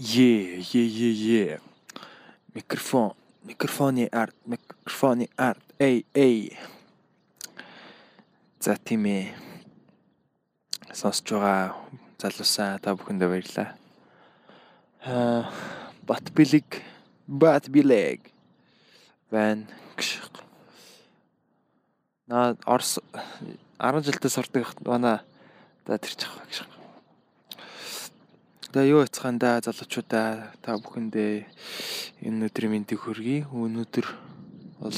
Е е е е. Микрофон. Микрофоны арт, микрофоны арт. Эй эй. За тийм ээ. Сонсож байгаа залуусаа та бүхэндээ баярлалаа. Аа бат билег бат билег. Ван гш. На Орос 10 жилдээ сурдаг манай та тэр чих гш. Тэгээ юу яцгаандаа залуучуудаа та бүхэндээ энэ өдрийн мэндийг хүргэе. Өнөөдөр бол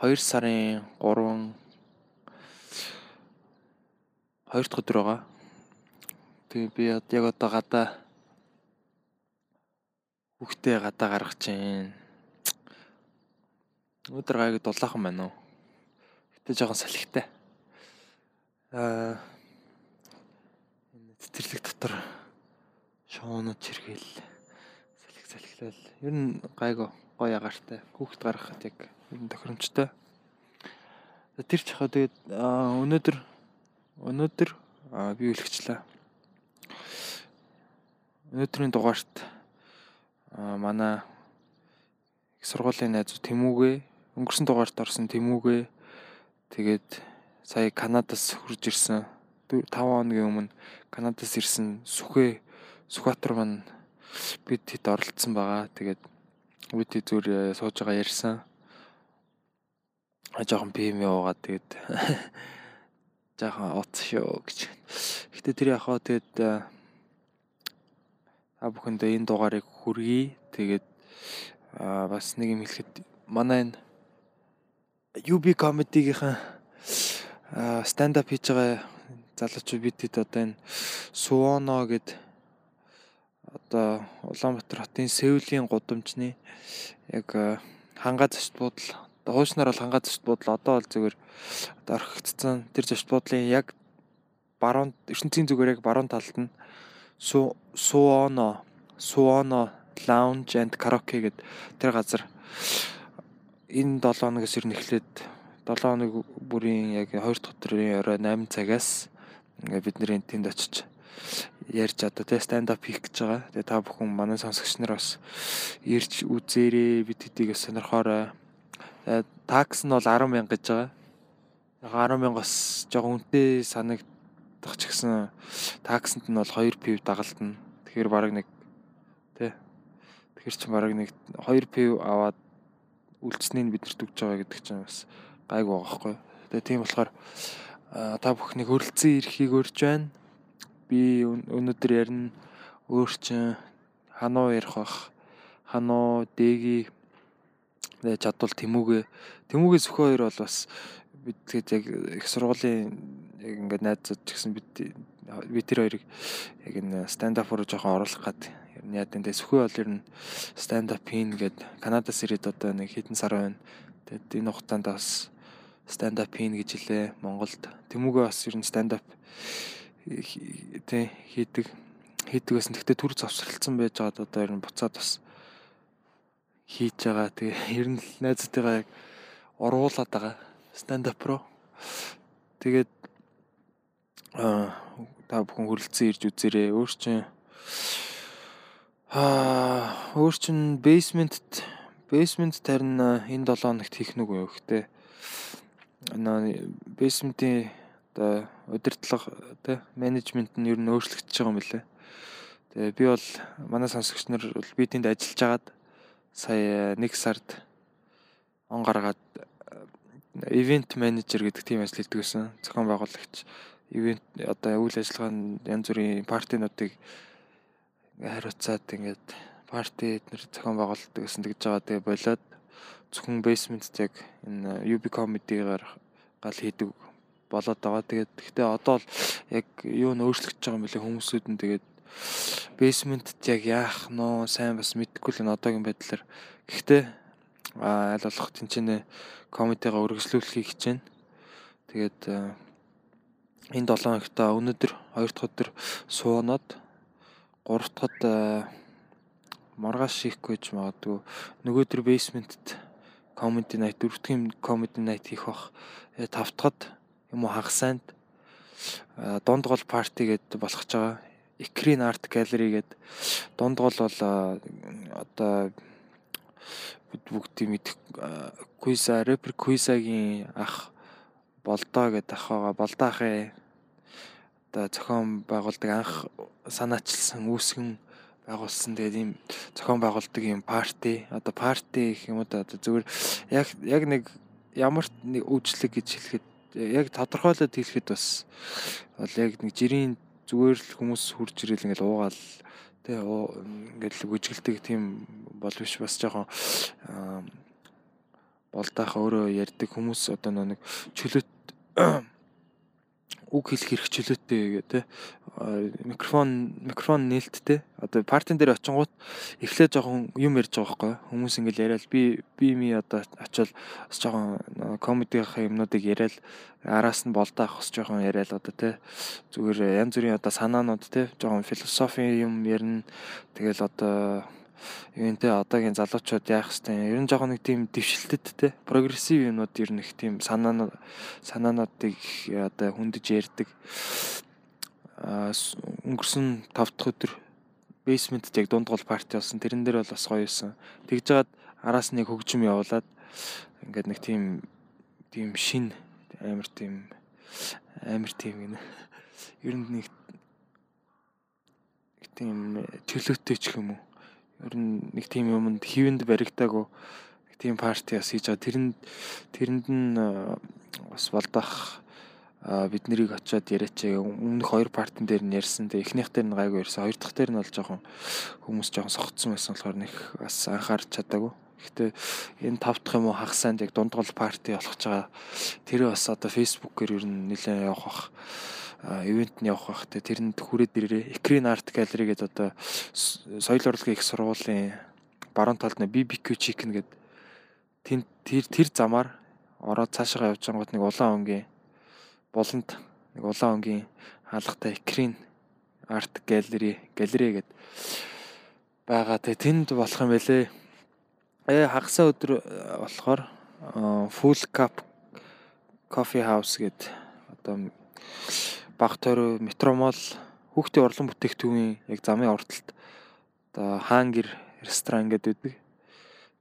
2 сарын 3 2 дахь өдөр байгаа. Тэгээ би яг одоо гадаа хүүхдээ гадаа гаргаж чинь. Өнөөдөр гайг дулаахан байна уу? Гэтэ жоохон салхитай. Аа энэ цэцэрлэг дотор шоонод чиргээл салхи салхилал. Ер нь гайгүй гоё агаартай. Хүүхд гаргахад яг ер нь тохиромжтой. Тэр ч хаа тэгээд өнөөдөр өнөөдөр би үлгчлээ. Өнөөдрийн дугаарт манай их сургуулийн найзуу Тэмүүгээ өнгөрсөн дугаарт орсон Тэмүүгээ тэгээд сая Канадаас хурж ирсэн 5 хоногийн өмнө Канадаас ирсэн Сүхэ Сүхбаатар маань бид хэд оролцсон байгаа. Тэгээд бид зүгээр сууж байгаа ярьсан. А жоохон пим яваагаад тэгээд жоохон оц шүү гэж. Гэтэ тэр яхаа тэгээд та бүхэндээ энэ дугаарыг хүргэе. Тэгээд бас нэг юм хэлэхэд манай энэ UB comedy-гийнхэн stand up хийж байгаа залуучууд бид хэд одоо энэ Суоно гэдэг одоо Улаанбаатар хотын Сеулийн гудамжны яг хангаа зочд буудал хуучнаар бол хангаа зочд буудал одоо бол зүгээр одоо орхигдсан тэр зочд буудлын яг баруун ертөнцийн зүгээр яг баруун талд нь Суоно Суоно Lounge and Karaoke гэдэг тэр газар энэ 7 хоногоос ер нь эхлээд 7 хоног бүрийн яг 2 дахь өдрийн орой 8 цагаас ингээ бид нэр тэнд очиж ярьж одоо тэ stand up хийх гэж байгаа. Тэгээ та бүхэн манай сонсогч нар бас ирж үзээрэй. Бид хэдийг сонирхоорой. Такс нь бол 10 мянга гэж байгаа. Яг 10 мянгаас жоохон үнэтэй санагдах ч гэсэн таксанд нь бол 2 пив дагалдана. Тэгэхээр бараг нэг тэ Тэгэхээр чи бараг нэг 2 пив аваад үлдснийг бидэрт өгж байгаа гэдэг чинь бас гайг байгаа байхгүй. Тэгээ тийм болохоор та бүхнийг хөрөлцөн ирэхийг урьж байна би өнөөдөр ярина өөрчн хануу ярих бах хануу дэги чадвал тэмүүгээ тэмүүгээ зөвхөн хоёр бол бас бид тэгээд яг их сургуулийн яг ингээд найзууд ч гэсэн бид бид тэр хоёрыг яг энэ stand up руу жоохон оруулах гад ер нь яа гэдэг зөвхөн бол ер нь stand up хийн гэд Канадаас ирээд одоо нэг хэдэн сар байна. Тэгээд энэ хугацаанд бас stand up хийн гэж хэлээ Монголд. Тэмүүгээ бас ер нь stand up тий хийдэг хийдэг байсан. Гэхдээ төр завсралцсан байж байгаад одоо ер нь буцаад бас хийж байгаа. Тэгээ ер нь найзтайгаа яг оруулаад байгаа. Stand up руу. Тэгээд аа та бүхэн хөрөлцөн ирж үзээрэй. Өөр чин аа өөр чин basement basement тарин энэ 7 хоногт хийх нүг юу гэхтээ. Энэ basement-ийн одоо удирдлага тий менежмент нь ер нь өөрчлөгдөж байгаа юм билээ. Тэгээ би бол манай сонсогч нар би тэнд ажиллаж агаад сая нэг сард он гаргаад ивент менежер гэдэг тийм ажил хийдэг гэсэн. Зохион байгуулагч ивент одоо үйл ажиллагааны янз бүрийн партинуудыг хариуцаад ингээд парти эднэр зохион байгуулдаг гэсэн тэгж байгаа. Тэгээ болоод зөвхөн basement яг энэ UB comedy-гаар гал хийдэг болоод байгаа. Тэгээд гэхдээ одоо л яг юу н өөрчлөгдөж байгаа юм бэлээ хүмүүсүүд нь тэгээд basement яг яах нөө сайн бас мэдэхгүй л энэ одоогийн байдлаар. Гэхдээ аль болох тэнцэнэ комедигаа үргэлжлүүлэхийг хичээнэ. Тэгээд энэ 7 хоногта өнөөдөр 2 дахь өдөр суунаад 3 дахьд маргааш хийхгүй ч магадгүй нөгөөдөр basement comedy night дөрөвдүгээр comedy night хийх бах. 5 дахьд юм уу хагасанд дунд гол парти гэдээ болох ч байгаа. Screen Art Gallery гэдэг дундгол бол одоо бид бүгдийг мэдэх Куйса рэпер Куйсагийн ах болдоо гэдэг ах байгаа. Болдоо ахын одоо зохион байгуулдаг анх санаачилсан үүсгэн байгуулсан тэгээд ийм зохион байгуулдаг ийм парти одоо парти гэх юм уу одоо зүгээр яг яг нэг ямар нэг үйлчлэг гэж хэлэхэд яг тодорхойлоод хэлэхэд бас бол яг нэг жирийн зүгээр л хүмүүс хурж ирэл ингээл уугаал тий ингээд л үжгэлдэг тийм бол биш бас жоохон болдаах өөрөө ярьдаг хүмүүс одоо нэг чөлөөт үг хэлэх хэрэгчлөөтэй гэх тээ микрофон микрофон нээлттэй одоо партийн дээр очингууд эхлээ жоохон юм ярьж байгаа байхгүй. Хүмүүс ингээл яриад би би ми одоо очивол бас жоохон комедийн юмнуудыг яриад араас нь болдоо авах бас жоохон яриад одоо тээ зүгээр янз бүрийн одоо санаанууд тээ жоохон философи юм ярина. Тэгэл одоо юу нэ одоогийн залуучууд яах хэвээр ер нь жоохон нэг тийм дэвшилтэд те прогрессив юмнууд ер нь их тийм санаанууд санаануудыг одоо хүндэж ярьдаг. А өнгөрсөн 5 дахь өдөр basement яг дундгол парти болсон. Тэрэн дээр бол бас гоё юусан тэгж жагаад араас нэг хөгжим явуулаад ингээд нэг тийм тийм шин амар тийм амар тийм гэнэ. Ер нь нэг тийм төлөөтэй ч юм уу ер нь нэг тийм юмд хивэнд баригдаагүй тийм парти бас хийж байгаа. Тэрэнд тэрэнд нь бас болдох бид нарыг очиод яриач өмнөх хоёр партин дээр нь ярьсан. Тэгээ эхнийх дээр нь гайгүй ярьсан. Хоёр дахь дээр нь бол жоохон хүмүүс жоохон согтсон байсан болохоор нэг бас анхаарч чадаагүй. Гэхдээ энэ тав дахь юм уу хагасанд яг дундгол парти болох ч байгаа. Тэр бас одоо фейсбүүкээр ер нь нэлээд явах бах ивент нь явах бах те тэрэнд хүрээд ирээрээ Screen Art Gallery гэдэг одоо соёл урлагийн их сургуулийн баруун талд нь BBQ Chicken гэдэг тэр тэр замаар ороод цаашаа явж байгаа нэг улаан өнгийн буланд нэг улаан өнгийн хаалгатай Screen Art Gallery галерей гэдэг байгаа те тэнд болох юм байлээ. Э хагасаа өдөр болохоор Full Cup Coffee House гэдэг одоо баг тойроо метромол хүүхдийн урлан бүтээгдэхүүн яг замын урталт одоо хаангэр ресторан гэдэг үүдэг.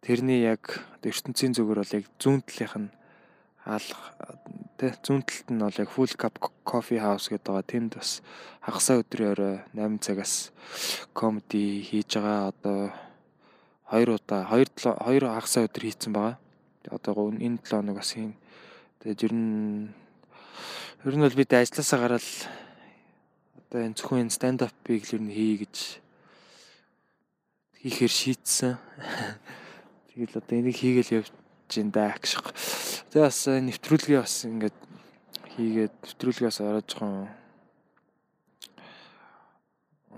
Тэрний яг ертөнцийн зүгээр бол яг зүүн талынх нь хаалга тий зүүн талд нь бол яг full cup coffee house гэдэг байгаа. Тэнд бас хагасаа өдрийн орой 8 цагаас комеди хийж байгаа. Одоо хоёр удаа хоёр хоёр хагасаа өдөр хийцэн байгаа. Одоо энэ 7 хоног бас хийн. Тэгээд ер нь Ер нь бол бид ажилласаа гараад одоо энэ зөвхөн энэ stand up-ыг л ер нь хий гэж хийхээр шийдсэн. Тэгэл одоо энийг хийгээл явж ин да гэх. Тэгээ бас нэвтрүүлгээ бас ингээд хийгээд нэвтрүүлгээс ороод жоохон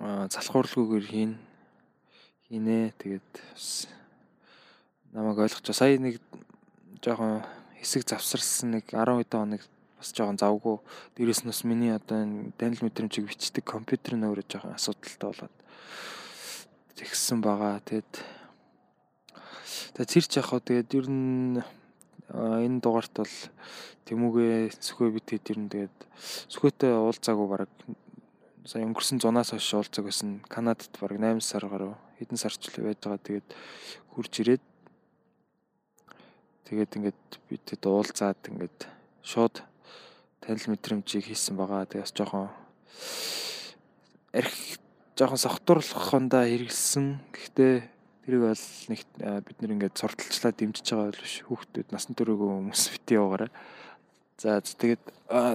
аа залхуурлаггүйгээр хийн хийнэ. Тэгээд бас намайг ойлгож сая нэг жоохон хэсэг завсарсан нэг 10 хэдэн хоног бас жоохон завгүй. Дээрээс нь бас миний одоо энэ танил мэдрэмжийг бичдэг компьютер нь өөрөө жоохон асуудалтай болоод тэгсэн байгаа. Тэгэд тэгээ цэрч яхаа тэгээд ер нь энэ дугаарт бол Тэмүүгээ сүхөө бит хэд ер нь тэгээд сүхөөтэй уулзаагүй баг сая өнгөрсөн зунаас хойш уулзаг байсан Канадад баг 8 сар гаруй хэдэн сарч л байж байгаа. Тэгээд хурж ирээд тэгээд ингээд бидэд уулзаад ингээд шууд танил мэдрэмжийг хийсэн байгаа. Тэгээс жоохон арх жоохон сохтуурлахондоо хэрэгэлсэн. Гэхдээ тэрийг бол нэг бид нэр ингээд сурталчлаа дэмжиж байгаа бол биш. Хүүхдүүд насан туршаагүй хүмүүс бити яваарай. За тэгээд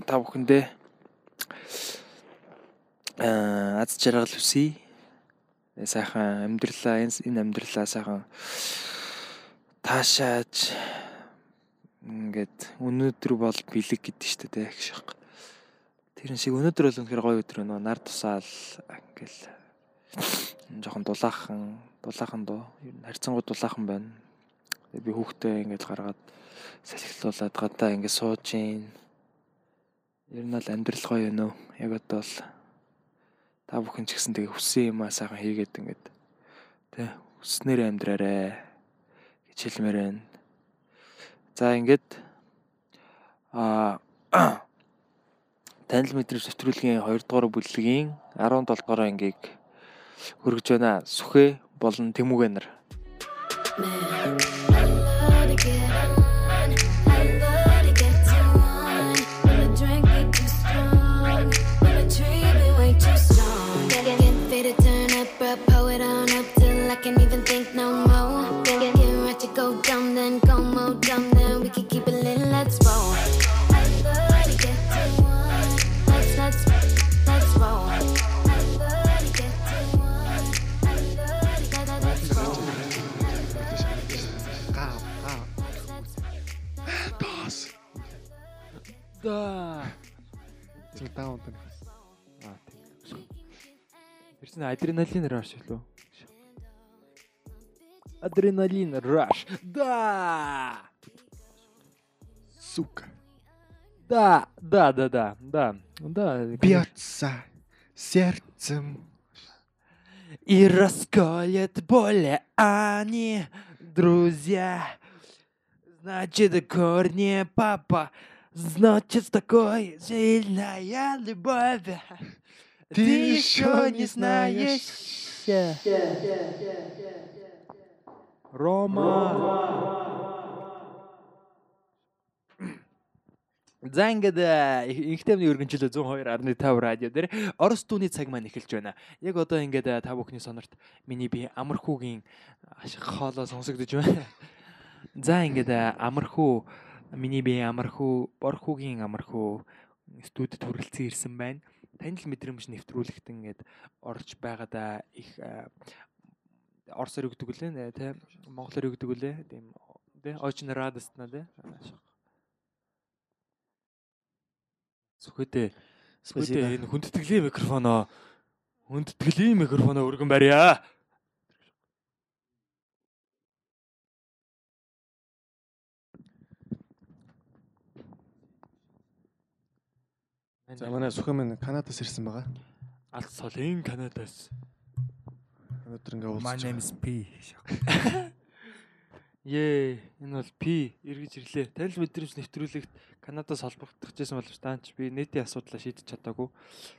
та бүхэндээ аа аз жаргал хүсье. Сайхан амьдралаа энэ амьдралаа сайхан таашааж ингээд өнөөдөр бол бэлэг гэдэг штэ тэ гэх шиг. Тэрэн шиг өнөөдөр бол үнэхээр гоё өдөр байна. Нар тусаал ингээл жоохон дулаахан, дулаахан доо. Ер нь харьцангуй дулаахан байна. Би хүүхдээ ингээд гаргаад салхилуулаад гадаа ингээд сууж ийн. Ер нь л амьдрал гоё юм уу? Яг одоо л та бүхэн ч гэсэн тэгээ хүссэн юм аа сайхан хийгээд ингээд тэ хүснээр амьдраарэ гэж хэлмээр байна. За ингээд аа танил мэдрэмж нэвтрүүлгийн 2 дугаар бүлгийн 17 дугаар ангийг хөргөж байна. Сүхэ болон Тэмүүгэ нар. Да. Зөв даун тань. Аа. Тэрсэн адреналин раш лөө. Адреналин раш. Да. Сука. Да, да, да, да, да. Да. Бьется сердцем. И расколет более они, друзья. Значит, корни папа Значит, такой сильная любовь Ты еще не знаешь. Рома. За ингээд инхтэмний өргөнчлөө 102.5 радио дээр Орос түүний цаг маань эхэлж байна. Яг одоо ингээд та бүхний сонорт миний би амархуугийн ашиг хоолоо сонсогдож байна. За ингээд амархуу Миний бие амархуу, борхуугийн амархуу студид хүрэлцэн ирсэн байна. Танил мэдрэмж нэвтрүүлэгт ингээд орж байгаадаа их орсоор өгдөг үлээ тэ монголоор өгдөг үлээ тийм тэ очень радостно тэ Сүхэдэ Сүхэдэ энэ хүндэтгэлийн микрофоноо хүндэтгэлийн микрофоноо өргөн барья. За манай сүхэн минь Канадаас ирсэн байгаа. Алт солын Канадаас. Өнөөдөр ингээ уулзч. My name is P. Ее, энэ бол P эргэж ирлээ. Танил мэдрэмж нэвтрүүлэгт Канадаас холбогдох гэсэн боловч таанч би нийтийн асуудлаа шийдэж чадаагүй.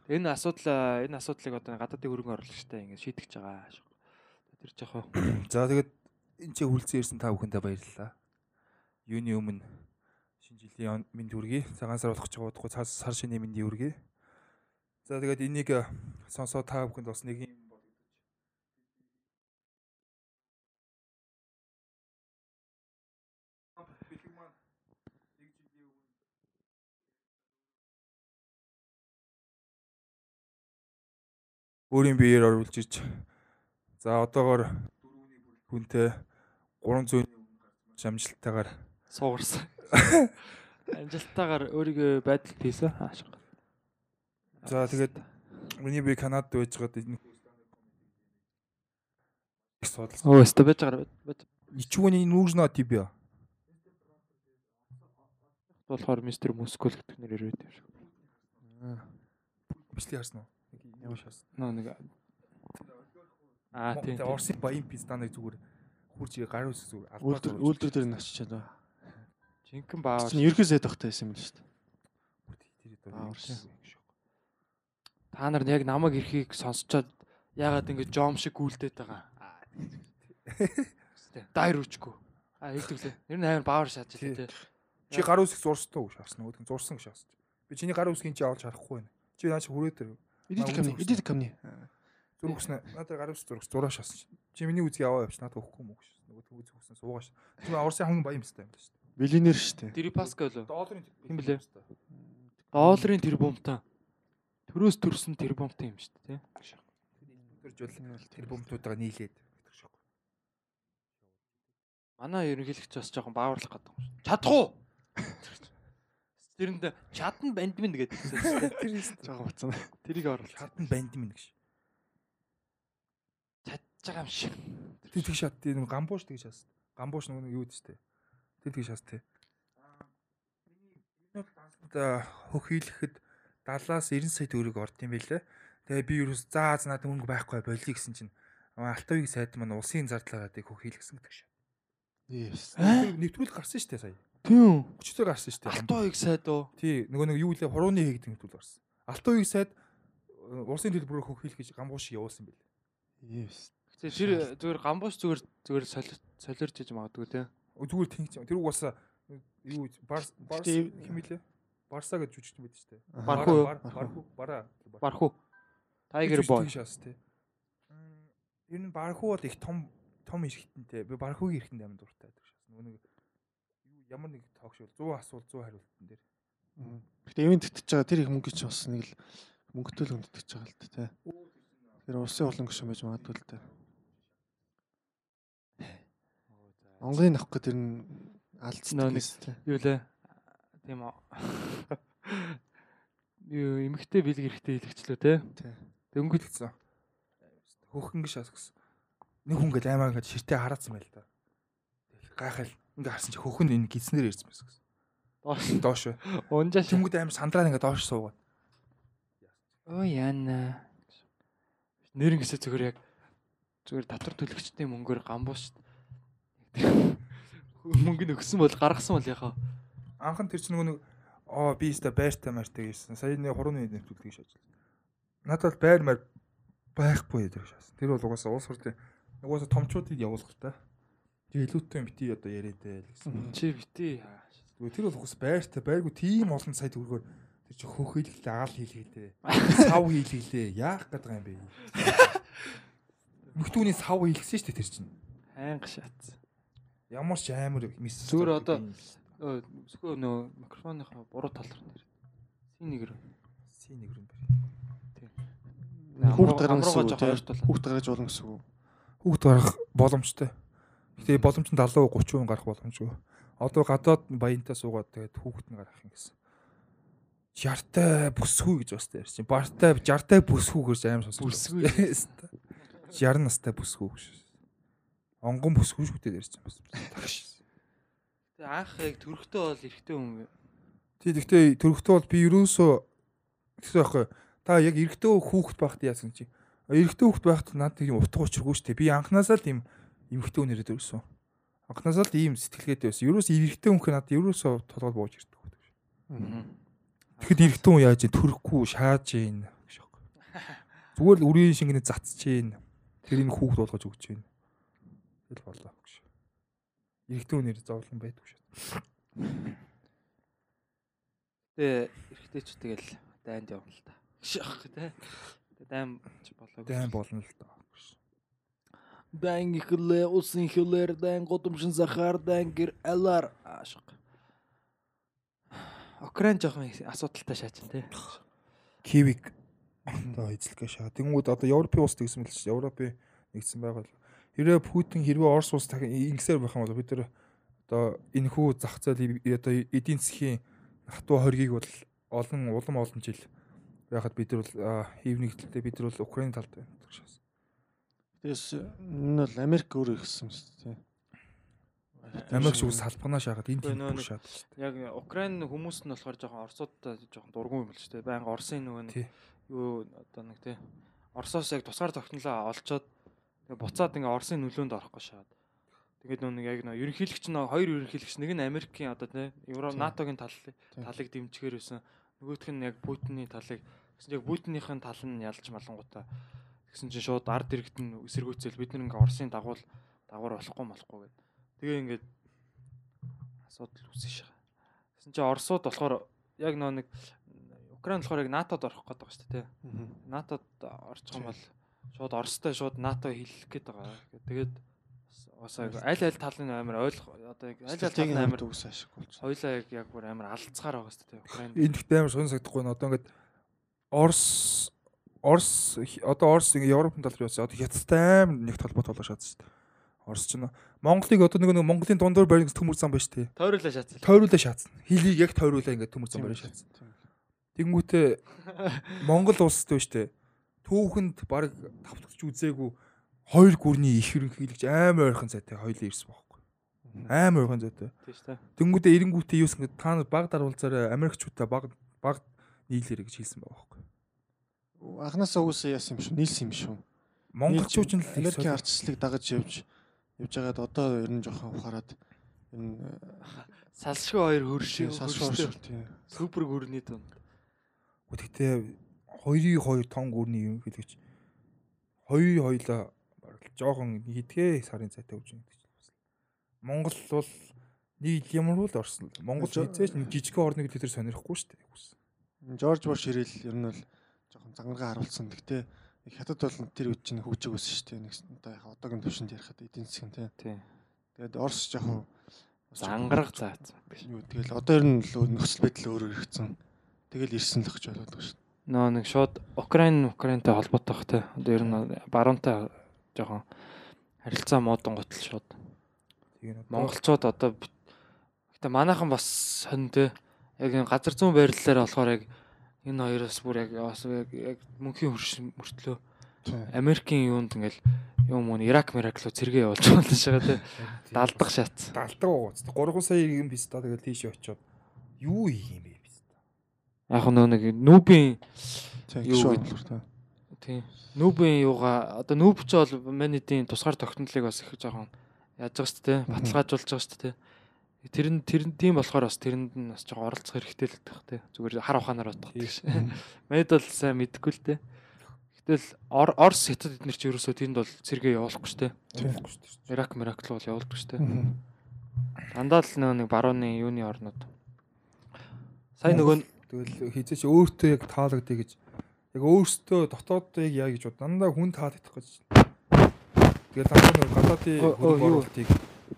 Энэ асуудал энэ асуудлыг одоо гадаадын хөрөнгө оруулагчтай ингэ шийдэж байгаа. Тэр жоохоо. За тэгээд энэ чи хүлцэн ирсэн та бүхэндээ баярлалаа. Юуны өмнө жилийн мэнд хүргэе. Цагаан сар болох ч удахгүй сар шинэ мэндийн хүргэе. За тэгээд энийг э, сонсоо та бүхэнд бас нэг юм өөрийн биеэр оруулж иж за одоогоор дөрөвний бүлгүүнтэй 300-ны өмнө гарч амжилттайгаар суугарсан. Амжилттайгаар өөрийгөө байдалд хийсэн. Хаашаа. За тэгээд миний би Канадад байж байгаад энэ судалсан. Оо, өстө байж байгаа. Ничего не нужно тебе. Болохоор мистер Москол гэдэг нэр ирээд юм шиг. Бичлэг харсан уу? Ямар шас. Нөө нэг Аа тийм. Орсын баян пистаныг зүгээр хурж үсэг зүгээр Үйлдвэр үйлдвэр дээр нь очичаад байна. Жинхэнэ баавар. Чинь ерхий сайд тогтой байсан юм л шүү дээ. Баавар шин. Та нар яг намайг эрхийг сонсчоод яагаад ингэ жом шиг гүйлдээд байгаа. Дайр үчгүй. А хэлтгэлээ. Ер нь амар баавар шааж тий. Чи гарын үсэг зурстай уу шаасна үүдэн зурсан гэж шаасч. Би чиний гарын үсгийн чи авч харахгүй байна. Чи наач хүрээ дээр. Эдит камни, эдит камни. Зургснаа. Надад гарын үсэг зургс зураа шаасч. Чи миний үзгийг аваа явууч надад өгөхгүй мүү гэж. Нөгөө үз өгсөн суугааш. Чи Орсын хамгийн баян юмстай юм даа шүү дээ. Биллионер шүү дээ. Дери Паскал уу? Долларын Хэм блэ? Долларын тэрбумтай. Төрөөс төрсөн тэрбумтай юм шүү дээ тий. Тэрж бол тэр бомтуудаа нийлээд гэдэг шиг. Манай ерөнхийлөгч бас жоохон бааварлах гэдэг юм шүү. Чадах уу? Тэрэнд чадна бандмин гэдэг хэлсэн шүү дээ. Тэр жоохон бацсан. Тэрийг оруулах. Хатан банд минь гэж. Чадж байгаа юм шиг. Тэр тэг шат тийм гамбууш тэг шаас. Гамбууш нөгөө юу гэдэг те. Тэг шаас те. Миний дансанд хөх хийлэхэд 70-аас 90 сая төгрөг орд юм байлээ. Тэгээ би юу заа аз надад мөнгө байхгүй болиё гэсэн чинь Алтавыг сайд маань улсын зардлаагаа тэг хөх хийлгэсэн гэдэг шат. Yes. Нэвтрүүл гарсан шүү дээ сая. Тийм. Өчтөр гарсан шүү дээ. Их сайд уу? Тий, нөгөө нэг юу лээ хурууны хийгдэн хэвтүүл гарсан. Алтуу их сайд э, Улсын төлбөрөөр хөхийлэх гэж гамбуу шиг явуулсан байл. Yes. Тэгээ тэр зүгээр гамбууш зүгээр зүгээр солир солирч иж магадгүй те. Зүгээр тэнгч. Тэр үг бас юу барс барс хэмилээ. Барса гэж жүжигч дээ. Бархуу юу? Бархуу, бараа. Бархуу. Tiger boy. шаас тий. Ер нь бархуу бол их том том эргэтэнтэй. Би бархуугийн эргэтэнд амар дуртай байдаг шээс. Нөгөө нэг юу ямар нэг тоог шиг 100 асуулт 100 хариултан дээр. Гэтэ эвэн тэтгэж байгаа тэр их мөнгө ч бас нэг л мөнгөтэй л хүндэтгэж байгаа л та тий. Тэр улсын олон гүшин байж магадгүй л дээ. Монголын авах гэдэг нь алдсан Нөө нэг- гэс тий. Юу лээ? Тийм аа. Юу эмхтэй бэлэг эрэхтэй хэлэгчлөө те. Гисэн. Хөөхөн гэж шаас гэсэн. Нэг хүн гэл аймаа ингээд ширтээ хараацсан байл та. Гайхал ингээд харсан чи хөөхөн энэ гидснэр ирсэн байсан гэсэн. Доош. Доош. Унжааш. Тэнгүүд аим сандраад ингээд доош суугаад. Оо яана. Нэрэн гэсээ зүгээр яг зүгээр татвар төлөгчдийн мөнгөөр гамбууш. Мөнгө нь өгсөн бол гаргасан бол яхаа. Анхан тэр чинь нөгөө нэг оо би өстө байртай мартай гэсэн. Сая нэг хурууны нэвтрүүлгийг шааж. Надад бол байр мар байхгүй гэдэг шаас. Тэр бол угаасаа уус хурлын угаасаа томчуудыг явуулах та. Тэг илүүтэй бити одоо яриад байл гэсэн. Чи бити. Тэр бол угаасаа байртай байргүй тийм олон сая төгрөгөөр тэр чи хөөхөйлөлтэй аал хийлгэлээ. Сав хийлгэлээ. Яах гэдэг юм бэ? Мөхтүүний сав хийлгсэн шүү дээ тэр чинь. Хайнга шатсан. Ямар ч амар мис. Зүгээр одоо зөвхөн нөө микрофоныхоо буруу тал руу нэр. Син нэгэр. син нэгрэн бэр. Хүүхд гаргана гэсэн үг жоох тий. ойртуулаад. Хүүхд гаргаж болно гэсэн үг. Хүүхд гарах боломжтой. Гэтэ боломж нь 70 30% гарах боломжгүй. Одоо гадаад баянтаа суугаад тэгээд хүүхэд нь гарах юм гэсэн. 60-тай бүсгүй гэж бас ярьж байна. Бартай 60-тай бүсгүй гэж аим сонсож Бүсгүй. 60 настай бүсгүй гэж. Онгон бүсгүй ярьж байна бас. Тагш. Тэгээ анх яг төрөхтэй бол эрэгтэй хүн. Тий гэхдээ төрөхтэй бол би ерөөсөө тэгсэн байхгүй. Та яг эрэгтэй хүүхэд байхад яасан чи. Эрэгтэй хүүхэд байхад надад тийм утга учиргүй шүү дээ. Би анханасаа л ийм эмэгтэй хүн нэрээд өрсөн. Анханасаа л ийм сэтгэлгээтэй байсан. Ерөөс эрэгтэй хүн надад ерөөсөө толгой бууж ирдэг байдаг. Тэгэхэд эрэгтэй хүн яаж төрөхгүй шааж ийн гэж байхгүй. Зүгээр л үрийн шингэний затсаж ийн. Тэрийг хүүхэд болгож өгч ийн. Тэгэл болоо гэж. Хүн нэр зовлон байдгүй шүү. Тэгээ эрэгтэй ч тэгэл дайнд явна л та. Шах дайм ч болоогүй. Дайн болно л даа. Дан ихлэ усын хөлөр дан годомшин сахар дан гэр алар ашиг. Украин жоохон асуудалтай шаачин тий. Кивик одоо эзлэгээ шаа. Тэнгүүд одоо Европын улс гэсэн мэл чинь Европын нэгдсэн байгуул. Хэрвээ Путин хэрвээ Орос улс дахин ингэсээр байх юм бол бид нар одоо энэ хүү зах зээл одоо эдийн засгийн хатуу хоргийг бол олон улам олон жил байхад бид нар бол хийв нэгдэлтэй бид нар бол Украины талд байна гэж шээс. Тэгээс энэ бол Америк өөрөө ихсэн юм шүү дээ. Америк шиг салбагнаа шахаад энэ Үгүй, тийм шаад. Яг Украин хүмүүс нь болохоор жоохон Оросуудтай жоохон дургуун юм л шүү дээ. Баянга Оросын нөгөө юу одоо нэг тий. Оросоос яг тусгаар тогтнолоо олцоод тэгээ буцаад ингээ Оросын нөлөөнд орохгүй шаад. Тэгээд нөө нэг яг нөө ерөнхийлөгч нөө хоёр ерөнхийлөгч нэг нь Америкийн одоо тий Евро. НАТОгийн тал талыг дэмжигээр байсан. Нөгөөх нь яг Путиний талыг гэсэн яг Путинийхэн тал нь ялж малангуудаа тэгсэн чинь шууд ард иргэд нь эсэргүүцэл бид ингээ Оросын дагуул дагавар болохгүй болохгүй гэдэг. Тэгээ ингээд асуудал үүсэж шага. Гэсэн чинь Оросууд болохоор яг нөө нэг Украин болохоор яг НАТОд орох гээд байгаа шүү дээ. НАТОд орчих юм бол шууд Оростой шууд НАТО хэлэх гээд байгаа. Тэгээд бас аль аль талын амар ойлгох одоо яг аль аль талын амар үгс ашиг болж. хоёлаа яг яг бүр амар алдцгаар байгаа шүү дээ. Украин Энэ гэхдээ амар сонь сагдахгүй нь одоо ингээд Орос Орос одоо Орос ингээ Европын тал руу явсан. Одоо хятадтай амар нэг толгой толгой шаадсан шүү дээ. Орос ч нэ Монголыг одоо нэг нэг Монголын дундуур барин төмөр зам байна шүү дээ. тойруулаа шатсан. Тойруулаа шаадсан. Хилийг яг тойруулаа ингээ төмөр зам барин шаадсан. Тэнгүүтээ Монгол улсд байна шүү дээ. Түүхэнд баг тавтагч үзээгүй хоёр гүрний их ерөнхийлөгч амар ойрхон зайтай хоёлын ирсэн байхгүй. Амар ойрхон зайтай. Тийм шүү дээ. Тэнгүүдээ эренгүүтээ юус ингэ та нар баг даруулзаараа Америкчуудаа баг баг нийлээрэй гэж хэлсэн байхгүй. Анхнаасаа үгүйсээ яасан юм шүү. Нийлсэн юм шүү. Монголчууд их Америкийн ардчлалыг дагаж явж явж байгаад одоо ер нь жоохон ухаарад ер нь Салшгүй хоёр хөршөө. Салшгүй хөршөө. шүү тий. Супер гүрний дунд. Гэхдээ хоёрын хоёр тон гүрний юм хоёлаа бараг л жоохон хитгэе сарын цайтай өгч юм гэж бас. Монгол бол нэг ямар бол орсон. Монгол хизээч жижигхэн орныг л тэр сонирхгүй шүү дээ. Жорж Буш ирэл ер нь бол жоохон зангараа харуулсан. Гэхдээ хятад бол тэр үед чинь хөгжиг өссөн шүү дээ. Нэг одоо яг одоогийн төвшөнд ярихад эдийн засгийн тий. Тий. Тэгээд Орос жоохон Зангараг гэж. юу тэгэл одоо ер нь нөхцөл байдал өөрөөр хэрэгцэн. Тэгэл ирсэн л гэж болоод байгаа шүү. Нөө нэг шууд Украин Украинтай холбоотой бах те. Одоо ер нь баруунтай жоохон харилцаа муудан гутал шууд. Монголчууд одоо гэтээ манайхан бас сонь те. Яг энэ газар зүүн байрлалаар болохоор яг энэ хоёроос бүр яг бас яг мөнхийн хөрш мөртлөө. Америкийн юунд ингээл юм уу Ирак Мирак руу цэргээ явуулж байгаа л шагаа те. Далдах шат. далдаг ууц. 3 сая юм биз та тэгэл тийш очиод юу юм бэ. Яг нөө нэг нүүбийн. Юу гэдэг-. Тийм. Нүүбийн юугаа одоо нүүб ч бол манийдийн тусгаар тогтнолыг бас их жоохон яаж байгаа шүү дээ. Баталгаажуулж байгаа шүү дээ. Тэр нь тэр нь тийм болохоор бас тэрэнд нь бас жоохон оролцох хэрэгтэй л гэдэг те. Зүгээр хар ухаанаар бодох гэж. Манайд бол сайн мэдэхгүй л. Гэтэл Ор- Орос хятад эднэр чи ерөөсөө тэнд бол цэргээ явуулахгүй шүү дээ. Явахгүй шүү дээ. Ирак Мирак бол явуулдаг шүү дээ. Мгм. Дандаа л нөө нэг барууны юуны орнууд. Сайн нөгөө Тэгэл хизээч өөртөө яг таалагдъя гэж яг өөртөө дотоодыг яа гэж бод дандаа хүн таалагдах гэж. Тэгэл дандаа гадаадын Оо, оо, хөрөнгө юу? оруулалтыг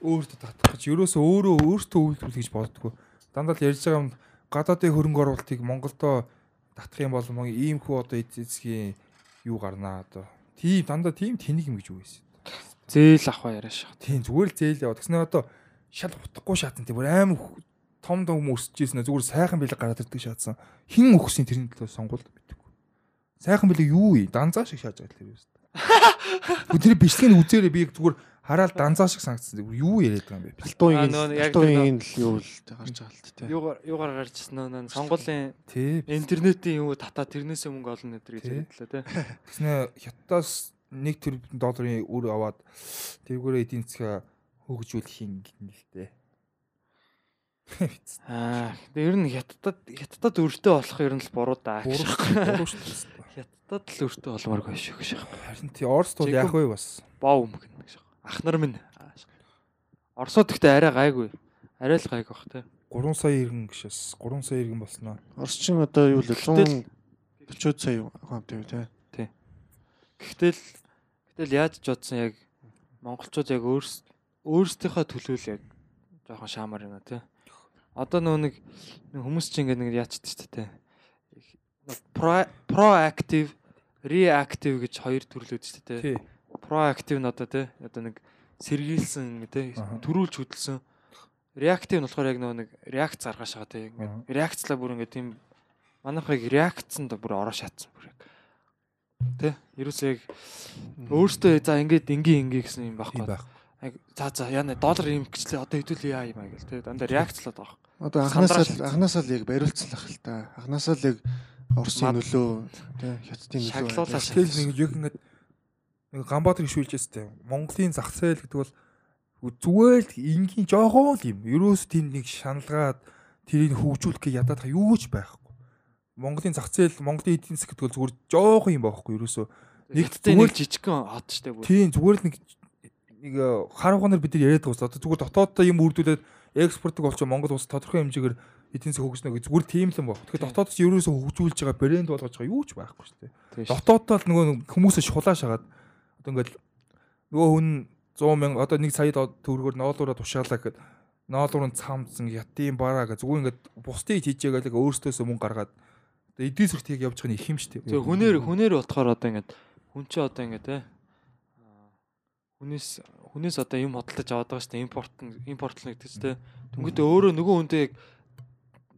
өөртөө татах гэж ерөөсөө өөрөө өөртөө үйлдвэрлэх гэж боддгоо. Дандаа л ярьж байгаа юм гадаадын хөрөнгө оруулалтыг Монголдо татах юм бол ийм хүү одоо эд эцгийн юу гарнаа одоо. Тийм дандаа тийм тэнийг юм гэж байсан. зээл авах яриаш. Тийм зүгээр л зээл яваа. Тэгснэ одоо шал утахгүй шатан тийм бүр том том өсөжсэн зүгээр сайхан бэлэг гараад ирдэг шатсан. Хин өгсөн тэрний төлөө сонгуул мэдээгүй. Сайхан бэлэг юу вэ? Данзаа шиг шааж байгаа тэр юм. Тэр бичлэгийг үзээрээ би зүгээр хараад данзаа шиг санагдсан. Зүгээр юу яриад байгаа юм бэ? Алтуугийн алтуугийн л юу л гарч байгаа л тий. Юугаар юугаар гарч ирсэн нөө сонгуулийн Тий. интернетийн юу татаа тэрнээсээ мөнгө олно Тий. ярьдлаа тий. Тэгснэ хятадаас 1 тэрбум долларын үр аваад тэргүүрээ эдийн засгаа хөгжүүлэх юм гэнэлтэй. Аа ер нь хятадд хятадд өртөө болох ер нь л буруу даа. Буруу шүү дээ. Хятадд л өртөө болмооргүй шүү гэж. Харин тий Оросд бол яах вэ бас? Боо юм гэнэ гэж. Ах нар минь. Оросод гэхдээ арай гайгүй. Арай л гайг бах тий. 3 сая иргэн гişэс 3 сая иргэн болсноо. Орчин одоо юу л Гэтэл- 140 сая хамт юу тий. Гэхдээ л гэхдээ л яаж ч бодсон яг монголчууд яг өөрс өөрсдийнхөө төлөө л яг жоохон шаамар байна тий. Одоо нөө нэг хүмүүс чинь ингээд нэг яачдаг шүү дээ тий. Proactive reactive гэж хоёр төрлөөд шүү дээ тий. Тий. Proactive нь одоо тий одоо нэг сэргийлсэн тий төрүүлж хөдөлсөн. Reactive нь болохоор яг нөө нэг реакц гаргаж байгаа тий. Ингээд реакцлаа бүр ингээд тийм манайхыг реакцанд бүр ороо шатсан бүр яг. Тэ? Ерөөсөө яг өөртөө за ингээд ингийн ингийн гэсэн юм байхгүй. байх. Яг за за яна доллар юм гэчлээ одоо хэдүүл яа юм аа гэл тэ. Дандаа реакцлаад байгаа. Одоо анханасаа анханасаа л яг бариулцсан л ах л та. Анханасаа л яг Оросын нөлөө тий хятадын нөлөө. Шаглуулаа ажиллаж Тэгэл нэг яг ингээд нэг Гамбатар гişүүлжээстэй. Монголын зах зээл гэдэг бол зүгээр л энгийн жоохон л юм. Ерөөс тийм нэг шаналгаад тэрийг хөгжүүлэх гэж ядаад юу ч байхгүй. Монголын зах зээл, Монголын эдийн засаг гэдэг бол зүгээр жоохон юм байхгүй ерөөсөө. Нэгдтэй нэг жижигхэн хот штэ бүр. Тийм зүгээр л нэг нэг э, хар хугацаар бид нар яриад байгаа. Одоо зүгээр дотооддоо юм үрдүүлээд экспортыг болчих Монгол улс тодорхой хэмжээгээр эдийн засаг хөгжнө гэж зүгээр тийм л юм байна. Тэгэхээр дотооддоо ч ерөөсөө хөгжүүлж байгаа брэнд болгож байгаа юу ч байхгүй шүү дээ. Дотооддоо л нөгөө хүмүүсээ шулааш хагаад одоо ингээд нөгөө хүн 100 мянга одоо нэг сая төгрөгөөр ноолуураа тушаалаа гэхэд ноолуурын цамцсан ятын бараа гэж зүгээр ингээд бусдыг хийжээгээл өөрсдөөсөө мөнгө гаргаад эдийн засгт яг явж байгаа нь их юм шүү дээ. Тэгээ хүнээр хүнээр бодохоор одоо ингээд хүн чи одоо ингээд те аа, хүнээс хүнээс одоо юм хөдөлж аваад байгаа штэ импорт импортлно гэдэг чинь те. Тэнгүүтээ өөрөө нөгөө хүнтэй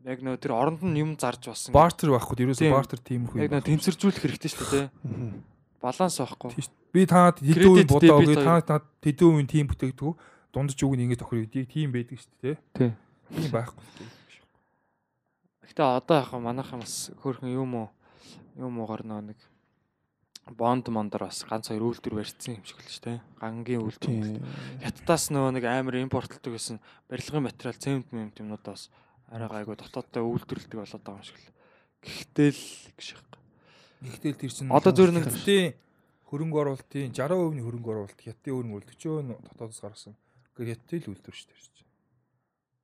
яг нөө тэр оронд нь юм зарж болсон. бартер байхгүй ерөөсөө бартер тийм их юм. Яг нөө тэнцвэржүүлэх хэрэгтэй штэ те. Мгм. Баланс байхгүй. Шүү. Би танад хэдэн үе бодоо би танад хэдэн үе тийм бүтээгдэхүү дундаж үг нь ингэж тохирё гэдэг тийм байдаг шүү дээ. Тий. Тийм байхгүй. Гэтэ одоо яг манайхан бас хөөрхөн юм уу юм уугаар нөө нэг бонд мондор бас ганц хоёр үйлдвэр барьцсан юм шиг л ч тийм гангийн үйлдвэр. Хятадаас нөгөө нэг амар импортлдог гэсэн барилгын материал цемент мемт юмнуудаас арай гайгүй дотооддоо үйлдвэрлэдэг болоод байгаа юм шиг л. Гэхдээ л гэж байна. Гэхдээ тэр чинь Одоо зүгээр нэг- хөрөнгө оруулалтын 60% нь хөрөнгө оруулалт хятадын хөрөнгө оруулалт 40% нь дотоодоос гаргасан. Гэхдээ хятадын л үйлдвэр шүү дээ.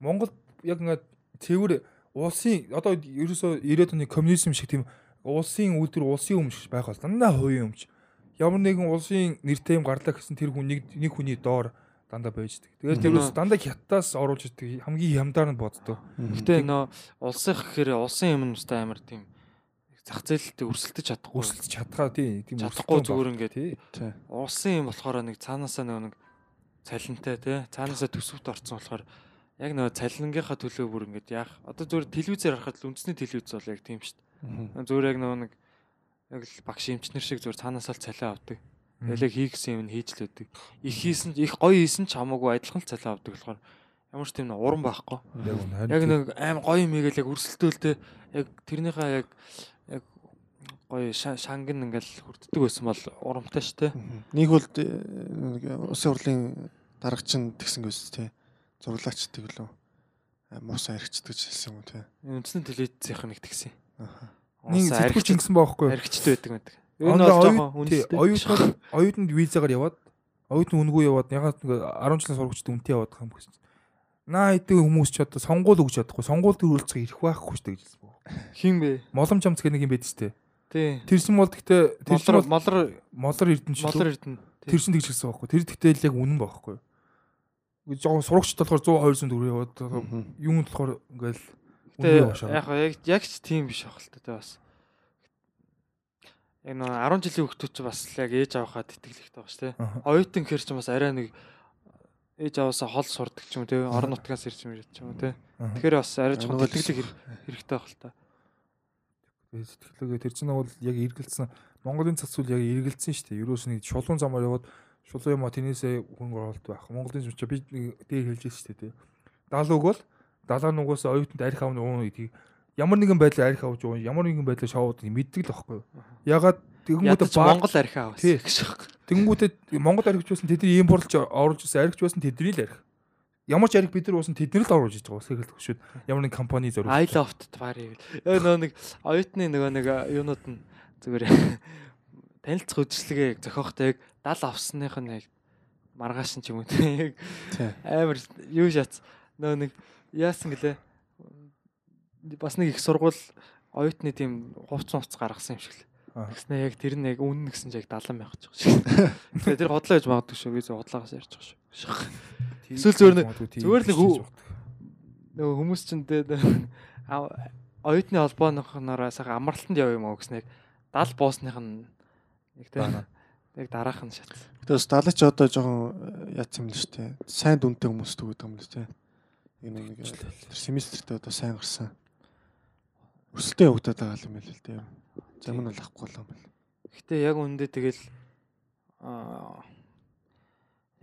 Монгол яг ингээд цэвэр улсын одоо ерөөсөө 90-ад оны коммунизм шиг тийм улсын үйлдвэр улсын өмч байх бол дандаа хувийн өмч. Ямар нэгэн улсын нэртэй юм гарлаа гэсэн тэр хүн нэг нэг хүний доор дандаа байждаг. Тэгээд тэрөөс дандаа хятадаас оруулж ирдэг хамгийн хямдаар нь боддог. Гэтэ нөө улсынх гэхээр улсын юм нүстэй амар тийм зах зээлтэй өрсөлдөж чадахгүй. Өрсөлдөж чадхаа тий тийм чадахгүй зүгээр ингээд тий. Тийм. улсын юм болохоор нэг цаанаасаа нэг цалинтай тий цаанаасаа төсөвт орцсон болохоор яг нөгөө цалингийнхаа төлөө бүр ингээд яах одоо зүгээр телевизээр харахад л үндэсний телевиз бол яг тийм шүү дээ. Зүгээр яг нөгөө нэг яг л багш эмчнэр шиг зүгээр цаанаасаа л цалин авдаг. Тэгэл яг хийгсэн юм нь хийж л өгдөг. Их хийсэн их гоё хийсэн ч хамаагүй адилхан л цалин авдаг болохоор ямар ч тийм уран байхгүй. Яг нэг аим гоё юм игээл яг өрсөлдөөлтэй яг тэрнийхээ яг яг гоё ша- шангин ингээл хүрддэг байсан бол урамтай. Нэг бол э, нэг улсын хурлын даргачин тэгсэн гэс тий. Зурглаачдаг лөө. Мос аригчдаг гэж хэлсэн юм тий. Үндсэн телевизийнх нэг тэгсэн. Аха. Нэг сэтгүүлч ингэсэн байхгүй юу? аригчтай байдаг мэдэг. Энэ бол жоохон үнэтэй. оюутнууд оюутанд визагаар яваад оюутны үнгүй яваад ягаад нэг 10 жилийн сурагчд үнтэй яваад байгаа юм гэсэн. чинь. Наа идэг хүмүүс ч одоо сонгуул өгч чадахгүй. Сонгуульд өрүүлцэх ирэх байхгүй шүү дээ гэж хэлсэн баг. хин бэ? Молом чамц гэх нэг юм байдаг шүү дээ. Тий. Тэр чинь бол гэхдээ тэр чинь Молор бол молор молор эрдэнэ молор шүү. эрдэнэ. Тэр чинь тэгж хэлсэн байхгүй. Тэр тэгтэл яг үнэн байхгүй. Жоо сурагчд болохоор 100 200 төгрөг яваад юунд болохоор ингээл Гэтэ яг яг яг ч тийм биш байх л та тий бас. Яг нөө 10 жилийн хүүхдүүд ч бас яг ээж авахад тэтгэлэгтэй байгаа шүү. Аха. Оюутан хэр ч бас арай нэг ээж аваасаа хол сурдаг ч юм тий. Орон нутгаас ирж юм ирээд ч юм. Аха. Тэгэхээр бас арай л тэтгэлэг хэр- хэрэгтэй байх л та. Сэтгэлгээ тэр чинь бол яг эргэлцсэн Монголын цац үл яг эргэлцсэн шүү дээ. Ерөөс нэг шулуун замаар яваад шулуун юм а тэрнээсээ хөнгө оролт байх. Монголын ч би нэг дээр хэлж шүү дээ тий. Даалууг бол далаа нугаас оюутанд арх авны уун гэдгийг ямар нэгэн байдлаар арх авч уу ямар нэгэн байдлаар шоуд мэддэг л байхгүй. Ягаад тэгэнгүүтээ Монгол авсан Тий. гэж байна. тэгэнгүүтээ Монгол архич байсан тэдний импортлж оруулж ирсэн архич байсан тэдний л арх. Ямар ч арх бид нар уусан тэдний л оруулж байгаа. Сэргэлт хөшөөд ямар нэг компани зориулж. I loved пари гэл. Яг нөө нэг оюутны нөгөө нэг юунууд нь зүгээр танилцах үжилгээ зохиохтой яг 70 авсных нь яг маргааш нь ч юм уу тийм амар юу шац нөө нэг яасан гэлээ бас нэг их сургууль оюутны тийм хувц хувц гаргасан юм шиг л. Аа. Тэгснэ яг тэр нь яг үнэн гэсэн чинь яг 70 байх гэж байгаа шүү. Тэгээ тэр хотлоо гэж магадгүй шүү. Би зөв хотлоогоос ярьж байгаа шүү. Эсвэл зүгээр нэг- л нэг Нөгөө хүмүүс ч энэ аа, оюутны холбооныхноор сайхан амралтанд яв юм уу гэснээр 70 боосных нь яг тийм яг дараах нь шат. Гэтэ бас далаач одоо жоохон яатсан юм л шүү дээ. Сайн дүнтэй хүмүүс төгөөд байгаа юм л дээ. Энэ нэг семестртээ одоо сайн гарсан. Өсөлтөө явагдаад байгаа юм байл л дээ. Зам нь лахгүй болоо юм байл. Гэтэ яг үндэ тэгэл аа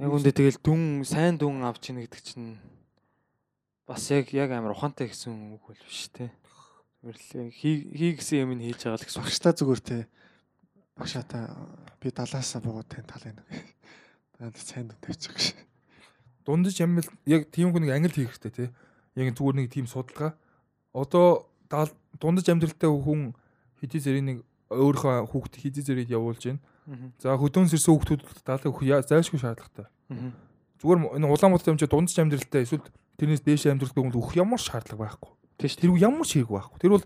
яг үндэ тэгэл дүн сайн дүн авч ийн гэдэг чинь бас яг яг амар ухаантай гэсэн үг бол биш те. Л яг хий гэсэн юм нь хийж байгаа л гэсэн. үг. Багштай зүгээр те. Багшаа та би далаасаа буугаад тань тал энэ. Танд сайн хийж байгаа шээ. Дундаж амил яг тийм хүн нэг англи хийх хэрэгтэй тий. Яг зүгээр нэг тийм судалгаа. Одоо дундаж амьдралтай хүн хэдий зэрэг нэг өөрийнхөө хүүхд хэдий зэрэг явуулж байна. За хөдөөн сэрсэн хүүхдүүд даалгав хүү зайлшгүй шаардлагатай. Зүгээр энэ Улаанбаатар юм чи дундаж амьдралтай эсвэл тэрнээс дээш амьдралтай хүнд өгөх ямар шаардлага байхгүй. Тийш Тэр ямар ч хэрэг байхгүй. Тэр бол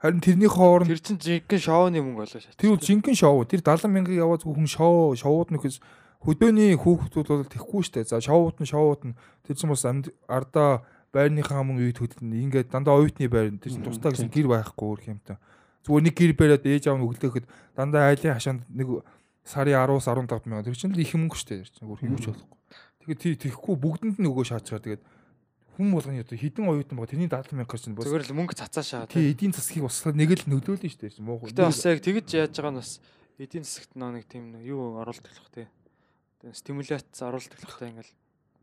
харин тэрний хооронд Тэр чинь жинхэнэ шоуны мөнгө болоо шат. тэр бол жинхэнэ шоу. Тэр 70 мянган яваад хүн шоу шоуд нөхөс хөдөөний хүүхдүүд бол тэхгүй штэ. За шоуд нь шоуд нь тэр чинь бас амьд ардаа байрныхаа мөн үед хөдөлнө. Ингээд дандаа оюутны байр тэр чинь Мгм, тусдаа гэсэн гэр байхгүй юмтай. Зүгээр нэг гэр бариад ээж аав нь өглөөхөд дандаа айлын хашаанд нэг сарын 10-аас 15 мянга тэр чинь л их мөнгө штэ. Өөр юу ч болохгүй. Тэгэхээр тий тэхгүй бүгдэнд нь өгөө шаачаар тэгээд хүн болгоны одоо хідэн оюутан байгаа тэрний 70 мянга чинь бас Зүгээр л мөнгө цацаа шаа. тий эдийн засгийг бас нэг л нөлөөлнө штэ. Муу Гэтэ бас яг тэгж яаж байгаа нь бас эдийн засагт нэг тийм юу оруулдаг л бах тий. Тэгээ стимуляц оруулдаг л тий ингээл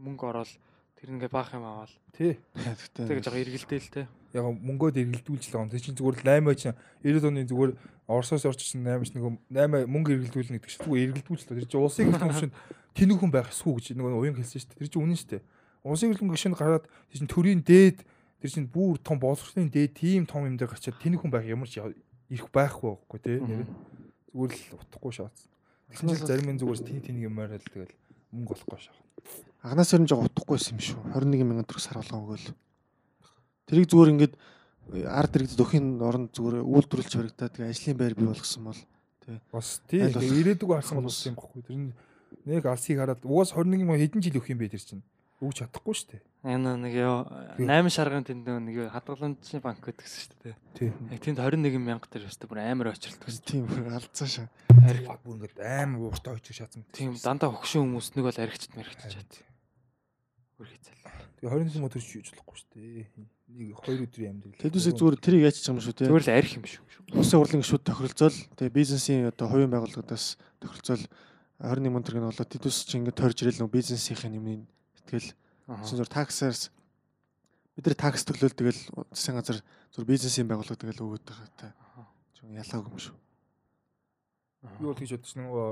мөнгө ороод Тэр ингээ баах юм аваад. Тий. Тэгээ жоо эргэлдээл те. Яг мөнгөд эргэлдүүлж л байгаа юм. Тэр чинь зүгээр 8 чинь 90 оны зүгээр Оросоос орж ирсэн 8 ч нэг 8 мөнгө эргэлдүүлнэ гэдэг чинь зүгээр эргэлдүүлж л. Тэр чинь улсын гишүүн тэнэг хүн байх эсгүй гэж нэг уян хэлсэн шүү дээ. Тэр чинь үнэн шүү дээ. Улсын гэрлийн гишүүнд гараад тэр чинь төрийн дээд тэр чинь бүр том боловсролын дээд тийм том юм дээр гачаад тэнэг хүн байх ямар ч ирэх байхгүй байхгүй тий. Нэр зүгээр л утахгүй шаацсан. Тэгсэн чинь зарим нь зүгээр тэн тэнэг юмар л тэгэл мөнгө болохгүй шаа. Агнаас өрн жоо утгахгүйсэн юм шүү. 21 мянган төгрөг сар болгоо өгөөл. Тэрийг зүгээр ингээд ард иргэдэд өхийн оронд зүгээр үйлдвэрлэж баригдаад тэгээ ажлын байр бий болгосон бол Бас тий Аль болох ирээдүг харсан болсон юм баггүй. Тэр нь нэг алсыг хараад угаас 21 мянган хэдэн жил өгөх юм бэ тэр чинь. Өгч чадахгүй шүү дээ. Энэ нэг ёо 8 шаргын тэнд нэг юу хадгаламжны банк гэдгсэн шүү дээ. Тий. Яг тэнд 21 мянга дээр өстө бүр амар очилдог шүү. тийм алдсан шаа. Ариг Бүр ингээд аим ууртай очиж шатсан. тийм дандаа хөгшин хүмүүс нэг бол аригчд мэрэгччээд. Бүр хэцэл. Тэгээ 21 мөр төрж хийж болохгүй шүү дээ. Нэг 2 өдрийн амьдрал. Тэдүүсээ зүгээр тэрийг ч юм шүү те. Зүгээр л арих юм шүү. Улсын хурлын гишүүд тохиролцоол тэгээ бизнесийн одоо хувийн байгууллагуудаас тохиролцоол 21 мянган төгрөг нь болоод тэдүүс чинь ингээд тойрж ирэл нөө бизнесийн юмны тэгэл Аа. зөв таксаарс бид нар такс төглөөл тэгэл засгийн газар зөв бизнесийн байгууллага тэгэл өгөөд байгаа та. Ялгаагүй юм шүү. Юу бол гэж бодож нөгөө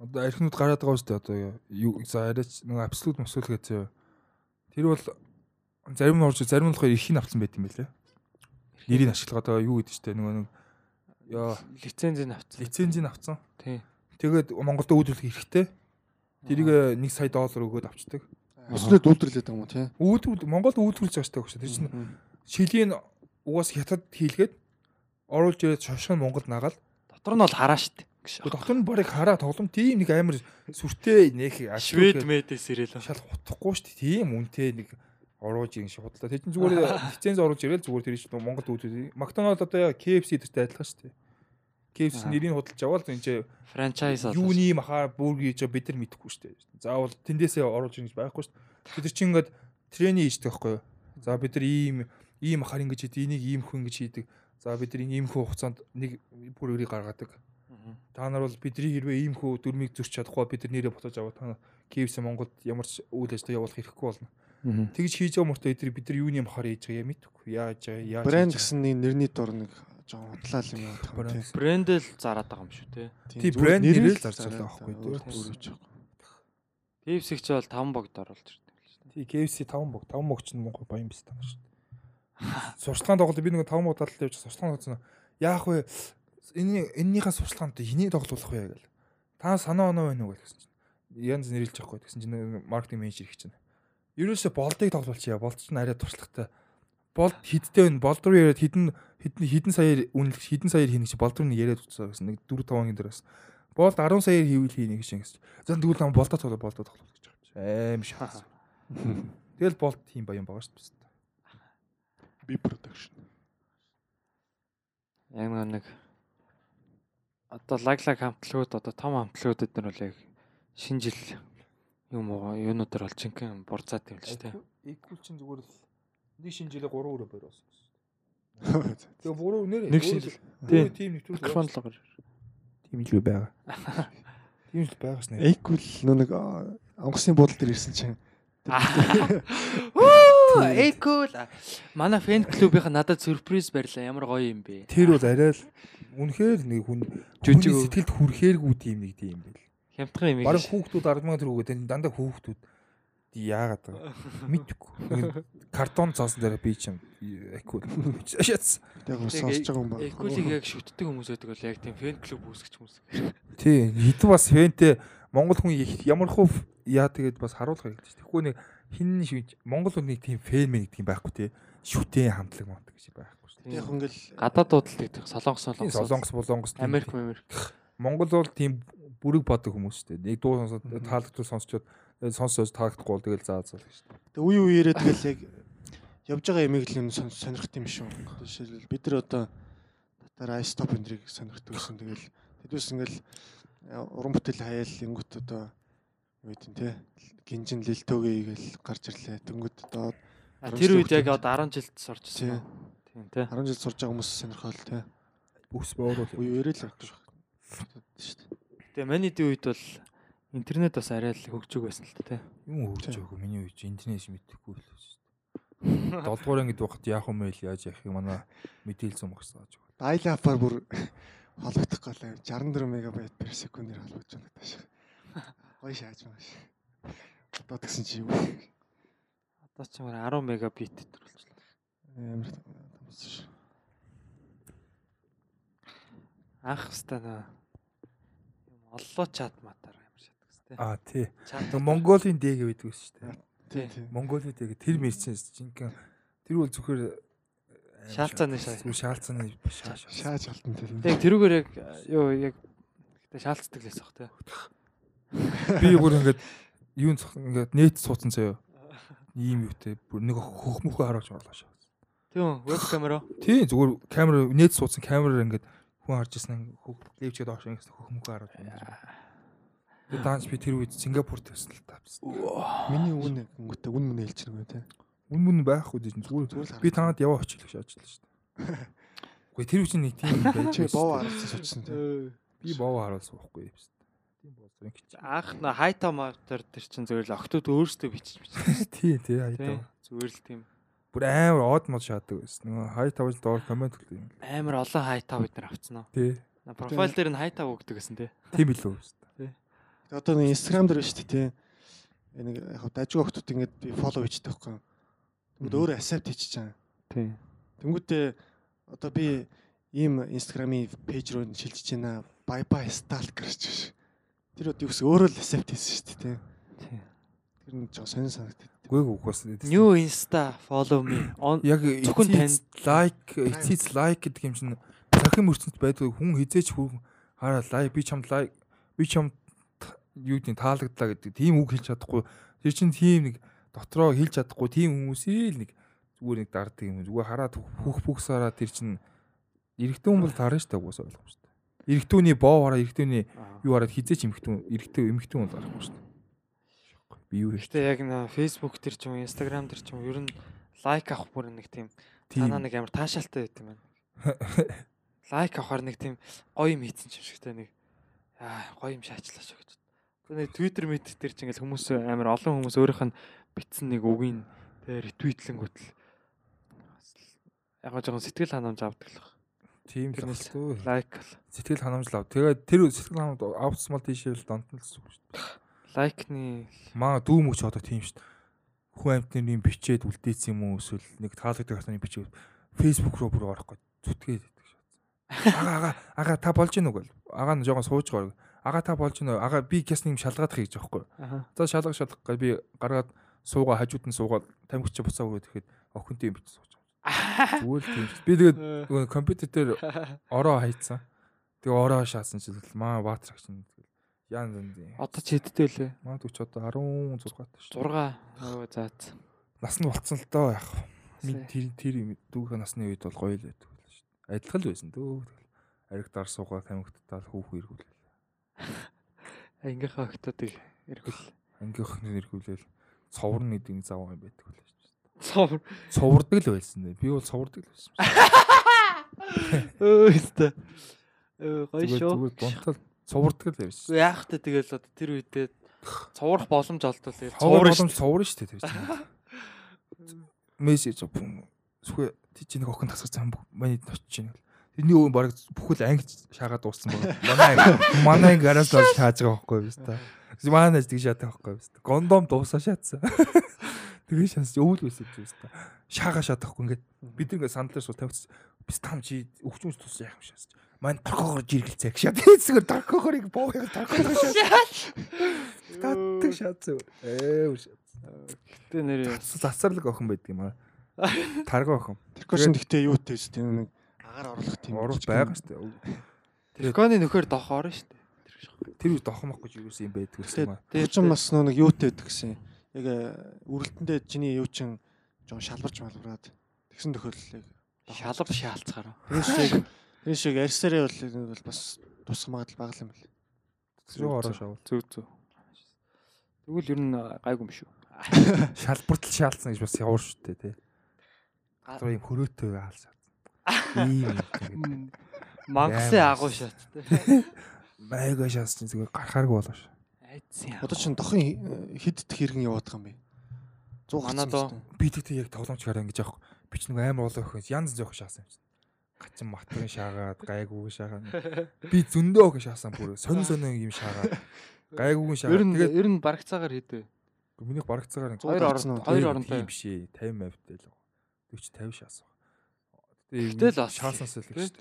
одоо архинууд гараад байгаа шүү дээ одоо юу за арайч нөгөө абсолют мөсөл гэж тэр бол зарим нь орж зарим нь болохоор эрхийг авсан байт юм байлээ. Нэрийг ашиглагаад байгаа юу гэдэг чинь нөгөө нэг яа лицензийг авсан. лицензийг авсан. Тий. Тэгээд Монголд үүдүүлэх хэрэгтэй. Тэрийг 1 сая доллар өгөөд авчдаг. Өснөд үйлдвэрлээд байгаа юм уу те. Үүдүүл Монголд үүдүүлж байгаа шүү дээ. Тэр чинь шилийн угаас хятад хийлгээд оруулж ирээд шошгоо Монголд нагаал. Дотор нь бол хараа штт. Гэхдээ дотор нь барыг хараа тоглоом тийм нэг амар сүртэй нэг Швед мэдээс ирэл. шал хутахгүй шүү дээ. Тийм үнэтэй нэг оруулж ирэн шиг худлаа. Тэр чинь зүгээр лиценз оруулж ирэл зүгээр тэр чинь Монголд үүдүүлээ. Макдоналд одоо KFC дэртэй адилхан шүү дээ. KFC Аа. нэрийг худалж аваад энэ чинь Франчайз юуны махаа бүргий гэж бид нар мэдэхгүй шүү дээ. Заавал тэндээсээ оруулж ирэх гэж байхгүй шүү дээ. Бид нар чинь ингээд трени хийждэг байхгүй юу? За бид нар ийм ийм махаар ингэж хийдэг, энийг ийм хүн ингэж хийдэг. За бид нар ийм хүн хугацаанд нэг бүр өрийг гаргадаг. Та нар бол бидний хэрвээ ийм хөө дөрмийг зөрч чадахгүй бид нар нэрээ ботож аваад та KFC Монголд ямар ч үйл ажиллагаа явуулах хэрэггүй болно. Тэгж хийж байгаа мөртөө эдгээр бид нар юуны махаар хийж байгаа юм мэдэхгүй. Яаж яаж Брэнд гэсэн нэрний дор нэг жоохон худлаа юм юм те. Брэндэл зараад байгаа юм шүү те. Тийм, брэнд нэрээ л зарж байгаа байхгүй юу? Өөр төрөж байгаа. KFC-г ч бол 5 богд оруулж ирдэг л шүү. Тий KFC 5 бог 5 богч нь Монгол баян биз таа шүү. Сурчлагын тоглолт би нэг 5 бог дадлаа явж сурчлагын тоглолт яах вэ? Энэ эннийхээ сурчлаганд хэний тоглох вэ гэл. Та санаа оноо байна уу гэсэн чинь. Янз нэрлж явахгүй гэсэн чинь маркетинг менежер их чинь. Ерөөсө болдыг тоглуулчихъя. Болд ч арай туршлагатай. Болд хидтэй байна. Болд руу яриад хідэн хідэн хідэн саяар үнэлэх хідэн саяар хийх чи болд руу яриад утсаа гэсэн нэг 4 5 хоногийн дээрээс. Болд 10 саяар хийвэл хийнэ гэж ингэж. За тэгвэл нам болдоо тоглоо болдоо тоглох гэж байгаа юм. Аим шаа. Тэгэл болт тийм баян байгаа шүү дээ. Би production. Яг нэг одоо лаглаг хамтлагууд одоо том хамтлагууд эднэр бол яг шинэ жил юм уу юунуудаар бол чинхэн бурцаад юм л шүү дээ. Equal чинь зүгээр л нэг шинэ жилээ 3 өрөө бариулсан гэсэн. Тэгээ буруу нэр Нэг шинэ жил. Тий. тийм нэг төр Микрофонлогоор. тийм л байгаа. Тийм л байгаа шнэ. Equal нөө нэг онгоцны буудлын дээр ирсэн чинь Оо, экул. Манай фэн клубийнх надад сюрприз барьлаа. Ямар гоё юм бэ? Тэр бол арай л үнэхээр нэг хүн Жүжиг сэтгэлд хүрэхээргүй тийм нэг тийм байл. Хямдхан юм Бараг хүүхдүүд 10 мянган төгрөг өгөөд энэ дандаа хүүхдүүд яагаад байгаа мэдгүй. Картон цаасан дээр би чинь акул. Шац. ус сонсож байгаа юм ба. Экулийг яг шүтдэг хүмүүс байдаг бол яг тийм фэн клуб үүсгэж хүмүүс. Тий, хитэн бас фэнтэй Монгол хүн ямар хуу яа тэгээд бас харуулах хэрэгтэй шүү. Тэгэхгүй нэг хин шүнж Монгол хүн нэг тийм фэн мэн гэдэг юм байхгүй тий. Шүтэн хамтлаг мат гэж байхгүй шүү. Яг ингээл Гадаад дуудалт гэдэг солонгос солонгос. Солонгос болонгос Америк Америк. Монгол бол тийм бүрэг бодог хүмүүс шүү. Нэг дуу сонсоод таалагдвал сонсчод сонсож таалагдахгүй бол тэгэл заа заа л шүү дээ. Тэг үе үеэрээ тэгэл яг явж байгаа ямиг л сон- сонирхт юм шүү. Жишээлбэл бид нар одоо татар айстоп эндрийг сонирхдаг гэсэн тэгэл тэдүүс ингээл э, уран бүтээл хаяал ингүүт одоо юу гэдэг те гинжин лилтөөгээ игээл гарч ирлээ. Тэнгүүт одоо Тэр үед яг одоо 10 жилд сурч ирсэн. Тийм тий. 10 жил сурж байгаа хүмүүс сонирхол те. Бүс бооруул. Үе үеэрээ л явдаг шүү дээ. Тэгээ миний дүү үед бол интернет бас арай л хөгжөг байсан л та тий. Юм хөгж өгөө миний үеч интернет мэдэхгүй л байсан шүү дээ. 7 дугаар ангид байхад яах юм бэ яаж яах юм манай мэдээлэл зам гэсэн гэж байна. Dial-up-аар бүр холбогдох гол 64 мегабайт per секундээр холбогдож байна тааш. Гоё шааж байгаа ш. Одоо тэгсэн чи юу? Одоо ч ямар 10 мегабит төрүүлчихлээ. Амар томс ш. Анх хэвээр юм оллоо чат матаар амар шатдаг сте. Аа тий. Тэг Монголын дэг байдаг шүү дээ. Тий, тий. Монголын дэг тэр мерчэн жинхэнэ тэр бол зөвхөр Шаалцааны шаа. Зүгээр шаалцааны шаа. Шааж алтан тий. Яг тэрүүгээр яг юу яг гэтээ шаалцдаг лээс бах тий. Би бүр ингээд юун ингээд нэт суудсан заяа. Ийм юутэй бүр нэг хөх мөхөө харуулж орлоо шаа. Тийм веб камера. Тий зүгээр камер нэт суудсан камераар ингээд хүн харж ирсэн хөх левчээ доош ингээд хөх мөхөө харуулж байна. Би даанч би тэр үед Сингапурт байсан л тавьсан. Миний үн гүтээ үн мөн хэлж байгаа тий. Үн мөн байхгүй дээ зүгээр би танад яваа очил гэж ажиллаа шүү дээ. Гэхдээ тэр үчиг нэг тийм байж байсан. боо араас суудсан тий. Би боо харуул суухгүй юм шүү дээ. Тийм юм гэж. Анх на хайта мартер тэр чинь зөвөр л октод өөрсдөө бичиж бичиж. Тий, тий, хайдаа. Зүгээр л тийм Бүр амар од мод шаадаг байсан. Нөгөө хай тавж доор комент юм. амар олон хайта бид нар авцсан уу. Тий. Профайл дээр нь хайта өгдөг гэсэн тий. Тийм билүү. Одоо нэг Instagram дээр шүү дээ тий. Э, Нэг яг дажиг охтууд ингээд би follow хийдэг байхгүй. Тэнгүүд өөрөө accept хийчихэж байгаа. Тий. Тэнгүүдээ одоо би ийм Instagram-ийн пэйж руу шилжиж байна. Bye bye stalker гэж биш. Тэр одоо юу гэсэн өөрөө л accept хийсэн шүү дээ тий. Тий. Тэр нь жоо сонир санагдав. Гүй угаас. New Insta follow me яг Зөвхөн эцэц лайк, эцэц лайк гэдэг юм чинь цахим ертөнд байдаг хүн хизээч хүн хараа лайк би чамд лайк би чамд юу гэдэг таалагдлаа гэдэг тийм үг хэлж чадахгүй. Тэр чинь тийм нэг дотроо хэлж чадахгүй тийм хүмүүсээ л нэг зүгээр нэг дарддаг юм. Зүгээр хараад хүүх бүксараа тэр чинь эрэгтэй хүн бол таарна шүү дээ угаас ойлгомжтой. Эрэгтүүний боо хараа эрэгтүүний юу хараад хизээч эмэгтэн эрэгтэй эмэгтэн бол гарахгүй шүү дээ. Би юу хэлж Гэтэ яг нөө Facebook тэр ч юм Instagram тэр ч юм ер нь лайк авах бүр нэг тийм танаа нэг амар таашаалтай байт юм байна. Лайк авахар нэг тийм гоё юм хийсэн юм шигтэй нэг аа гоё юм шаачлаа шүү гэж. Нэг Twitter мэд тэр чинь ингээл хүмүүс амар олон хүмүүс өөрийнх нь битсэн нэг үгийн тэр ретвитлэнгүүтэл яг жоохон сэтгэл ханамж авдаг л баг. тийм л байна. Лайк л. Сэтгэл ханамжлаа. Тэгээд тэр сэтгэл ханамж автомат тийшэл донтнол гэсэн үг шүү дээ. Лайкны Маа дүү мөч одоо тийм шүү дээ. Хүн амтны юм бичээд үлдээсэн юм уу эсвэл нэг таалагддаг хатаны бичээд Facebook руу бүр орохгүй зүтгээд байдаг шээ. Ага ага ага та болж гин үг. Ага нь жоохон сууж байгаа. Ага та болж гин. Ага би гэс нэг юм шалгаад хий гэж аахгүй. За шалгах шалгах га би гаргаад суугаа хажууд нь суугаад тамхич буцаа өгөөд тэгэхэд охинтой юм бич сууж. Зүгээр л тийм. Би тэгээд нөгөө компьютер дээр ороо хайцсан. Тэгээ ороо шаасан чинь маа баатрах чинь яан зэн. одоо ч хэдтэй лээ. Маа төч одоо 16 таа шүү. 6 өө заац. Нас нь болцсон л доо яах. Тэр тэр юм дүүхэн насны үед бол гоё л байдаг л шүү. Адилхан л байсан дөө. Ариг дар суугаа тамхиттал хүүхэн эргүүлээ. Ангийнхаа октодыг эргүүл. Ангийнх нь эргүүлээл цоврн гэдэг нэг зав юм байдаг л шүү. Цовр. Цоврдаг л байсан. дээ. Би бол цоврдаг л байсан. Өө өстө. Өө гоё шүү. зүгээр дунтал цоврдаг л байсан. Яах вэ тэгэл одоо тэр үедээ цоврах боломж олдвол тэгэл Цовр цовр боломж шүү. цовр шүү дээ тэр чинь. Мессеж бүм сүхэ тийч нэг охин тасгацсан маний очиж байна. Тэрний өвөн баг бүхэл анги шаагаад дууссан баг. Манай манай анги араас дор шааж байгаа байхгүй юу та. Манай тэгж шатах байхгүй юу. Гондом дуусаа шаацсан. Тэгээ шаас өвөл байсан юм дээ. Шаага шатахгүй ингээд бид ингээд сандлаар суу тавьц. Бис там чи өвчмөс тус яах юм шаас. Мань торхогоор жиргэлцээ гэж шат. Зүгээр торхогоор их боо яг торхогоор шат. Татдаг шаацсан. Ээ Гэтэ нэр засарлаг охин байдаг юм аа. Тарга охин. Тэр кочин гэхдээ юу те шүү дээ нэг агаар орлох тийм жижиг байгаа шүү дээ. Телефоны нөхөр дох орно шүү дээ. Тэр үед дохомох гэж юу юм байдаг гэсэн юм аа. Хүчин бас нөө нэг юутэй байдаг гэсэн. Яг э, үрэлтэндээ чиний юу чин жоон шалбарч малбараад тэгсэн тохиолдлыг шалав шаалцгаар. тэр шиг тэр шиг арьсараа бол нэг бол бас тусах магадлал бага юм байна. Зүү ороо шавал. Зүг зүг. Тэгвэл ер нь гайгүй юм шүү. Шалбартал шаалцсан гэж бас явуур шүү дээ тий. Тэр юм хөрөөтэй хаалсан. Ийм Мангасын агуу шат. майга шаалсан зүгээр гарахааргүй болоо ш. Айдсан. Одоо чинь дохын хэд дэх хэрэгэн яваад байгаа юм бэ? 100 Манай доо. би тэгтээ яг тоглоомч гараа ингэж явах. Би ч нэг амар олон өхөс янз зөөх шаасан юм чинь. Гачин матрын шаагаад гайгүй шаагаад. Би зөндөө өхөс шаасан бүр сонин сонин юм шаагаад. Гайгүй Ер шаагаад. нь Тэгээд ер нь барагцаагаар хийдэ. миний орцсон орон уу? хоёр Тийм, оронтой. тийм биш ээ 50 50 тэл. 40 50 шаасан. Гэтэл бас- шаасанс л гэж.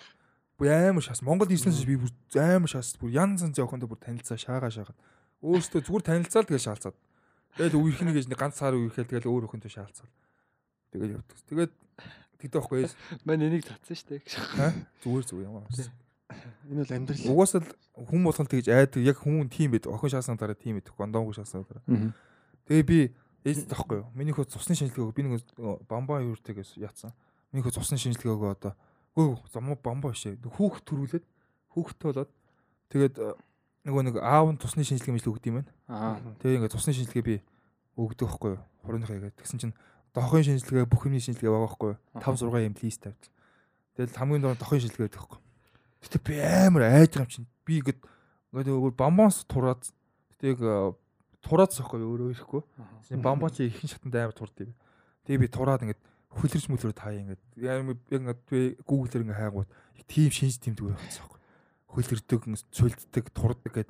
Бүр амар шаас. Монгол ирсэнээс би бүр амар шаас. Бүр янз янз яваханд бүр танилцаа шаагаа шаагаад. Өөрөөсөө зүгээр танилцаа л тэгээ шаалцаад. Тэгэл үерхнэ гэж нэг ганц сар үерхэл тэгэл өөр өхөнтэй шаалцаад. Тэгээд явдаг. Тэгээд тэгдэг байхгүй ээ. Мань энийг татсан шүү дээ. Зүгээр зүгээр ямар. Энэ бол амьдрал. Угаасаа л хүн болгон тэгж айдаг. Яг хүн тийм байд. Охин шаасан дараа тийм байд. Гондонгоо шаасан дараа. Тэгээ би ээж тахгүй юу. Миний хөө цусны шинжилгээг би нэг бамбаа юуртайгээс яатсан. Миний хөө цусны шинжилгээг одоо өө зам бамбаа бишээ. Хүүхд төрүүлээд хүүхдтэй болоод тэгээд э, нөгөө нэг аав нь цусны шинжилгээ мэт өгд юм байна. Аа. Тэгээ ингээд цусны шинжилгээ би өгдөг байхгүй юу. Хурууныхаа игээд тэгсэн чинь дохын шинжилгээ бүх юмний шинжилгээ байгаа байхгүй юу. 5 6 юм лист тавьсан. Тэгэл хамгийн доор дохын шинжилгээ өгдөг байхгүй. Гэтэ би амар айж байгаа юм чинь. Би ингээд ингээд өөр бамбаас тураад тэг тураад зөхгүй өөрөө ирэхгүй. Чи ихэнх шатанд амар турд юм. Тэгээ би тураад ингээд хүлэрч мүлрээ таа ингээд яг ингээд би гуглээр ингээд хайгууд тийм шинж тэмдэг байгаадсан байхгүй. Хүлэрдэг, цөлддөг, турдаг гэд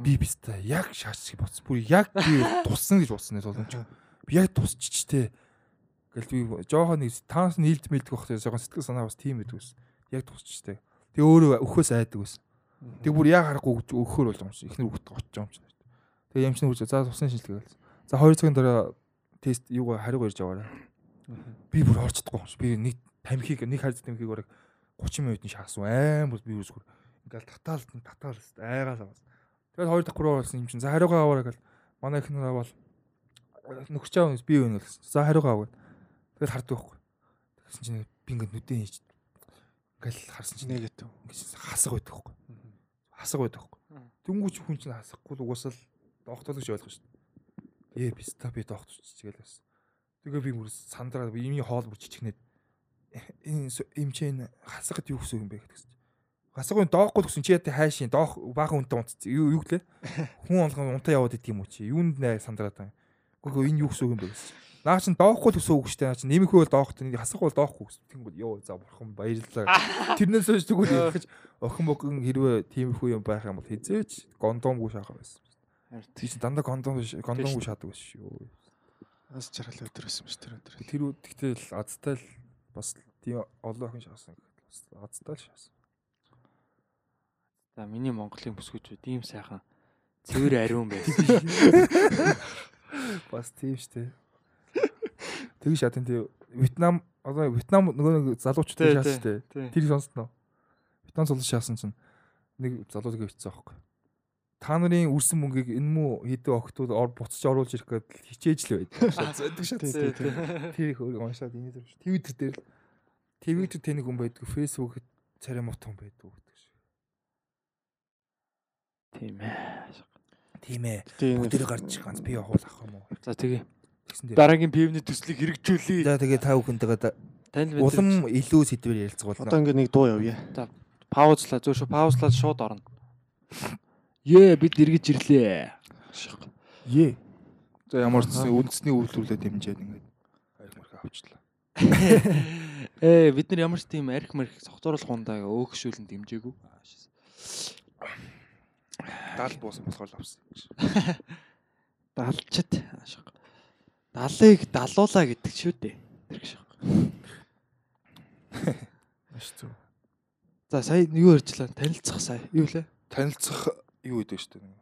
би бистэ яг шаачсыг боц. Бүр яг би туссан гэж бодсон нэг боломж. Би яг тусчичтэй. Гэл би жоохон нэг таанс нийлд мэлдэг бах жоохон сэтгэл санаа бас тийм байдаг ус. Яг тусчичтэй. Тэгээ өөрөө өхөөс айдаг ус. Тэг бүр яг харахгүй болж байгаа юм шиг. Эхнэр өгөх очиж юм шиг. Тэгээ ямчин үрж за туссан шинжилгээ гэсэн. За 2 цагийн дараа тест юугаа хариугаа ирж аваарай. Би бүр орч чадахгүй юм шиг. Би нэг тамхиг нэг харц тамхиг бараг 30 минутын шаасан амар би үрсгүр. Ингээл татаал татаал айгаал аваас. Тэгээд хоёр дахь гурав болсон юм чинь. За хариугаа аваарай гэл манай ихнэр аваад нөхөрч аав би юу вэ гэсэн. За хариугаа аваад. Тэгээд харддаг байхгүй. Тэгсэн чинь би ингээд нүдэн хийж ингээл харсан чинь Негатив. ингээд хасаг байдаг байхгүй. Хасаг байдаг байхгүй. Дүнгүүч хүн чинь хасахгүй л угаасаа л доохтол гэж ойлгож шүү дээ. Ээ би ста би доохтолч гээл бас. Тэгээ би бүр сандраад имний хоол бүр чичгнээд энэ эмчэн хасагт юу гэсэн юм бэ гэсэн. Хасагын доохгүй гэсэн чи яа хайшин доох баахан үнтэй унтц. Юу юу гэлээ? Хүн олгон унтаа яваад идэм юм уу чи? Юунд нэ сандраад байгаа. Гэхдээ энэ юу гэсэн юм бэ гэсэн. Наа чин доохгүй л гэсэн үг дээ. Наа чин нэмэхгүй бол доохт нэг хасаг бол доохгүй гэсэн. Тэнгүүд ёо за бурхан баярлалаа. Тэрнээс хойш тэгвэл гэж охин богн хэрвээ тиймэрхүү юм байх юм бол хизээч гондомгүй шахаа байсан. Тий чи дандаа гондом гондомгүй шаадаг байсан шүү. Аз жаргал өдөр байсан биш тэр өдөр. Тэр үед тэгтэл азтай л бас тийм олон охин шаасан гэхэд бас азтай л шаасан. За миний Монголын бүсгүйчүүд ийм сайхан цэвэр ариун байсан. Бас тийм штэ. Тэгж шатын тий Вьетнам одоо Вьетнам нөгөө нэг залуучууд шаасан штэ. тий. Тэр сонсноо. Вьетнам залуу шаасан чинь нэг залууг өвчсөн аахгүй. Та нарын үрсэн мөнгийг энэ мүү хэдэн октод ор буцаж оруулж ирэх гээд хичээж л байдаг. Зөдөг шат. Тэр их өөр уншаад энэ дээр шүү. Твиттер дээр л Твиттер тэнэг хүн байдаг, фэйсбүүк царай мот хүн байдаг гэдэг шүү. Тийм ээ. Тийм ээ. Бүгдээр гарч ганц би явуул ах юм уу? За тэгээ Тэгсэн дээр. дараагийн пивны төслийг хэрэгжүүлээ. За тэгээ та бүхэндээ Тань улам илүү сэдвээр ярилцгуулна. одоо ингээ нэг дуу явъя. паузлаа зөө шүү паузлаад шууд орно. Ее бид эргэж ирлээ. Е. За ямар ч үндэсний үйлдвэрлэлд дэмжээд ингээд арх марх авчлаа. Ээ бид нар ямар ч тийм арх марх согтууруулах хундаа өөгшүүлэн дэмжээгүй. Дал буусан болохоор авсан. Далчит. Ашиг. Далыг далуулаа гэдэг шүү дээ. Тэр шиг. Маш зү. За сая юу ярьчлаа? Танилцах сая. Юу лээ? Танилцах юу гэдэг шүү дээ.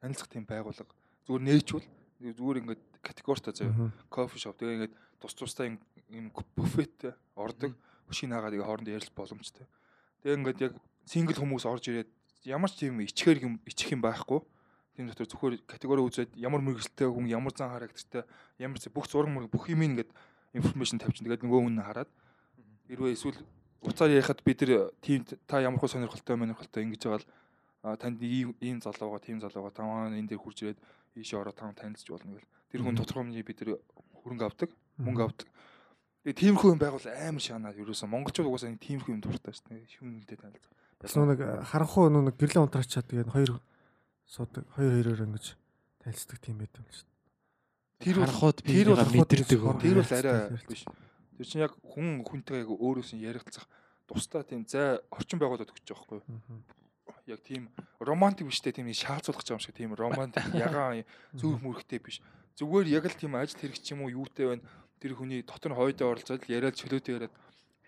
Танилцах тийм байгууллага зүгээр нээчүүл зүгээр ингээд категоритой заяа. кофе шоп тэгээ ингээд тус тустай юм- буфет ордог хөшийн хаагаад ингээ хоорондоо ярилцах боломжтой. Тэгээ ингээд яг сингл хүмүүс орж ирээд ямар ч тийм ичгээр юм ичих юм байхгүй. Тийм дотор зөвхөн категори үзээд ямар мэрэгчлээ хүн ямар зан характертай ямар ч бүх зураг мөрөг бүх юм ингээд информашн тавьчихсан. Тэгээд нөгөө хүн хараад хэрвээ эсвэл уцаар ярихад бид нар тийм та ямар хөө сонирхолтой сонирхолтой ингэж байгаа л танд ийм ийм залууга тийм залууга таван энэ дээр хурж ирээд ийшээ ороо таван танилцж болно гэл. Тэр хүн тодорхой хэмжээ бид нар хөрөнгө авдаг, мөнгө авдаг. Тэгээ тиймэрхүү юм байгуул амар шаанаад ерөөсөн монголчууд угаасаа нэг тиймэрхүү юм дуртай шүү дээ. Шүүнэлдээ танилцах. Бас нэг харанхуу нөө нэг гэрлэн унтраачаад тэгээд хоёр суудаг хоёр хоёроор ингэж танилцдаг тийм байт юм шүү. Тэр би тэр бол тэрийг мэдэрдэг. Тэр бол арай биш. Тэр чинь яг хүн хүнтэйгээ өөрөөс нь ярилцах тусдаа тийм зай орчин байгуулад өгч байгаа байхгүй юу? Яг тийм романтик биштэй тийм шаалцуулах юм шиг тийм романтик ягаан зүрх мөрхтэй биш. Зүгээр яг л тийм ажил хэрэг ч юм уу юутай байна. Тэр хүний дотор нь хойдоо оролцоод яриад чөлөөтэй яриад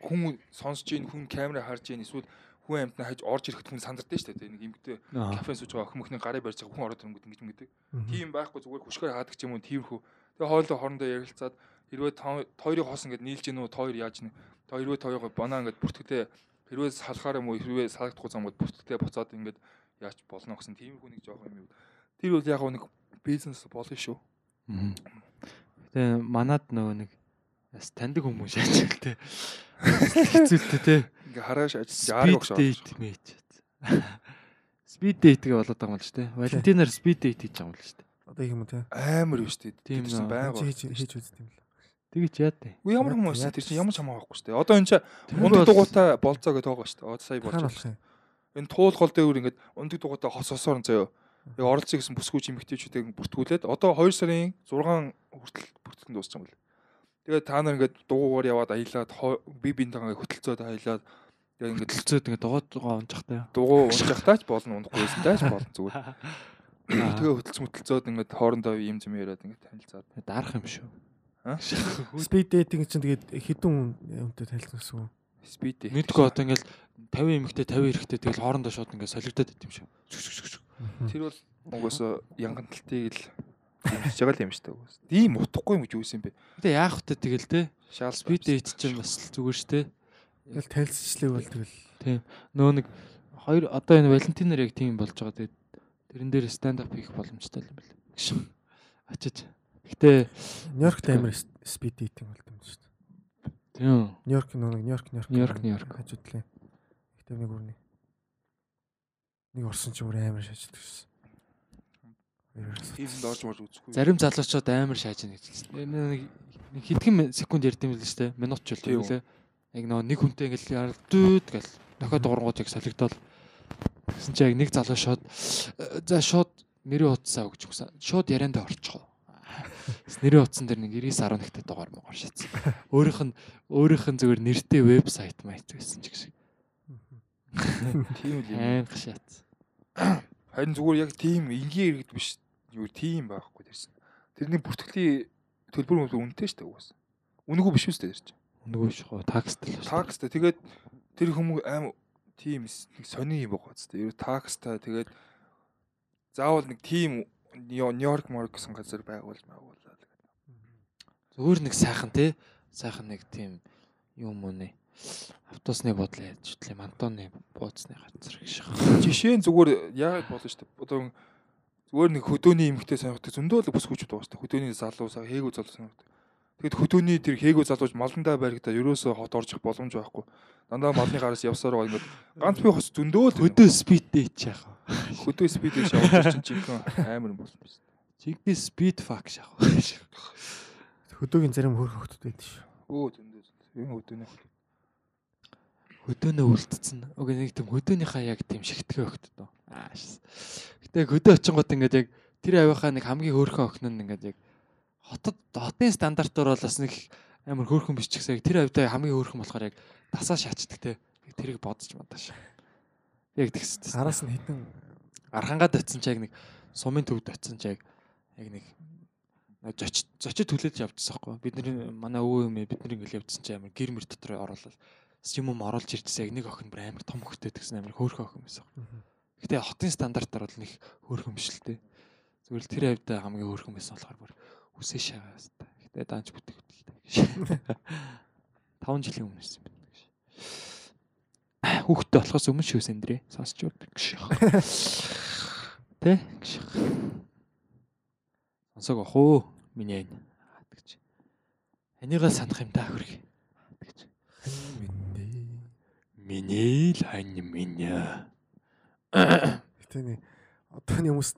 хүн сонсож ийн хүн камера харж ийн эсвэл хүн амьтнаа хаж орж ирэхэд хүн сандардаг шүү дээ. Нэг эмгтэй кафе сууж байгаа охин мөхний гарыг барьж байгаа хүн ороод ирэнгүүт ингэж ингэдэг. Тийм байхгүй зүгээр хөшгөр хаадаг юм уу тиймэрхүү. Тэгээ хоолой хоорондоо ярилцаад хэрвээ хоёрыг хоос ингээд нийлж гинүү та хоёр яаж нэ. Хэрвээ тоёгоо банаа ингээд бүртгэдээ хэрвээ салахаар юм уу хэрвээ салагдахгүй зам бол бүртгэдээ буцаад ингээд яаж болно гэсэн тиймэрхүү нэг жоох юм юу. Тэр бол яг нэг бизнес болно шүү. Тэгээ манад нөгөө нэг бас таньдаг хүмүүс шаачдаг те. Хэцүүлтэй те. Ингээ харааш ажиллаж яарах Speed date мэж. Speed date гээ болоод байгаа юм л шүү дээ. Валентинаар speed date хийж байгаа юм л шүү дээ. Одоо юм те. амар биш үү. Тийм нөө. байнга. Хийж хийж үзт юм л. Тэгэж яа тээ. Үгүй ямар хүмүүс яа- тэр чинь ямар ч хамаа байхгүй шүү дээ. Одоо энэ чинь Тэр ундаг бол- дугуйтай болцоо гэдэг байгаа шүү дээ. Одоо сая юм? Энэ туулгол дээр ингээд ундаг дугуйтай хос хосоор заяа. Яг оролцсон гэсэн бүсгүйч эмгтээчүүдийг бүртгүүлээд одоо 2 сарын 6 хүртэл бүртгэн дууссан юм байна. Тэгээд та нар ингээд дугуугаар яваад аялаад би бинтэйгээ хөтөлцөөд аялаад тэгээд ингээд Хөтөлцөөд ингээ дугаад байгаа унжахтай. дугуй унжахтаач болно унахгүй байсантайч болно зүгээр. Тэгээ хөтөлц мөтөлцөөд ингээд хоорондоо юм юм яриад ингээд танилцаад. Дарах юм шүү. Speed dating чинь тэгээд хэдэн хүнтэй танилцсан гэсэн үг. Speed date. Мэдгүй одоо ингээл 50 эмэгтэй 50 эрэхтэй тэгэл хоорондоо шууд ингээ солигдоод байт юм шүү. Шүк. Тэр бол угаасаа янган талтыг л дэмжиж байгаа юм шүү дээ. Тийм утгагүй юм гэж юм бэ? Гэтэ яах вэ тэгэл те. Шаал Speed date чинь бас зүгээр штэ. Тэгэл танилцчлаг бол тэгэл Нөө нэг хоёр одоо энэ Валентинаар яг тийм болж байгаа. Тэгээд тэрэн дээр stand up хийх боломжтой юм байна. Гэж. Гэтэ Нью-Йоркт амар speed dating болд юм шүү дээ. тийм. Нью-Йорк нэг Нью-Йорк Нью-Йорк Нью-Йорк, Нью-Йорк. хажуудлаа. Гэтэ нэг үрний. Нэг орсон ч өөр амар шаждаг шсэн. Хийсэнд орж марж үзэхгүй. Зарим залуучууд амар шааж байна гэж. Нэг нэг хэдхэн секунд ярьд юм л шүү дээ. Минут ч үлээ. Яг нөгөө нэг хүнтэй ингээл ярдууд гэл дахиад дуурангууд яг солигдоод гэсэн чи яг нэг залуу шууд «Э, за шууд нэрээ утсаа өгч өгсөн. Шууд яриандаа орчих. Нэрээ утсан дээр нэг 99.11-тэй дугаар муугар шатсан. Өөрийнх нь өөрийнх нь зүгээр нэртэй вебсайт майт байсан ч гэсэн. Тийм л юм. Аим шатсан. Харин зүгээр яг тийм энгийн иргэд биш. Юу тийм байхгүй тэрсэн. Тэрний бүртгэлийн төлбөр мөнгө үнэтэй шүү дээ угаасаа. Үнэгүй биш үстэй тэр чинь. Нөгөө шоо такстай. Такстай тэгээд тэр хүмүүс аим тийм сони юм байгаа зү. Ер такстай тэгээд заавал нэг тийм Нью-Йорк морг гэсэн газар байгуул байгуулаад. Зүгээр нэг сайхан те. Сайхан нэг тийм юм уу нэ. Автобусны бодлоо яаж хөтлөм Антоны бууцны газар гэж. Жишээ нь зүгээр яагаад болно шүү дээ. Одоо зүгээр нэг хөдөөний эмгтэй сонирхдаг зөндөө л шүү дээ. Хөдөөний залуу сая хээгүү залуу сонирхдаг. Тэгэд хөдөөний тэр хээгүү залууч маландаа баригдаа ерөөсөө хот орж их боломж байхгүй. Дандаа малны гараас явсаар байгаа ингээд ганц би хос зөндөө л Хөдөө спид дээч яах вэ? хөдөө спид гэж явж чинь жинхэнэ амар юм болсон биз. Чигний спид фак шаах вэ? Хөдөөгийн зарим хөрх хөгтөд байдаг шүү. Өө зөндөө. Энэ хөдөөний Хөдөөнөө үлдсэн. Уг нэг тийм хөдөөнийхаа яг тийм шигтгэн өгт дөө. Ааш. Гэтэ хөдөө очингууд ингээд яг тэр авийнхаа нэг хамгийн хөөрхөн охин нь ингээд яг хотод хотын стандартаар бол бас нэг амар хөөрхөн биш ч гэсэн тэр авдаа хамгийн хөөрхөн болохоор яг дасаа шаачдаг те. Тэрийг бодож мадаш. Яг тэгс. Араас нь хитэн Архангаад очисон ч яг нэг сумын төвд очисон ч яг яг нэг зочид зочид хүлээж явчихсан байхгүй бидний манай өвөө юм бид нар ингээл явчихсан чи амар гэр мөр дотор оруулаад юм юм оруулж ирчихсэн яг нэг охин бүр амар том хөхтэй гэсэн амар хөөрхөн охин байсан. Гэтэ хотын стандартаар бол нэг хөөрхөн биш л дээ. Зүгээр л тэр хавьд хамгийн хөөрхөн байсан болохоор бүр үсээ шаагаас та. Гэтэ даанч бүтээх хөтэлтэй. 5 жилийн өмнөөс юм байна гэж. Хүүхдтэй болохоос өмнө шүү сэндрээ. Сонсч бол гэж. Тэ? гэж. Сонсог ах уу миний ань. гэж. Анийгаа санах юм да хөрг. гэж. Миний л хань минь. Гэтэ нэг одооны хүмүүс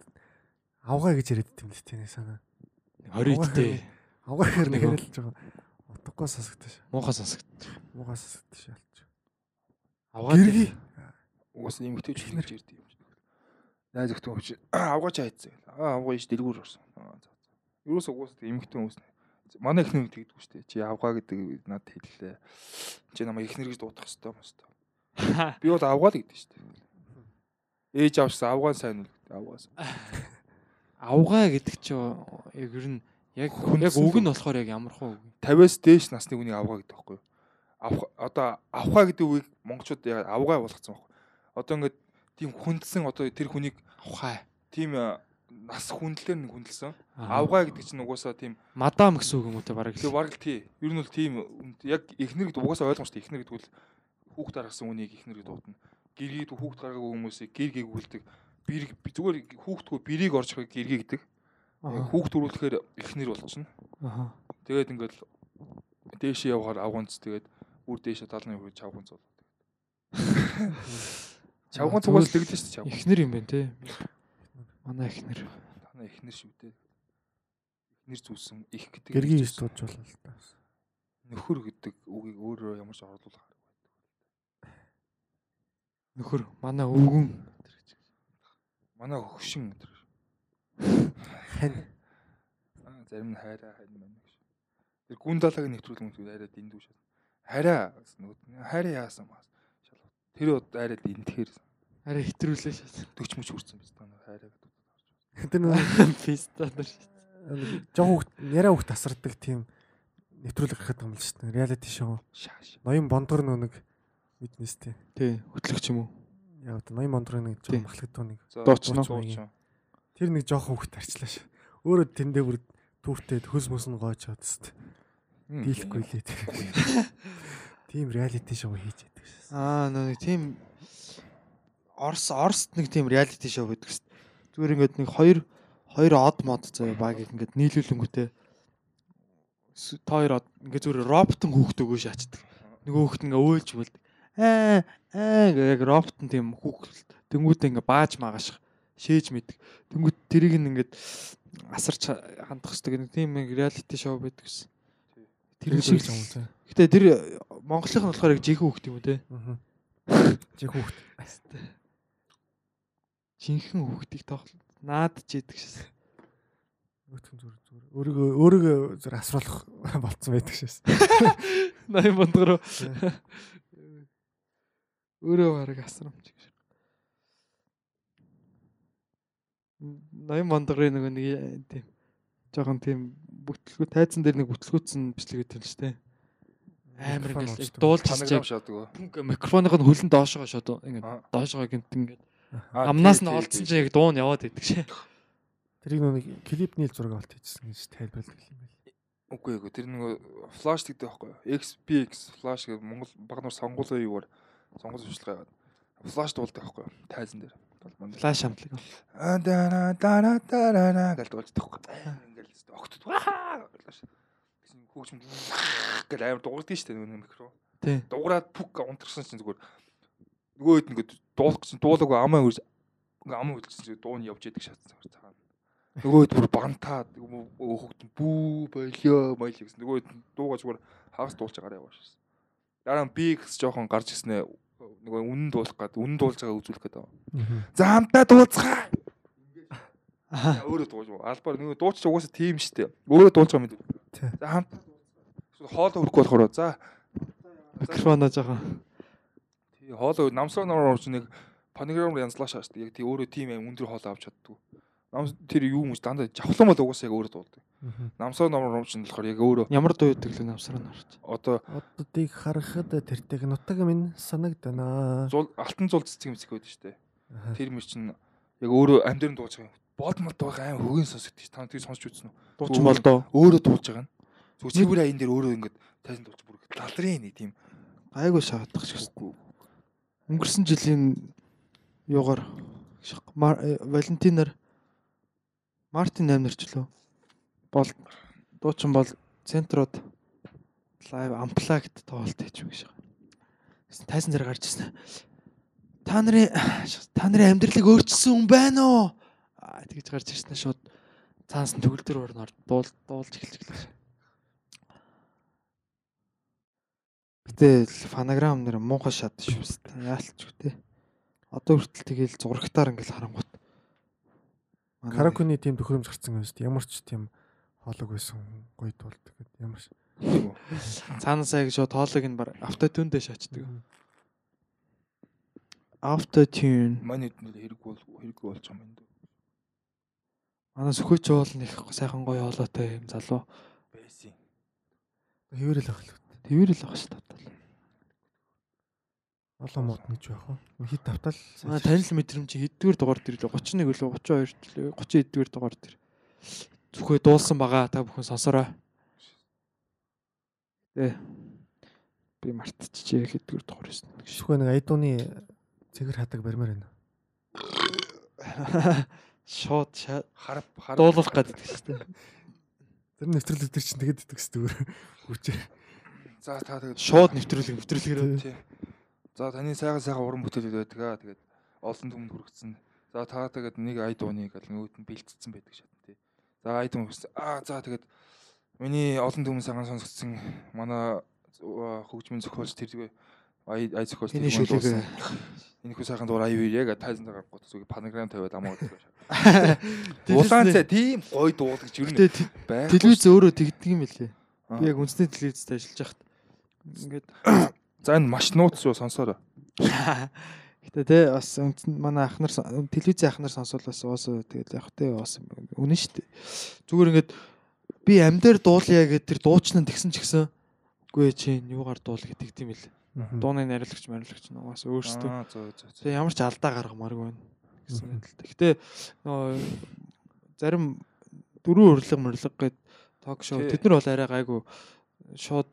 авгаа гэж яриад байт юм л тийм санаа. 20 идтэй. Авгаа гэхэр Нэг нэг л жоохон утгагүй сонсогдож. Муухай сонсогд. Муугай сонсогдож шаалч. Авгаад Гэрги угаас эмгтээч л гэж ирдэг юм. Найз өгтөн хүч авгаач хайцсан. Аа авгаа иш дэлгүүр орсон. Юус угаас эмхтэн үс. Манай ихнэр тэгдэггүй шүү дээ. Чи авгаа гэдэг надад хэллээ. Чи намайг ихнэр гэж дуудах хэвээр юм шүү. Би бол авгаа л гэдэг шүү дээ. Ээж авсан авгаа сайн үл авгаас. Авгаа гэдэг чи яг ер нь яг яг үг нь болохоор яг ямар хөө үг. 50-аас дээш насны хүний авгаа гэдэг байхгүй юу? Авах одоо авхаа гэдэг үгийг монголчууд яг авгаа болгоцсон байхгүй. Одоо ингээд тийм хүндсэн одоо тэр хүнийг Авхаа. тийм э, нас хүндлээр нэг хүндэлсэн. Авгаа гэдэг чинь угаасаа тийм Мадам гэсэн үг юм уу те бараг. тэг бараг тий. Ер нь бол тийм яг ихнэр гэдэг угаасаа ойлгомжтой ихнэр гэдэг бол хүүхд гаргасан үнийг ихнэр гэдэг дуудана. Гэргээд хүүхд гаргаагүй хүмүүсийг гэр гээгүүлдэг. Бэрэг зүгээр хүүхдгөө бэрийг орж байгааг гэргээ гэдэг. Хүүхд төрүүлэхээр ихнэр болчихно. Аа. Тэгээд ингээд дээшээ явахаар авганц тэгээд бүр дээшээ талны хувь чавганц бол. Чавганц угаас тэгдэж шүү дээ. Эхнэр юм байна те. Манай эхнэр. Танаа ихнэр шүү дээ. Ихнэр зүсэн их гэдэг. Гэргийн иш дуудж болно л та. нөхөр гэдэг үгийг өөрөө ямар ч оруулах арга. Нөхөр манай өвгөн. Манай хөвшин өдр. Хань. Аа зарим нь хайраа хайр мань гэж. Тэр гүн далааг нэвтрүүлэн үзвэл арай дэндүү шат. Хайраа гэсэн нөгөө хайраа яасан маа. Шалгав. Тэр од арай дэнтэхэр Арай хэтрүүлээ шээ. 40 мөч хүрсэн биз таа хайраа гэдэг. Тэр нэг Пистадэр. жоо хүүхд яриа хүүхд тасардаг тийм нэвтрүүлэг гаргах юм л шүү дээ. Реалити шоу. Шааш. Ноён бондгор нөө нэг мэднэстэй. Тий, хөтлөгч юм уу? Яг одоо ноён бондгор нэг Тий. жоо махлагд нэг. Дуучин. Тэр нэг жоохон хүүхд тарчлаа ш. Өөрөө тэндээ бүр түүхтэй хөс мөс нь гоож чад тест. Дийлэхгүй лээ тэр. Тийм реалити шоу хийж яддаг шээ. Аа, нөө нэг тийм Орс Орст нэг тийм реалити шоу байдаг шүү дээ. Зүгээр ингээд нэг хоёр хоёр од мод заяа баг ингээд нийлүүлэнгүүтээ с- та хоёр од ингээд зүгээр роботын хүүхд өгөө шаачдаг. Нөгөө хүүхд ингээ өөлж мөлдөг. Аа аа гэх яг роботын тийм хүүхд тэнгүүтээ ингээ бааж магааш шээж мэддэг. Тэнгүүт тэрийг нь ингээд асарч хандах хэрэгтэй нэг тийм реалити шоу байдаг гэсэн. Тэр шиг юм тий. Гэтэ тэр Монголынх нь болохоор яг жинхэнэ хүүхд юм уу те? Аа. Жиг хүүхд. Жинхэнэ хүүхдийг тоглол наад ч яадаг шээс. Өтгөн зүр зүр. Өөрийгөө өөрийгөө зүр асруулах болцсон байдаг шээс. 80 бондгороо өөрөө бараг асрамч гэж. 80 бондгорын нөгөө нэг тийм жоохон тийм бүтлгүү тайзан дээр нэг бүтлгүүцэн бичлэг гэдэг л шүү дээ. Амар уучдаг. дуулж уу? Микрофоных нь хөлн доошоо шууд ингээд доошоо гинт ингээд Аа, амнаас нь олдсон чинь яг дуун яваад идэг шээ. Тэрийг нэг клип нийл зураг авалт хийжсэн гэж тайлбарладаг юм байл. Үгүй эгүй тэр нөгөө флаш гэдэг байхгүй юу? XPX флаш гэдэг Монгол баг нар сонгуулийн юугаар сонгуул зөвшлөгөө яагаад. Флаш дуулдаг байхгүй юу? Тайзан дээр. Флаш амтлаг. Аа дара дара дара гэж дуулдаг байхгүй? Ингээл огтд. Гэсэн хүүхч гэл амар дуурдаг шүү дээ нөгөө микро. Тий. Дуураад пүк унтарсан чинь зүгээр нөгөө хэд ингээд дуулах гэсэн дуулаагүй амаа үрж амаа үлдсэн чинь дууны явж яадаг шатсан цагаан. Нөгөө хэд бүр бантаад хөөхд бүү болио мойл гэсэн нөгөө хэд дуугаа зүгээр хагас дуулж байгаараа яваа шээс. Дараа нь би гэс жоохон гарч ирснэ нөгөө үнэн дуулах гад үнэн дуулж байгаа үзүүлэх гэдэг. За хамтаа дууцгаа. Аа. Өөрөө дууж албаар нөгөө дууч угаасаа тийм штэ. Өөрөө дуулж байгаа мэд. За хамтаа хоол өрөхгүй болохоор за Микрофоноо жоохон тий хоол намсраа нор орж нэг паниграмаар янзлаа шаашдаг. Яг тий өөрөө тийм аим өндөр хоол авч чаддгүй. Намс тэр юу юм дандаа жавхлан бол угаасаа яг өөрөө дуулдаг. Намсраа нор орж нь болохоор яг өөрөө ямар дуу өгдөг л намсраа нарч. одоо Оддыг харахад тэртэг нутаг минь санагданаа. зул алтан зул цэцэг мэцэг байдаг штэ. Аха. Тэр мөр чинь яг өөрөө амьдэр нь дуулж байгаа юм. Бодмол дуугаа аим хөгийн сонсогдчих. Та тэр сонсч үзсэн үү? Дуучин болдоо. Өөрөө дуулж байгаа нь. Зүгээр цэвэр аян дээр өөрөө ингээд тайзан дуулж бүр лалрын нэг тийм Айгуу шагаадах ч гэсэн. Өнгөрсөн жилийн юугаар э, Валентинаар Мартин 8 нарч лөө бол дуучин бол центрод лайв амплагт тоглолт хийж байгаа шиг. Тайсан дээр гарч ирсэн. Та нарын та нарын амьдралыг өөрчилсөн хүн байна уу? Тэгж гарч ирсэн шууд цаанаас нь төгөлдөр орно дуул дуулж эхэлж гэлээ. Гэтэл фонограм нэр муухай шат шүү дээ. Яалтч үү те. Одоо хүртэл тэгэл зурагтаар ингээл харангуут Каракуны тийм төхөөрөмж гарцсан юм шүү дээ. Ямар ч тийм хоолог байсан гоё туулдаг гэдэг. Ямар. Цаанасаа яг шууд тоолог нь баг автотюн дээр шаачдаг. Автотюн. Манай хэд нэр хэрэг бол хэрэг болж байгаа юм даа. Манай сөхөж уул нэг сайхан гоё хоолойтой юм залуу. Байсан. Хэвэрэл ах л. Тэвэрэл ах шүү дээ. Олон мод гэж байх уу? Хит тавтал. Манай танил мэдрэмж хэддүгээр дугаар дээр лөө 31 лөө 32 лөө 30 хэддүгээр дугаар дээр. Зүхээ дуулсан байгаа та бүхэн сонсороо. Тэ. Би мартчихжээ хэддүгээр дугаар байсан. Шүхэ нэг айдууны цэгэр хадаг барьмаар байна. Шууд Харап харап дуулах гэдэг шүү дээ. Тэр нэвтрүүлэг дээр чинь тэгээд идэх зүгээр. Хүчээр. За та тэгээд Шууд нэвтрүүлэг нэвтрүүлгээр тий. За таны сайхан сайхан уран бүтээлүүд байдаг аа. Тэгээд олон түмэнд хүргэсэн. За та тэгээд нэг ай дууны гал нөгөөд нь бэлтцсэн байдаг тий. За ай дуу хүргэсэн. Аа за тэгээд миний олон түмэн сайхан сонсгдсон манай хөгжмийн зохиолч тэр ай ай зохиолч Эний шүлэг. Энэ хүү сайхан дуур аюу яг тайзан дээр гот зүг панограм тавиад. Телевизний- Улаан цай тийм гоё дуулдаг ч юу байх. телевиз өөрөө тэгдэг юм билээ. Би яг үндэсний телевизд ажиллаж байхад ингээд За энэ маш нууц шүү сонсоорой. Гэтэ те бас үндсэн манай ахнар сон- телевизийн ахнар сонсвол бас уусаа тэгэл яг те бас үнэн шүү дээ. Зүгээр ингээд би амьдаар дуулъя гэдэг тэр дуучны тэгсэн ч гэсэн үгүй ээ чи юугаар дуул гэдэг тийм л. Дууны нариулагч мариулагч нугаас өөрсдөө. Тэгээ ямар ч алдаа гаргамааргүй байна гэсэн юм л. Гэтэ нөгөө зарим дөрөв өрлөг мөрлөг гээд ток шоу Тий. тэд нар бол арай гайгүй шууд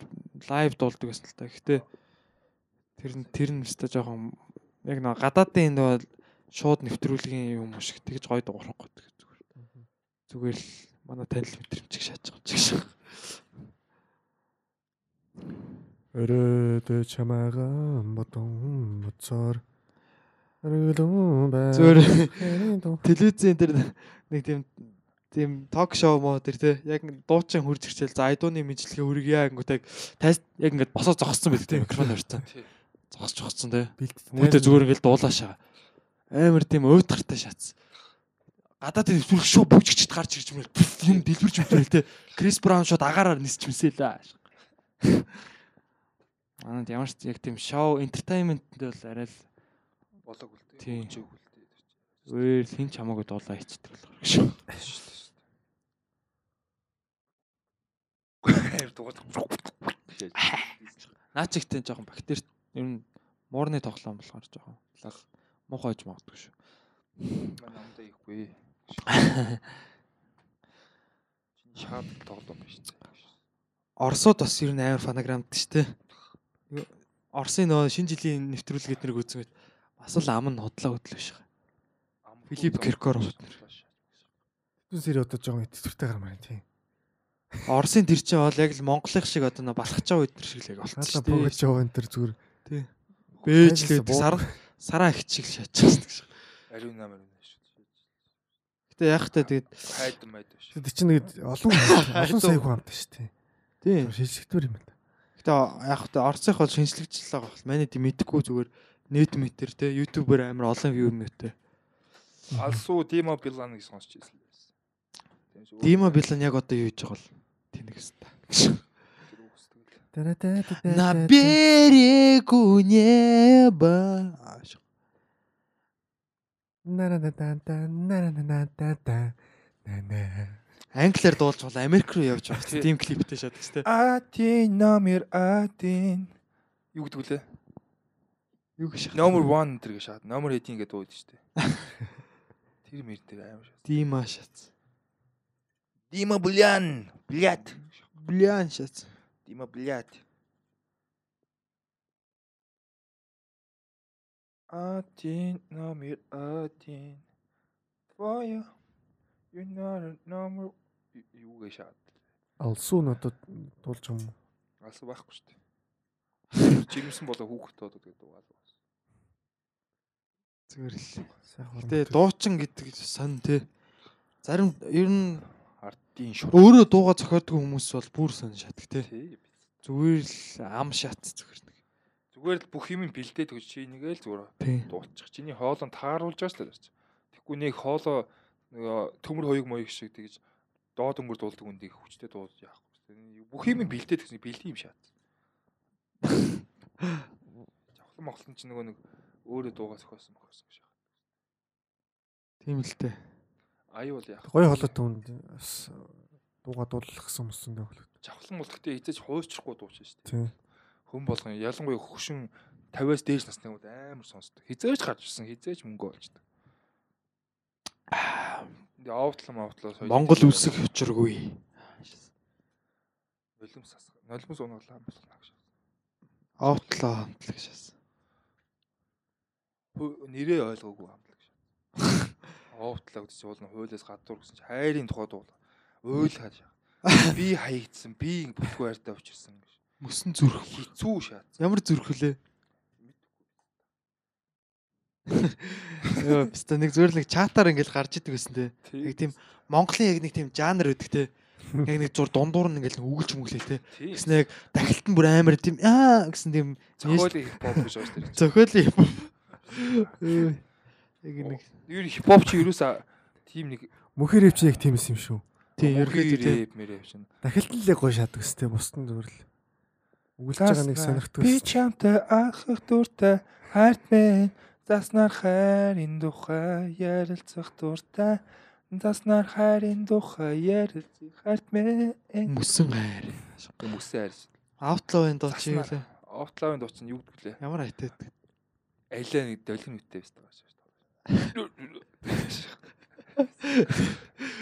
лайв дуулдаг байсан л та. Гэтэ тэр нь тэр нь өстой жоохон яг нөгөө гадаадын нөгөө шууд нэвтрүүлгийн юм шиг тэгж гоё дуурахгүй зүгээр. Зүгээр л манай танил мэдрэмжийг шааж байгаа юм шиг. Өрөөдө чамаага бодон моцоор Өрөөлөн бай. Зүгээр телевизэн дээр нэг тийм тийм ток шоу моо тэр те яг дуучин хурж ирчээл за айдууны мэдлэгээ хүргье ангууд яг яг ингээд босоо зогссон байдаг те микрофон орцсон Тий. Зогсож зогссон те. Хүмүүстээ зүгээр ингээл дуулаашаа амар тийм уйтгартай шатс гадаад нэвтрүүлэх шоу бүжигчд гарч ирж мэл юм дэлбэрч өгдөөл те Крис Браун шууд агаараар нисч мэсэлээ Манайд ямар ч яг тийм шоу entertainment-д бол арай л болоог үлдээ. Тий. Өчөөг үлдээ. Өөр хин ч хамаагүй дуулаа хийчихдэг болохоор шүү. Наа чигтээ жоохон бактери ер нь муурны тоглоом болохоор жоохон лал муухай гэж магадгүй шүү. Намдаа ихгүй. Чиний шаад тоглоом биш үү? Оросууд бас ер нь амар фонограмд шүү дээ. Оросын нөгөө шинэ жилийн нэвтрүүлгээд нэрг үзсэн гэд бас л ам нь хотлоо хөдлөө шүү. Филипп Киркоров бид Түн сэр одоо жоохон итгэвчтэй гармаар тийм. Оросын тэр чинь бол яг л Монголын шиг одоо балхачаа үед тэр шиг л яг болчихсон дээ. яваа энэ төр зүгээр. Бээжлээд Буу- сар сараа их чиг шатчихсан гэж. Ариун намар байна шүү. Гэтэ яг та тэгээд Хайдан майд биш. Тэр чинь нэг олон олон сая хүн амтаа шүү дээ. тийм Шилжигдвэр юм байна. Гэтэ яг та Оросынх бол шинжлэгдчихлээ байгаа бол манай тийм мэдэхгүй зүгээр нэт метр те ютубер амар олон view мэтэй. Алсуу Дима Билан гэж сонсч ирсэн. Дима Билан яг одоо юу хийж байгаа бол тэнэг хэвээр. На берегу неба. Англиар дуулж бол Америк руу явж байгаа. Тий. Тийм клиптэй шатдаг те. Один номер один. Юу гэдэг вүлээ? Юу гэж шахах. Номер 1 тэр гэж шаад. Номер 1 гэдэг ууд шүү дээ. Тэр мэрдэг аим шүү. Дима шат. Дима Булян. Блят. Блян шат. Дима блят. Один номер один. Твоя. You know номер юу гэж шаад. Алсуу одоо дуулж юм. Алсан байхгүй шүү дээ. Жимсэн болоо хүүхэд одоо тэгээд дуугаал. Зүгээр л. Сайхан Гэтэ дуучин гэдэг сон те. Зарим ер нь Ардын шур. өөрөө дууга зохиодог хүмүүс бол бүр сон шатдаг те. Зүгээр л ам шат зүгээр нэг. Зүгээр л бүх юм бэлдээд өгч чи нэгээл зүгээр Тий. дуулчих. Чиний хоолоо тааруулж байгаа л гэж. Тэгэхгүй нэг хоолоо нөгөө төмөр хоёуг моёг шиг тэгж доод өнгөр дуулдаг үндийг хүчтэй дуулж яахгүй. Бүх юм бэлдээд гэсэн бэлдээ юм шат. Жавхлан мохлон ч нөгөө нэг өөрөө дуугаа зохиосон мохосон гэж. Тийм л дээ. Аюу бол яах. Гоё холот түнд бас дууга дуулах гэсэн юмсан дээ хөлөг. Жавхлан бол гэхдээ эцэж хуйчрахгүй дууч шүү дээ. Хүн болгон ялангуяа хөшин 50-аас дээш насны хүмүүс амар сонсдог. Хизээж гарч ирсэн, хизээж мөнгө олждаг. Овтлом овтлоо сая. Монгол үсэг учиргүй. нулимс асах. Нулимс унаглаа болгоно гэж. Хамтлаг шээс. Хөө- Нэрээ ойлгоогүй хамтлаг Овтлаа гэж уулна хуйлаас гадуур гэсэн чи хайрын тухай дуул. Уйлгаад шаа. Би хаягдсан, би бүлгүй хайртай учирсан гэж. Мөсөн зүрх. Хизүү шаац. Ямар зүрх вүлээ? Йоо, биста нэг л нэг чатаар ингээл гарч идэг гэсэн те. Яг тийм Монголын яг нэг тийм жанр өгдөг те. Яг нэг зур дундуур нь ингээл үгэлж мөглөө те. Гэсэн яг дахилт нь бүр амар тийм аа гэсэн тийм Зохиолын хипхоп гэж байна шүү дээ. Яг нэг Юу хипхоп чи ерөөсөө тийм нэг Мөхөр өвч яг тийм юм шүү. тийм ерөөдөө тийм рэп мэрэ явчихна. Дахилт л яг гоё шатдаг өстэй бусдын зүгээр л. Үгэлж байгаа нэг сонирхдаг. Би чамтай анхах дуртай хайрт мэн заснаар хайрын тухай ярилцах дуртай заснаар хайрын тухай ярилцах хайрт мэн мөсөн хайр. мөсөн хайр. Аутлоуын доо чи юу лээ? Офлайн дуу чинь юу гэдэг лээ? Ямар айтаад. Алаа нэг долгин үттэй байсан дээ.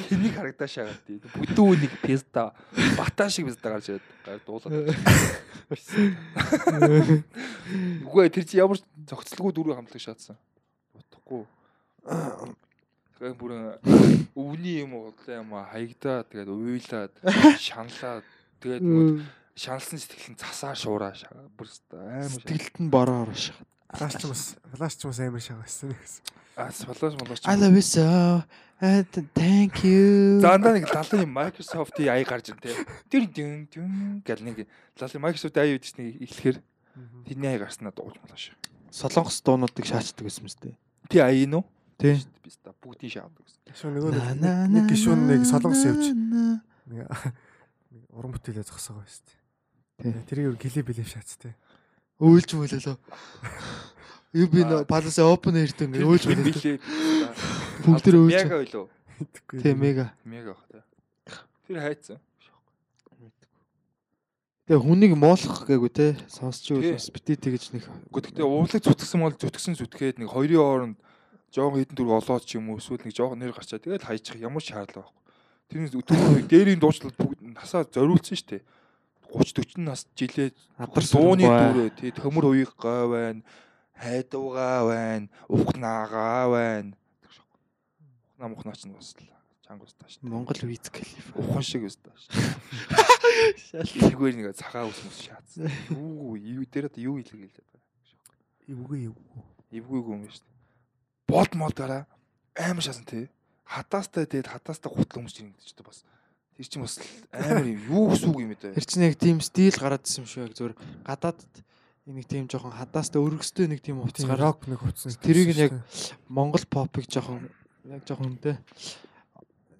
Тэнийг харагдаа шагаад тий. Бүдүү нэг писта бата шиг писта гарч ирээд гар дуулаад. Үгүй ээ, тэр чи ямар зохицолгүй дөрөв хамтлаг шаадсан. Утахгүй. Тэгэхээр бүрэн өвний юм удлаа юм а хаягдаа тэгээд уйлаад шаналаад тэгээд шаналсан сэтгэл нь засаар шуураа. Бүр амар. Сэтгэлд нь бороо ороо шахаад. Флаш ч бас флаш ч бас амар шагаа байсан гэсэн. Аас флаш молооч. I love you so. Th- thank you. Заандаа нэг лалын Microsoft-ийн аяг гарч ин тээ. Тэр дүн дүн гэл нэг лалын Microsoft-ийн аяг үүдс нэг эхлэхээр тэрний аяг гарснаа дуулж молоош. Солонгос дуунуудыг шаачдаг гэсэн мэт. Тий аяа нь уу? Тий. Би ста бүгдийг шаадаг гэсэн. Гишүүн нөгөө нэг- нэг гишүүн нэг солонгос явж нэг уран бүтээлээ зогсоогоо байсан. Тий. Тэрийг гэлээ бэлээ шаац те. Өөлж мөлөө. Юу би нөө балаас open air ингээ өөлж мөлөө. билээ. Бүгд тэр өөлж. Мега ойлоо. Тэгэхгүй. Тий мега. Мега бах тий. Тэр хайцсан. Тэгээ хүнийг муулах гээгүү те сонсч үл бас бити тэгэж нэг Гэхдээ уурлаг зүтгэсэн бол зүтгэсэн зүтгээд нэг хоёрын хооронд жоохон хідэн дөрөв олоод ч юм уу эсвэл нэг жоохон нэр гарчаа тэгэл хайчих ямар шаардлага байхгүй. Тэрнээс өтөрөө дээрийн дуучлал бүгд насаа зориулсан шүү дээ. 30 40 нас жилээ дууны дүүрээ тий төмөр уяг гой байна. Хайдуугаа байна. Ухнаагаа байна. Ухнаа мухнаа ч нь бас л чанга устаа шүү. Монгол виз калиф. Ухан шиг устаа шүү. Илгээр нэг цагаан ус мус шаацсан. Юу юу дээр одоо юу хэлэх хэлээд байгаа. Эвгүй эвгүй. Эвгүйгүй юм шүү. Бод модаараа амар шаасан тий. Хатаастай тэгээд хатаастай гутал өмч ирнэ гэж бас. Тэр чинь бас амар юм. Юу гэсэн үг юм бэ? Тэр чинь яг тийм стил гараад ирсэн юм шүү яг зөвөр гадаадд нэг тийм жоохон хадаастай өргөстэй нэг тийм уцгаар рок нэг хувцсан. Тэрийг нь яг Монгол попыг жоохон яг жоохон үнтэй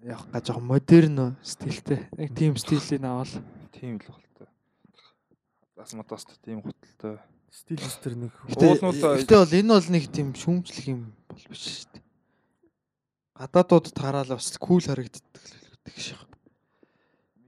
яг га жоохон модерн стилтэй. Яг тийм стилийн аваад Тийм л байна. Бас мотост тийм гуталтай. стилист төр нэг Уулнуудаа- Гэтэ бол энэ бол нэг тийм шүүмжлэх юм бол биш шүү дээ. Гадаадуудад тараал бас кул харагддаг л гэх шиг.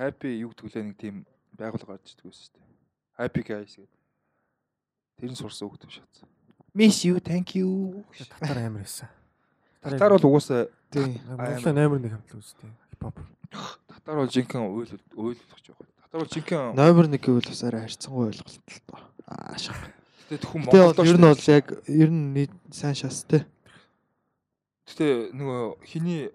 happy юу гэдэг лээ нэг тийм байгуулга гарч ирдэг байсан шүү дээ. Happy guys гэдэг. Тэр нь сурсан үг гэв шатсан. Miss you, thank you. татар амар байсан. Татар бол угаасаа тий Монголын амар нэг хамтлаг үстэй. Хипхоп. татар бол жинхэнэ уйл уйлах вэ? Татар бол жинхэнэ номер 1 гэвэл бас арай харьцангуй ойлголт л тоо аа шах тэгээд хүн Тэ бол Монголдоо ер нь бол яг ер нь нийт сайн шас те. Гэтэ нөгөө хиний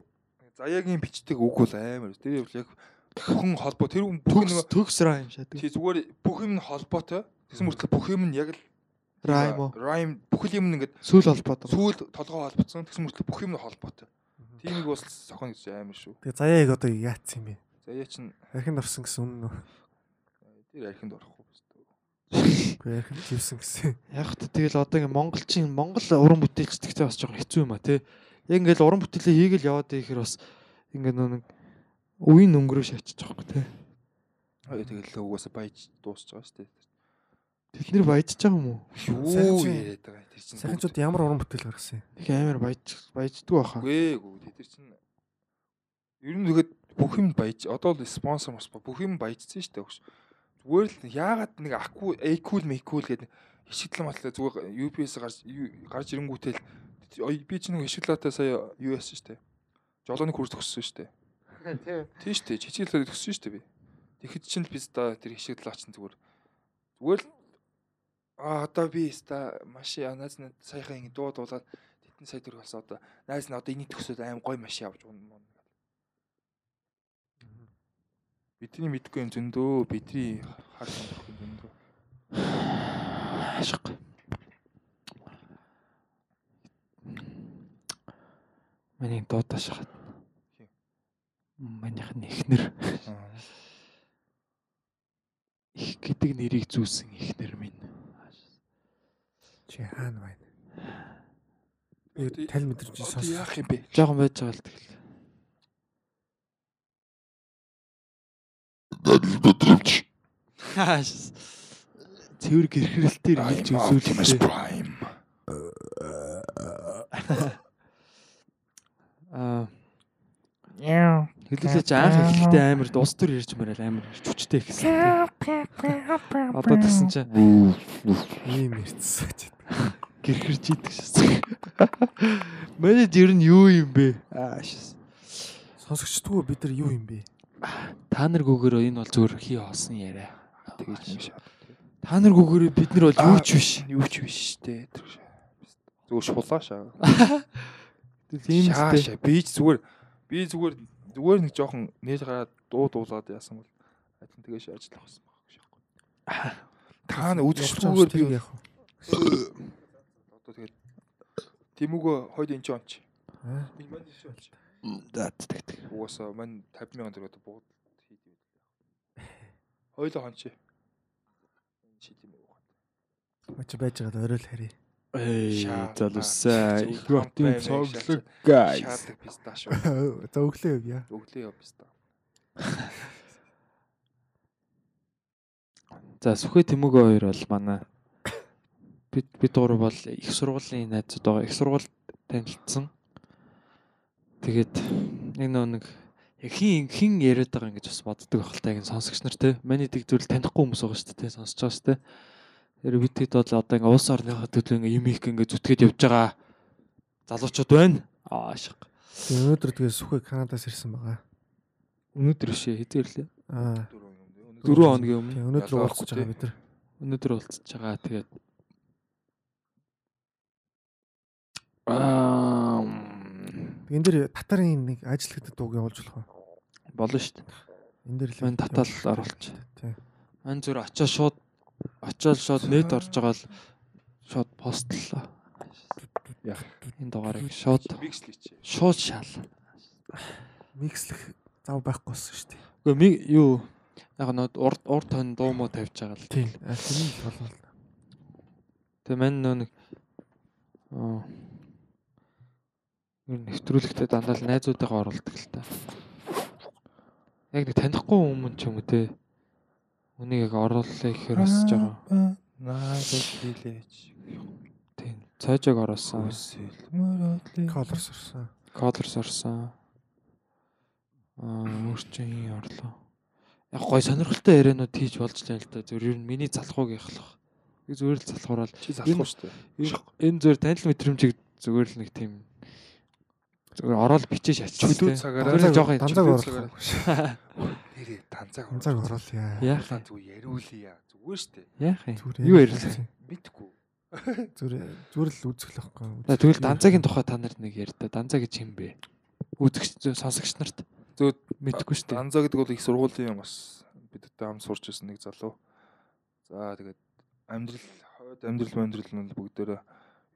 заяагийн бичдэг үг бол амар. Тэр яг бүхэн холбоо тэр бүх Төгс нөгөө төгс раа юм шат. тий зүгээр бүх юм холбоотой. Тэгсэн мөртлөө бүх юм нь яг л Райм уу? Rhyme бүх юм нь ингээд Сүүл холбоод. сүүл толгоо холбоцсон. Тэгсэн мөртлөө бүх юм нь холбоотой. Тиймийг бас сохоно гэж амар шүү. Тэгээ заяаг одоо яатсан юм бэ? Заяа чинь Архинд орсон гэсэн үнэн үү? тэр архинд орохгүй байна. Үгүй архинд живсэн гэсэн. Яг та тэгэл одоо ингээ монголчин монгол уран бүтээлчдэгтэй бас жоохон хэцүү юм а тий. Яг ингээл уран бүтээлээ хийгээл яваад ирэхээр бас ингээ нэг үеийн өнгөрөө шатчих жоохгүй тий. Аа тэгэл угаасаа баяж дуусч байгаа шүү дээ. Тэд нэр баяжж байгаа юм уу? Юу Сайхан яриад байгаа тэр чинь. Сайханчууд ямар уран бүтээл гаргасан юм? Их амар баяж баяждгүй баха. Үгүй ээ тэр чинь ер нь тэгээд бүх юм баяж одоо л спонсор мос бүх юм баяжсан шүү дээ. Зүгээр л яагаад нэг аку экул мекул гэдэг хишгэлэн матлаа зүгээр UPS гарч гарч ирэнгүүтэл би чинь нэг хишгэлээтэй сая US шүү дээ. Жолооны курс төгссөн шүү дээ. Тийм шүү дээ. Чичгэлээ төгссөн шүү дээ би. Тэгэхэд чинь л би ста тэр хишгэлээ чинь зүгээр зүгээр л а одоо би ста маш яназ нэг саяхан ингэ дуу дуулаад тэтэн сая төгрөг болсон одоо найз нь одоо энийг төгсөөд аим гой машин авч унаа. Бидний мэдгүй юм зөндөө бидний хар сонирхгүй юм зөндөө. Ашиг. Миний дуудаа шахаад. Манийх нь ихнэр их гэдэг нэрийг зүүсэн ихнэр минь. Чи хаана байна? Би тал мэдэрч сонс. яах юм бэ? Жохон байж байгаа л тэгэл. Хааш. Цэвэр гэрхрэлтээр хэлж үзүүлээ. Prime. Аа. Хэлүүлээч анх ихтэй амар ус төр ярьж мөрөл амар хүчтэй гэсэн. Одоо тэгсэн чинь Ийм ч. гэрхэрч идэг шээ. Манайд ер нь юу юм бэ? Ааш. Сонсогчдгоо бид нар юу юм бэ? Та нар гүгээрөө энэ бол зүгээр хий хоосон яриа. Тэгэж. Та нар гүгээрөө бид нар бол юу ч биш. Юу ч биш штэ. Зүгээр шулаашаа. Тийм. Шаашаа. Би зүгээр би зүгээр зүгээр нэг жоохон нээж гараад дуу дуулаад яасан бол адилхан тэгэж ажиллах байсан баг шахгүй. Та нар үзэгчдгүүгээр би яг. одоо тэгээд Тэмүгөө хойд энэ ч онч. Аа. Энэ мань ч онч. Дат тэг тэг. Угаасаа мань 50 мянган төгрөг бууд хийдэг. Хойлоо хонч. Энэ чи тийм үү. Мачи байж байгаа орой л харъя. Залуусаа их хотын цоглог guys. За өглөө явъя. Өглөө яв писта. За Сүхэ Тэмүүг хоёр бол манай бид бид гур бол их сургуулийн найзууд байгаа. Их сургуульд танилцсан. Тэгээд нэг нөө нэг хин хин яриад байгаа ингэж бас боддог байх л та ингэ сонсогч нар те. Маний дэг зүйл танихгүй хүмүүс байгаа шүү дээ те. Сонсож байгаа шүү дээ. Тэр бид хэд бол одоо ингэ улс орныхаа төлөө ингэ юм их ингэ зүтгээд явж байгаа залуучууд байна. Аа шиг. Тэгээ өнөөдөр тэгээ сүхэ Канадаас ирсэн байгаа. Өнөөдөр бишээ хэзээрлээ. Аа. Дөрөв юм. 4 хоногийн өмнө өнөөдөр авахгүй байгаа бид нар. өнөөдөр уулзж байгаа. Тэгээд аа Энэ дэр татарын нэг ажил гэдэг дууг явуулж болох уу? болно шүү дээ. Энэ дэр л татал оруулж. Тий. Мань зүр очоо шууд очоод шууд нэт орж байгаа л шууд постлоо. Яах. Энэ дугаарыг шууд Микс л хийчихэ. шууд шаал. микслэх зав байхгүй болсон шүү дээ. Үгүй ми юу яг нь урд урд тань дуу муу тавьж байгаа л. Тийм. А тийм л болов. Тэгээ мань нөө нэг аа ер нь нэвтрүүлэгтээ дандаа л найзуудтайгаа оролдог л та. Яг нэг танихгүй хүмүүс ч юм уу те. Үнийг яг оруулаа гэхээр бас жоо. Наадад хэлээч. Тийм. Үсэл мөрөдлөө. Колорс орсон. Кодлерс орсон. Аа өөрчийн орлоо. Яг гой сонирхолтой ярианууд хийж болж байна л да. Зөв ер нь миний залхууг яхах. Би зүгээр л залхуурал. Чи залах шүү дээ. Энэ зүгээр танил мэдрэмжийг зүгээр л нэг тийм ороод бичиж шатчих. Чөлөө цагаараа жоохон чөлөө оруулах. Нэрээ данцааг Данзаг оруулъя. Яах Яах зүгээр яриулъя. Зүгээр шүү дээ. яах юм? Зүгээр Юу ярилаа? Мэдгүй. Зүгээр зүгээр л үзэх л байхгүй. За тэгвэл Данзагийн тухай та нар нэг ярь та. Данза гэж юм бэ? Үзэгч сонсогч нарт Зөв мэдэхгүй шүү дээ. Данза гэдэг бол их сургуулийн бас бидтэй хамт сурч ирсэн нэг залуу. За тэгээд амьдрал хойд амьдрал амьдрал нь бол бүгдээрээ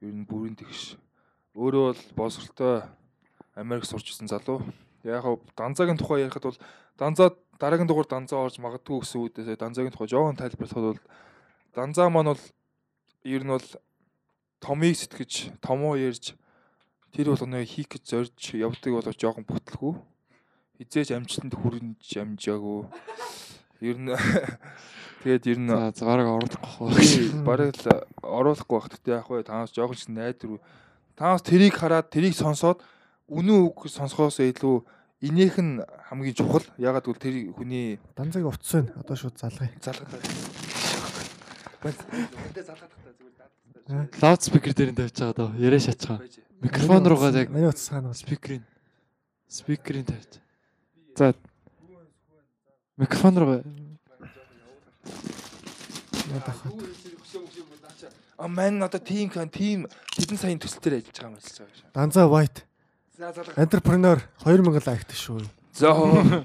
ер нь бүрийн тэгш. Өөрөө бол боловсролтой Америк сурч ирсэн залуу. Яг хав Данзагийн тухай ярихад бол Данза дараагийн дугаар Данза орж магадгүй гэсэн үедээ Данзагийн тухай жоохон тайлбарлахад бол Данза маань бол ер нь бол Томыг сэтгэж, Тоmoo ярьж тэр болгоно хийх гэж зорж явдаг болоо жоохон бүтлгүй. Хизээж амжилтанд хүрнэж амжаагүй. Ер нь тэгээд ер нь бараг оруулахгүй бараг л оруулахгүй байх. Тэгтээ яг хөө танаас жоохон ч найдвар. Танаас тэрийг хараад тэрийг сонсоод үнэн үг сонсохоос илүү инех нь хамгийн чухал. Ягаад гэвэл тэр хүний Данзаг утас байна. Одоо шууд залгая. залгадаа. Үнэндээ залгадах та зүгээр Лаут спикер дээр нь тавьж байгаа даа. Яриа шатчихаа. Микрофон руугаа яг Миний бас спикерийн спикерийн тавьж. За микрофон руугаа А мань одоо тим кан тим хэдэн саяны төсөлтөөр ажиллаж байгаа юм шүү. Данза White. Entrepreneur 2000 лайкт шүү. За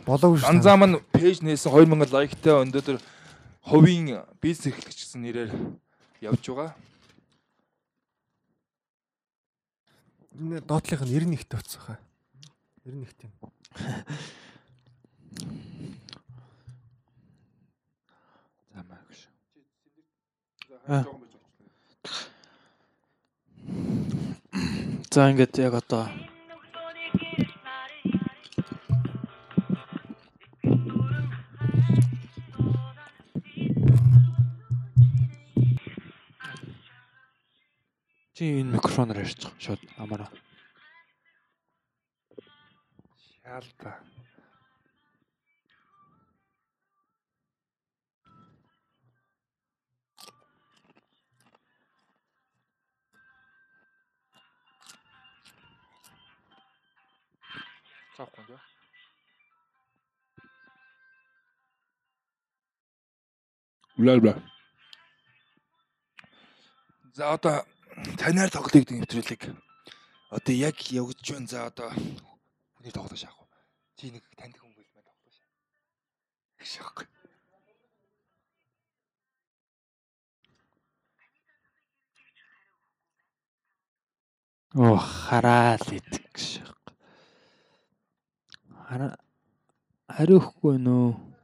Болоогүй шүү. Анзаа маань пэйж нээсэн 2000 лайктай өнөөдөр хувийн бизнес эрхлэгч гэсэн нэрээр явж байгаа. Энэ доотлих нь 91-т утас хаа. 91-т юм. За маяг шүү. За ингээд яг одоо Чи энэ микрофоноор ярьж байгаа шууд амаараа. Шаал та. Цаахгүй юм. Бла бла. За одоо танаар тоглоё гэдэг нэвтрүүлэг одоо яг явж байна. За одоо хүний тоглож яах вэ? Чи нэг таньд хүн байл маань тоглож шаа. Гэж яахгүй. Оо хараал идэх гэж. Хара хариухгүй нөө.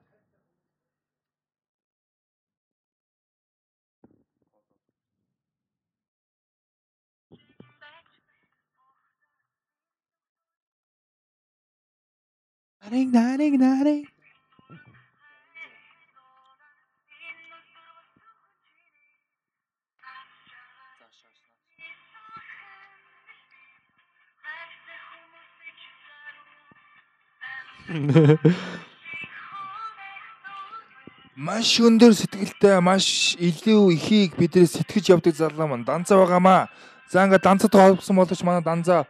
Нарыг нарыг нарыг Маш өндөр сэтгэлтэй маш илүү ихийг бидрээ сэтгэж явдаг залуу маань данцаа байгаамаа. За ингээд данцад холбосон боловч манай данцаа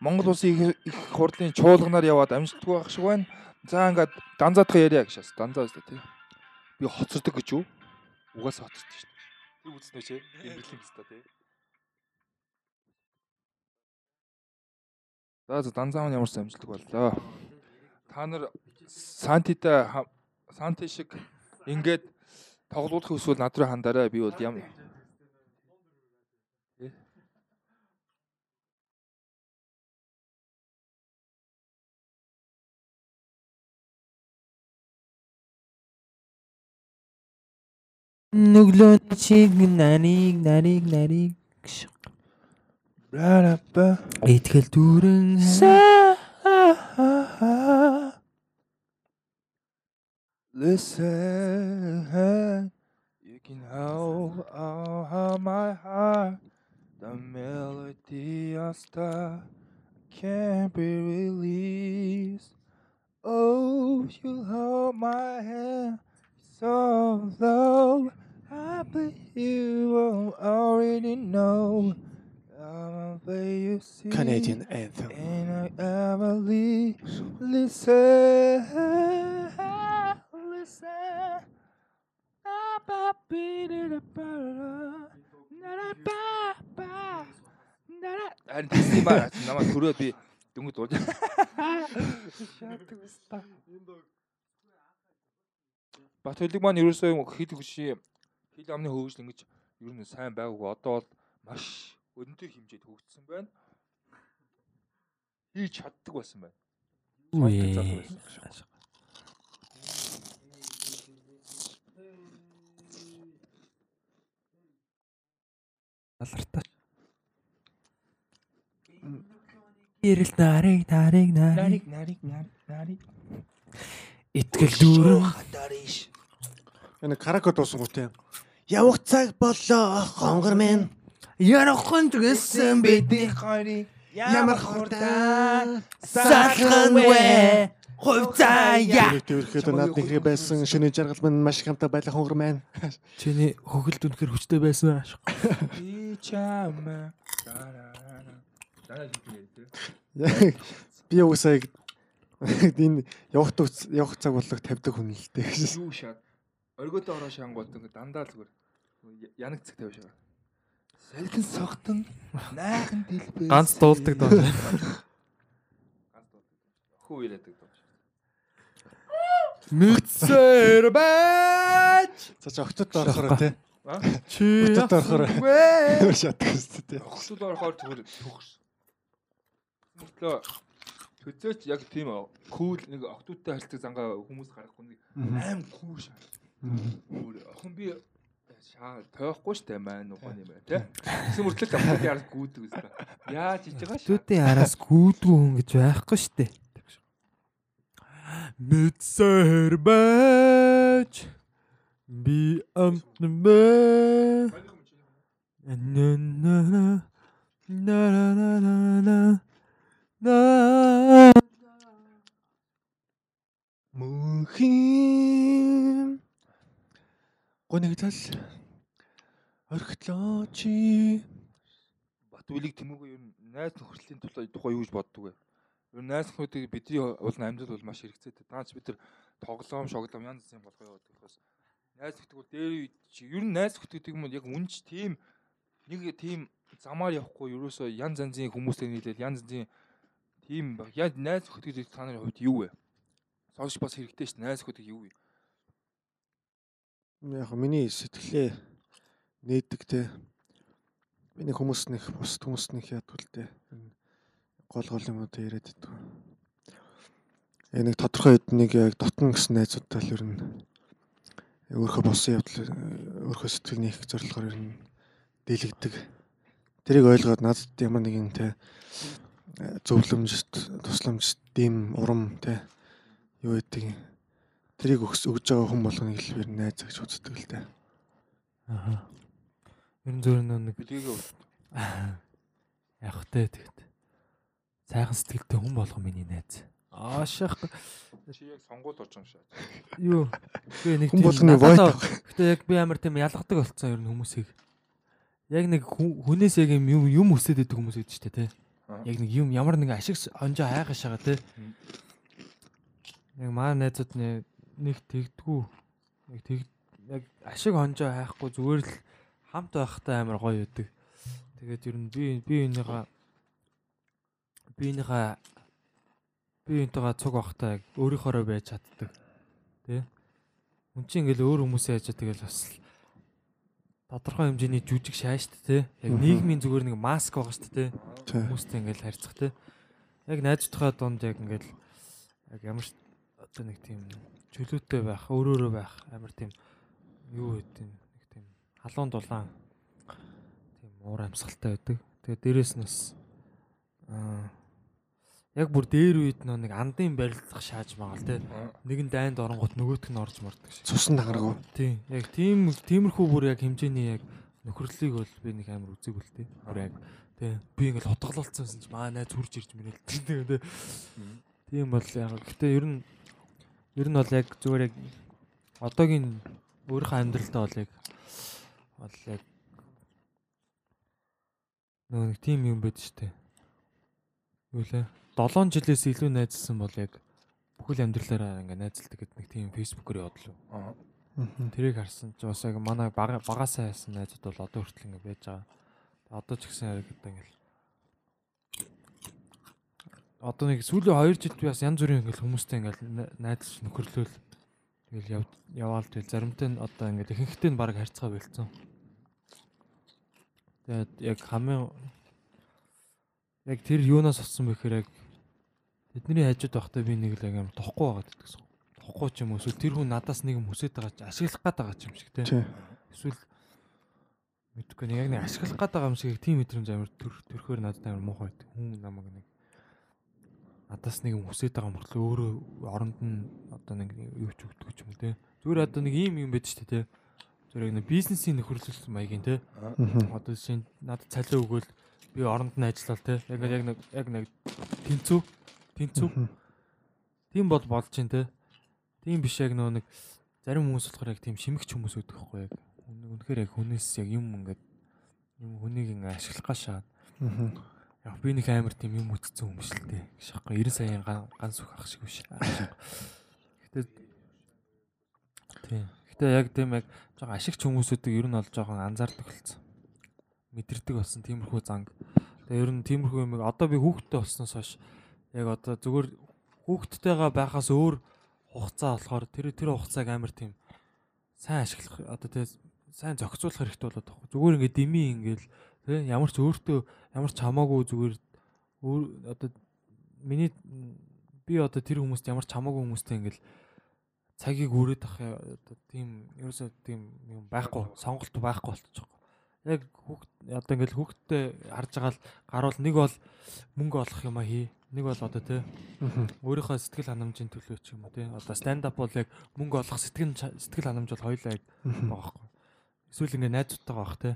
Монгол улсын их хурлын чуулганаар яваад амжилтгүй байх шиг байна. За ингээд данцаадах яриа гэж бас данцаа үстэй тий. Би хоцордог гэж юу? Угаасаа хоцордог шүү дээ. Тэг үзнэ ч юм бэлэн хэвээр тий. За за данцаа маань ямар амжилтгүй боллоо. Та нар сантитай хам- санти шиг ингээд тоглуулах эсвэл над руу хандараа би бол ям Нүглөө чиг нарыг нарыг нарыг гэж. Рарапа Итгэл дүүрэн Listen, you can hold all my heart. The melody of star can't be released. Oh, you hold my hand So low. I bet you will already know. I'm a way you see. Canadian anthem. And I ever leave. Listen, listen. Ba-ba-bee-dee-da-ba-da-da. Na-da-ba. Харин тийм ба намайг төрөө би дөнгөд ууж. Шаадаг баста. Батөлөг маань ерөөсөө хил хөший хил амны хөвжл ингэж ер нь сайн байгаагүй одоо бол маш өндөр хэмжээд хөгжсөн байна. Хийж чаддаг болсон байна. Алартай. Ирэл нарыг нарыг нарыг нарыг нарыг нарыг итгэл дүүрэн Энэ караоке дуусан гот юм. Явах цаг болоо хонгор минь. Ярахгүй гэсэн бидний хайрыг ямар хурдан саалхан вэ? хувцаая Тэрхэд над нэгрээ байсан шинэ жаргал минь маш хамтаа байлах хонгор маань. чиний хөхөлд үнэхэр хүчтэй байсан ааш би чамаа Би уусаа энэ явах явах цаг болог тавьдаг хүн л дээ. Юу шаад оргиодоо ороо шангууд ингээ дандаа зүгээр янаг цэг тавьж байгаа. Салхин согтон найхан дэлбээ. ганц дуулдаг доо Ганц дуулдаг. Хүү яриадаг доо. мэдсээр байж За чи октод орохоор тий. А? чи Октод орохоор вэ шатдаг шүү дээ. Хосууд орохоор зүгээр төгс. Мөртлөө төзөөч яг тийм кул нэг октодтой харилцаг зангаа хүмүүс гарахгүй нэг аим кул шаа. Охин би шаа тоохгүй штэ маань ухааны байна тий. Тэгсэн мөртлөө октодын араас гүйдэг үстэ. Яаж хийж байгаа шаа. Төдийн араас гүйдгүй хүн гэж байхгүй штэ. Мэдсээр байж би амтнэ. На на на на на на на на Мөнхийн гонигдал орхитлоо чи Бат үлийг тэмүүгөө ер нь найз нөхөрлийн тухай тухай юу гэж боддог вэ? Ер нь найз нөхөдийг бидний бол амьдрал бол маш хэрэгцээтэй. Даач бид нар тоглоом, шоглоом янз бүрийн болгоо яваад болохоос найз нөхдөг бол дээр ер нь найз нөхдөг юм яг үнч тийм нэг тийм замаар явахгүй ерөөсөө янз янзын хүмүүстэй нийлээд янз янзын тийм. Яг найз нөхдөг та нарын хувьд юу вэ? Сонсож бас хэрэгтэй шүү дээ. Найз нөхдөг юу вэ? Яг миний сэтгэлээ нээдэг те. Миний хүмүүс нэх бус хүмүүс нэх ядвал те. Гол гол юм уу те яриад байдаг. Яг нэг тодорхой хэд нэг яг дотно гэсэн найзуудтай л ер нь өөрийнхөө болсон явдал өөрийнхөө сэтгэл нээх зорилгоор ер нь дийлэгдэг. Тэрийг ойлгоод надад ямар нэгэн те зөвлөмжт, тусламжт, дэм, урам те юу гэдэг Тэрийг өгс өгж байгаа хүн болгоныг л би найз гэж үздэг л дээ. Аха. Ер нь зөвөр нэг Билгээгээ яг хөтэй тэгэд. Сайхан сэтгэлтэй хүн болгоо миний найз. Аашах чи яг сонгуул орж юм шээ. юу би нэг Хүн болгоны авах. Гэтэ яг би амар тийм ялгадаг болцсон ер нь хүмүүсийг. Яг нэг хүн- хүнээс яг юм юм өсөд идэг хүмүүс гэдэг чинь тий. Аа. Яг нэг юм ямар нэг ашиг онжоо хайгаш байгаа тий. Мм. Яг маа найзууд нэ- нэг тэгдгүү. Яг тэг яг ашиг онжоо хайхгүй зүгээр л хамт байхтай амар гоё өгдөг. Тэгээд ер нь би би энийга би энийга би энтэйгээ цуг авахтаа яг өөрийнхоороо байж чаддаг. Тэ? Үн чинь ингээл өөр хүмүүсээ яж тэгэл бас тодорхой хэмжээний жүжиг шааш шүү дээ. Яг нийгмийн зүгээр нэг маск байгаа шүү дээ. Тий. Хүмүүстэй ингээл харьцах те. Яг найзтайхаа дунд яг ингээл яг ямар ч одоо нэг тийм чөлөөтэй байх, өөрөөрөө байх амар тийм юу гэдэг нэг тийм халуун дулаан тийм уур амьсгалтай байдаг. Тэгээ дээрэс нь бас аа яг бүр дээр үед нэг андын барилдах шааж магаал те. Нэгэн дайнд оронгууд нөгөөтг нь орж мордог шээ. Цусан дангараг. Тийм. Яг тийм тиймэрхүү бүр яг хэмжээний яг нөхөрлөлийг бол би нэг амар үзег үлдээ. Бүр яг тий. Би ингээл хотгололцсон ч маа найз хурж ирж тий. Тийм бол яг гэтээ ер нь ер нь бол яг зүгээр яг одоогийн өөрийнхөө амьдралдаа бол яг бол яг нөгөө нэг тийм юм байд штэ. Юу лээ? 7 жилээс илүү найзсан бол яг бүхэл амьдралаараа ингээ найзалдаг гэдэг нэг тийм фэйсбүүкээр явуулав. Аа. Тэрийг харсан ч бас яг манай бага- багасаа яасан найзууд бол одоо хүртэл ингэ байж байгаа. Одоо ч гэсэн яг одоо ингээл одоо нэг сүүлийн 2 жилд би бас янз бүрийн ингээл хүмүүстэй ингээл на- найзлж нөхөрлөөл тэгэл яв яваал тэгэл заримтай нь одоо ингээл ихэнхдээ нь баг харьцаа болцсон. Тэгээд яг хамгийн яг тэр юунаас авсан бэхээр яг тэдний хажууд байхдаа би нэг л яг юм тохгүй байгаад гэдэгсэн. Тохгүй ч юм уу эсвэл тэр хүн надаас нэг юм хүсэж байгаа чи ашиглах гээд байгаа ч юм шиг те. Эсвэл мэдгүй нэг яг нэг ашиглах гээд байгаа юм шиг тийм мэдрэмж амар төр төрхөөр надад амар муухай байд. Хүн намайг нэг надаас нэг юм хүсэж байгаа мөртлөө өөрөө оронд нь одоо нэг юу ч өгдөг юм те. Зүгээр одоо нэг ийм юм байд ч те. Зүгээр нэг бизнесийн нөхөрлөлт маягийн те. Одоо жишээ нь надад цалин өгөөл би оронд нь ажиллал те. Яг яг нэг яг нэг тэнцүү тэнцүү тийм бол болж чинь те. Тийм биш яг нөө нэг зарим хүмүүс болохоор яг тийм шимэгч хүмүүс өгдөг байхгүй яг. Үн- Үнэхээр яг хүнээс яг юм ингээд юм хүнийг ингээ ашиглах гашаад. Яг би нэг амар тийм юм үтцсэн юм л дээ. Гэж аахгүй 90 саяын ган- ганц үх ах шиг биш. Гэтэ Тийм. Гэтэ яг тийм яг жоохон ашигч хүмүүсүүдийг ер нь бол жоохон анзаардаг болсон. Мэдэрдэг болсон тиймэрхүү занг. Тэгээ ер нь тиймэрхүү юм одоо би хүүхдтэй болсноос хойш яг одоо зүгээр хүүхдтэйгээ байхаас өөр хугацаа болохоор тэр тэр хугацааг амар тийм сайн ашиглах одоо тэгээ сайн зохицуулах хэрэгтэй болоод байгаа. Зүгээр ингээд дими ингээл тий ямар ч өөртөө ямар ч хамаагүй зүгээр өөр одоо миний би одоо тэр хүмүүст ямар ч хамаагүй хүмүүстэй ингээл цагийг өрөөд ах одоо тийм ерөөсөө тийм юм байхгүй сонголт байхгүй болчихж байгаа. Яг хүүхд одоо ингээл хүүхдтэй харж байгаа л гарвал нэг бол мөнгө олох юм а хий. Нэг бол одоо тий өөрийнхөө сэтгэл ханамжийн төлөө ч юм уу тий. Одоо stand up бол яг мөнгө олох сэтгэл сэтгэл ханамж бол хоёулаа яг байгаа байхгүй. Эсвэл ингээ найзуудтайгаа бах тий.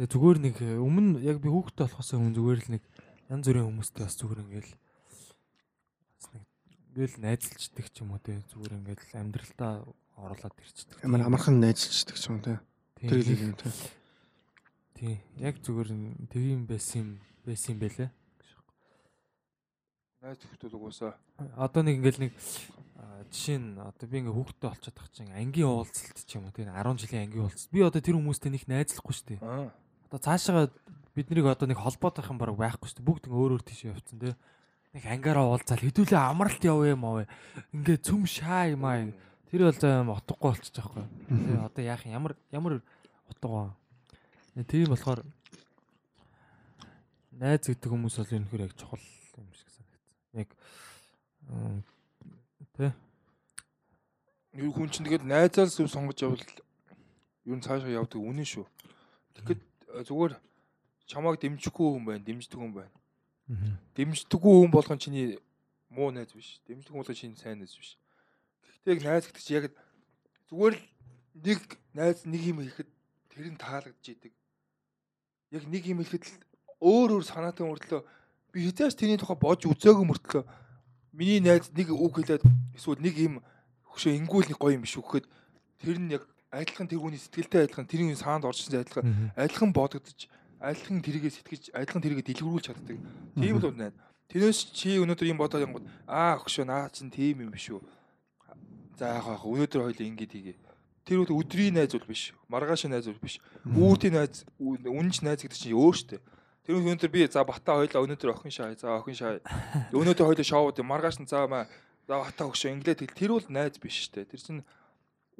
Тэгээ зүгээр нэг өмнө яг би хүүхдтэй болохоос өмнө зүгээр л нэг янз бүрийн хүмүүстэй бас зүгээр ингээл бас нэг ингээл найзалждаг ч юм уу тий. Зүгээр ингээл амьдралдаа оруулаад ирчихдэг. Амар амархан найзалждаг ч юм тий. Тэр л юм тий. Тий. Яг зүгээр н- тийм байсан юм байсан юм байлээ. Найз хүмүүс угаасаа Одоо нэг ингээл нэг жишээ нь одоо би ингээ хүүхдтэй болчиход тах чинь ангийн уулзалт ч юм уу тийм 10 жилийн ангийн уулзалт. Би одоо тэр хүмүүстэй нэг найзлахгүй шүү дээ. Одоо цаашаа биднийг одоо нэг холбоотойх юм баг байхгүй шүү дээ. Бүгд өөр өөр тийш явцсан тийм. Нэг ангаараа уулзаал хэдүүлээ амралт явъя юм аа. Ингээ цөм шаа юм аа. Тэр бол заа юм утгагүй болчих жоохгүй. Тэгээ одоо яах юм ямар ямар утга вэ? Тийм болохоор найз гэдэг хүмүүс бол энэ хөр яг чухал юм шиг санагдсан. Яг тэ юу хүн чинь тэгээд найзаас зөв сонгож явбал юу н цаашаа явдаг үнэн шүү. Тэгэхэд зүгээр чамааг дэмжихгүй хүн байна, дэмждэг хүн байна. Дэмждэггүй хүн болгон чиний муу найз биш. Дэмждэг хүн болгон чиний сайн найз биш. Гэхдээ яг найз гэдэг чинь яг зүгээр л нэг найз нэг юм хийхэд тэр нь таалагдж идэг. Яг нэг юм хэлэхэд л өөр өөр санаатай мөртлөө би хязгаарч тэрний тухай бодж үзээгүй мөртлөө миний найз нэг үг хэлээд эсвэл нэг юм хөшөө ингүүл нэг гоё юм биш үхэхэд тэр нь яг адилхан тэр хүний сэтгэлтэй адилхан тэрийн саанд орчихсон адилхан адилхан бодогдож адилхан тэрийгэ сэтгэж адилхан тэрийгэ дэлгэрүүлж чаддаг. Тийм л үнэ. Тэрнээс чи өнөөдөр юм бодоод янгууд аа хөшөө наа чин тийм юм биш үү. За яг яг өнөөдөр хоёул ингэж хийгээ. Тэр үл өдрийн найз бол биш. Маргааш найз бол биш. Үүдийн найз үнэнч найз гэдэг чинь өөр штэ. Тэр өнөөдөр би за бата хоёлаа өнөөдөр охин шаа. За охин шаа. Өнөөдөр хоёлаа шоуд маргааш нь за маа за бата хөшөө инглээ тэл тэр бол найз биш штэ. Тэр чинь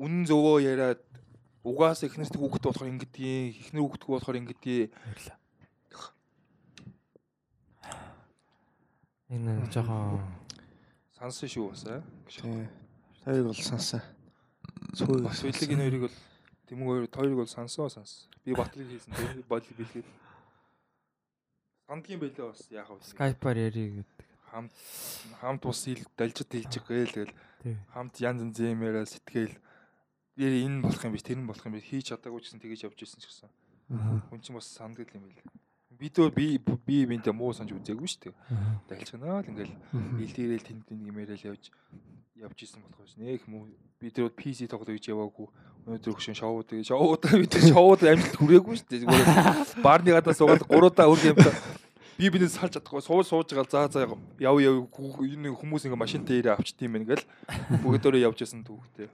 үнэн зөвөө яриад угаас ихнэрт хүүхэд болохоор ингэдгийг, ихнэр хүүхэдгүй болохоор Баярлаа. Энэ жоохон сансан шүү бас аа. Хоёрыг бол сонсоо. Сүү Бас билэг энэ хоёрыг бол Тэмэг хоёр хоёрыг бол сансаа санс. Би батлыг хийсэн. Бодлыг бэлгээд. Сандгийн бэлээ бас яах вэ? Skype-аар ярий гэдэг. Хамт хамт ус ил далжид хэлчих гээл тэгэл хамт янз янз юмараа сэтгэл би энэ болох юм биш тэр нь болох юм биш хийж чадаагүй гэсэн тэгэж явж ирсэн ч гэсэн. Хүн чинь бас сандгал юм байл. Бидөө би би бинтэ муу санаж үзээгүй шүү дээ. Далжганаа л ингээл илдээрэл тэнд тэнд гэмээрэл явж явж исэн болох биш. Нэх муу бид тэр PC тоглоё гэж яваагүй. Өнөөдөр өгшөн шоуд шоуд бид шоуд амжилт хүрээгүй шүү дээ. Зүгээр баарны гадаа суугаад гуруудаа өрг юмтай би бинээс салж чадахгүй сууж сууж байгаа за за яв яв энэ хүмүүс ингээ машинтай ирээ авчт юм байна гэл бүгдөө явж ясан түүхтэй.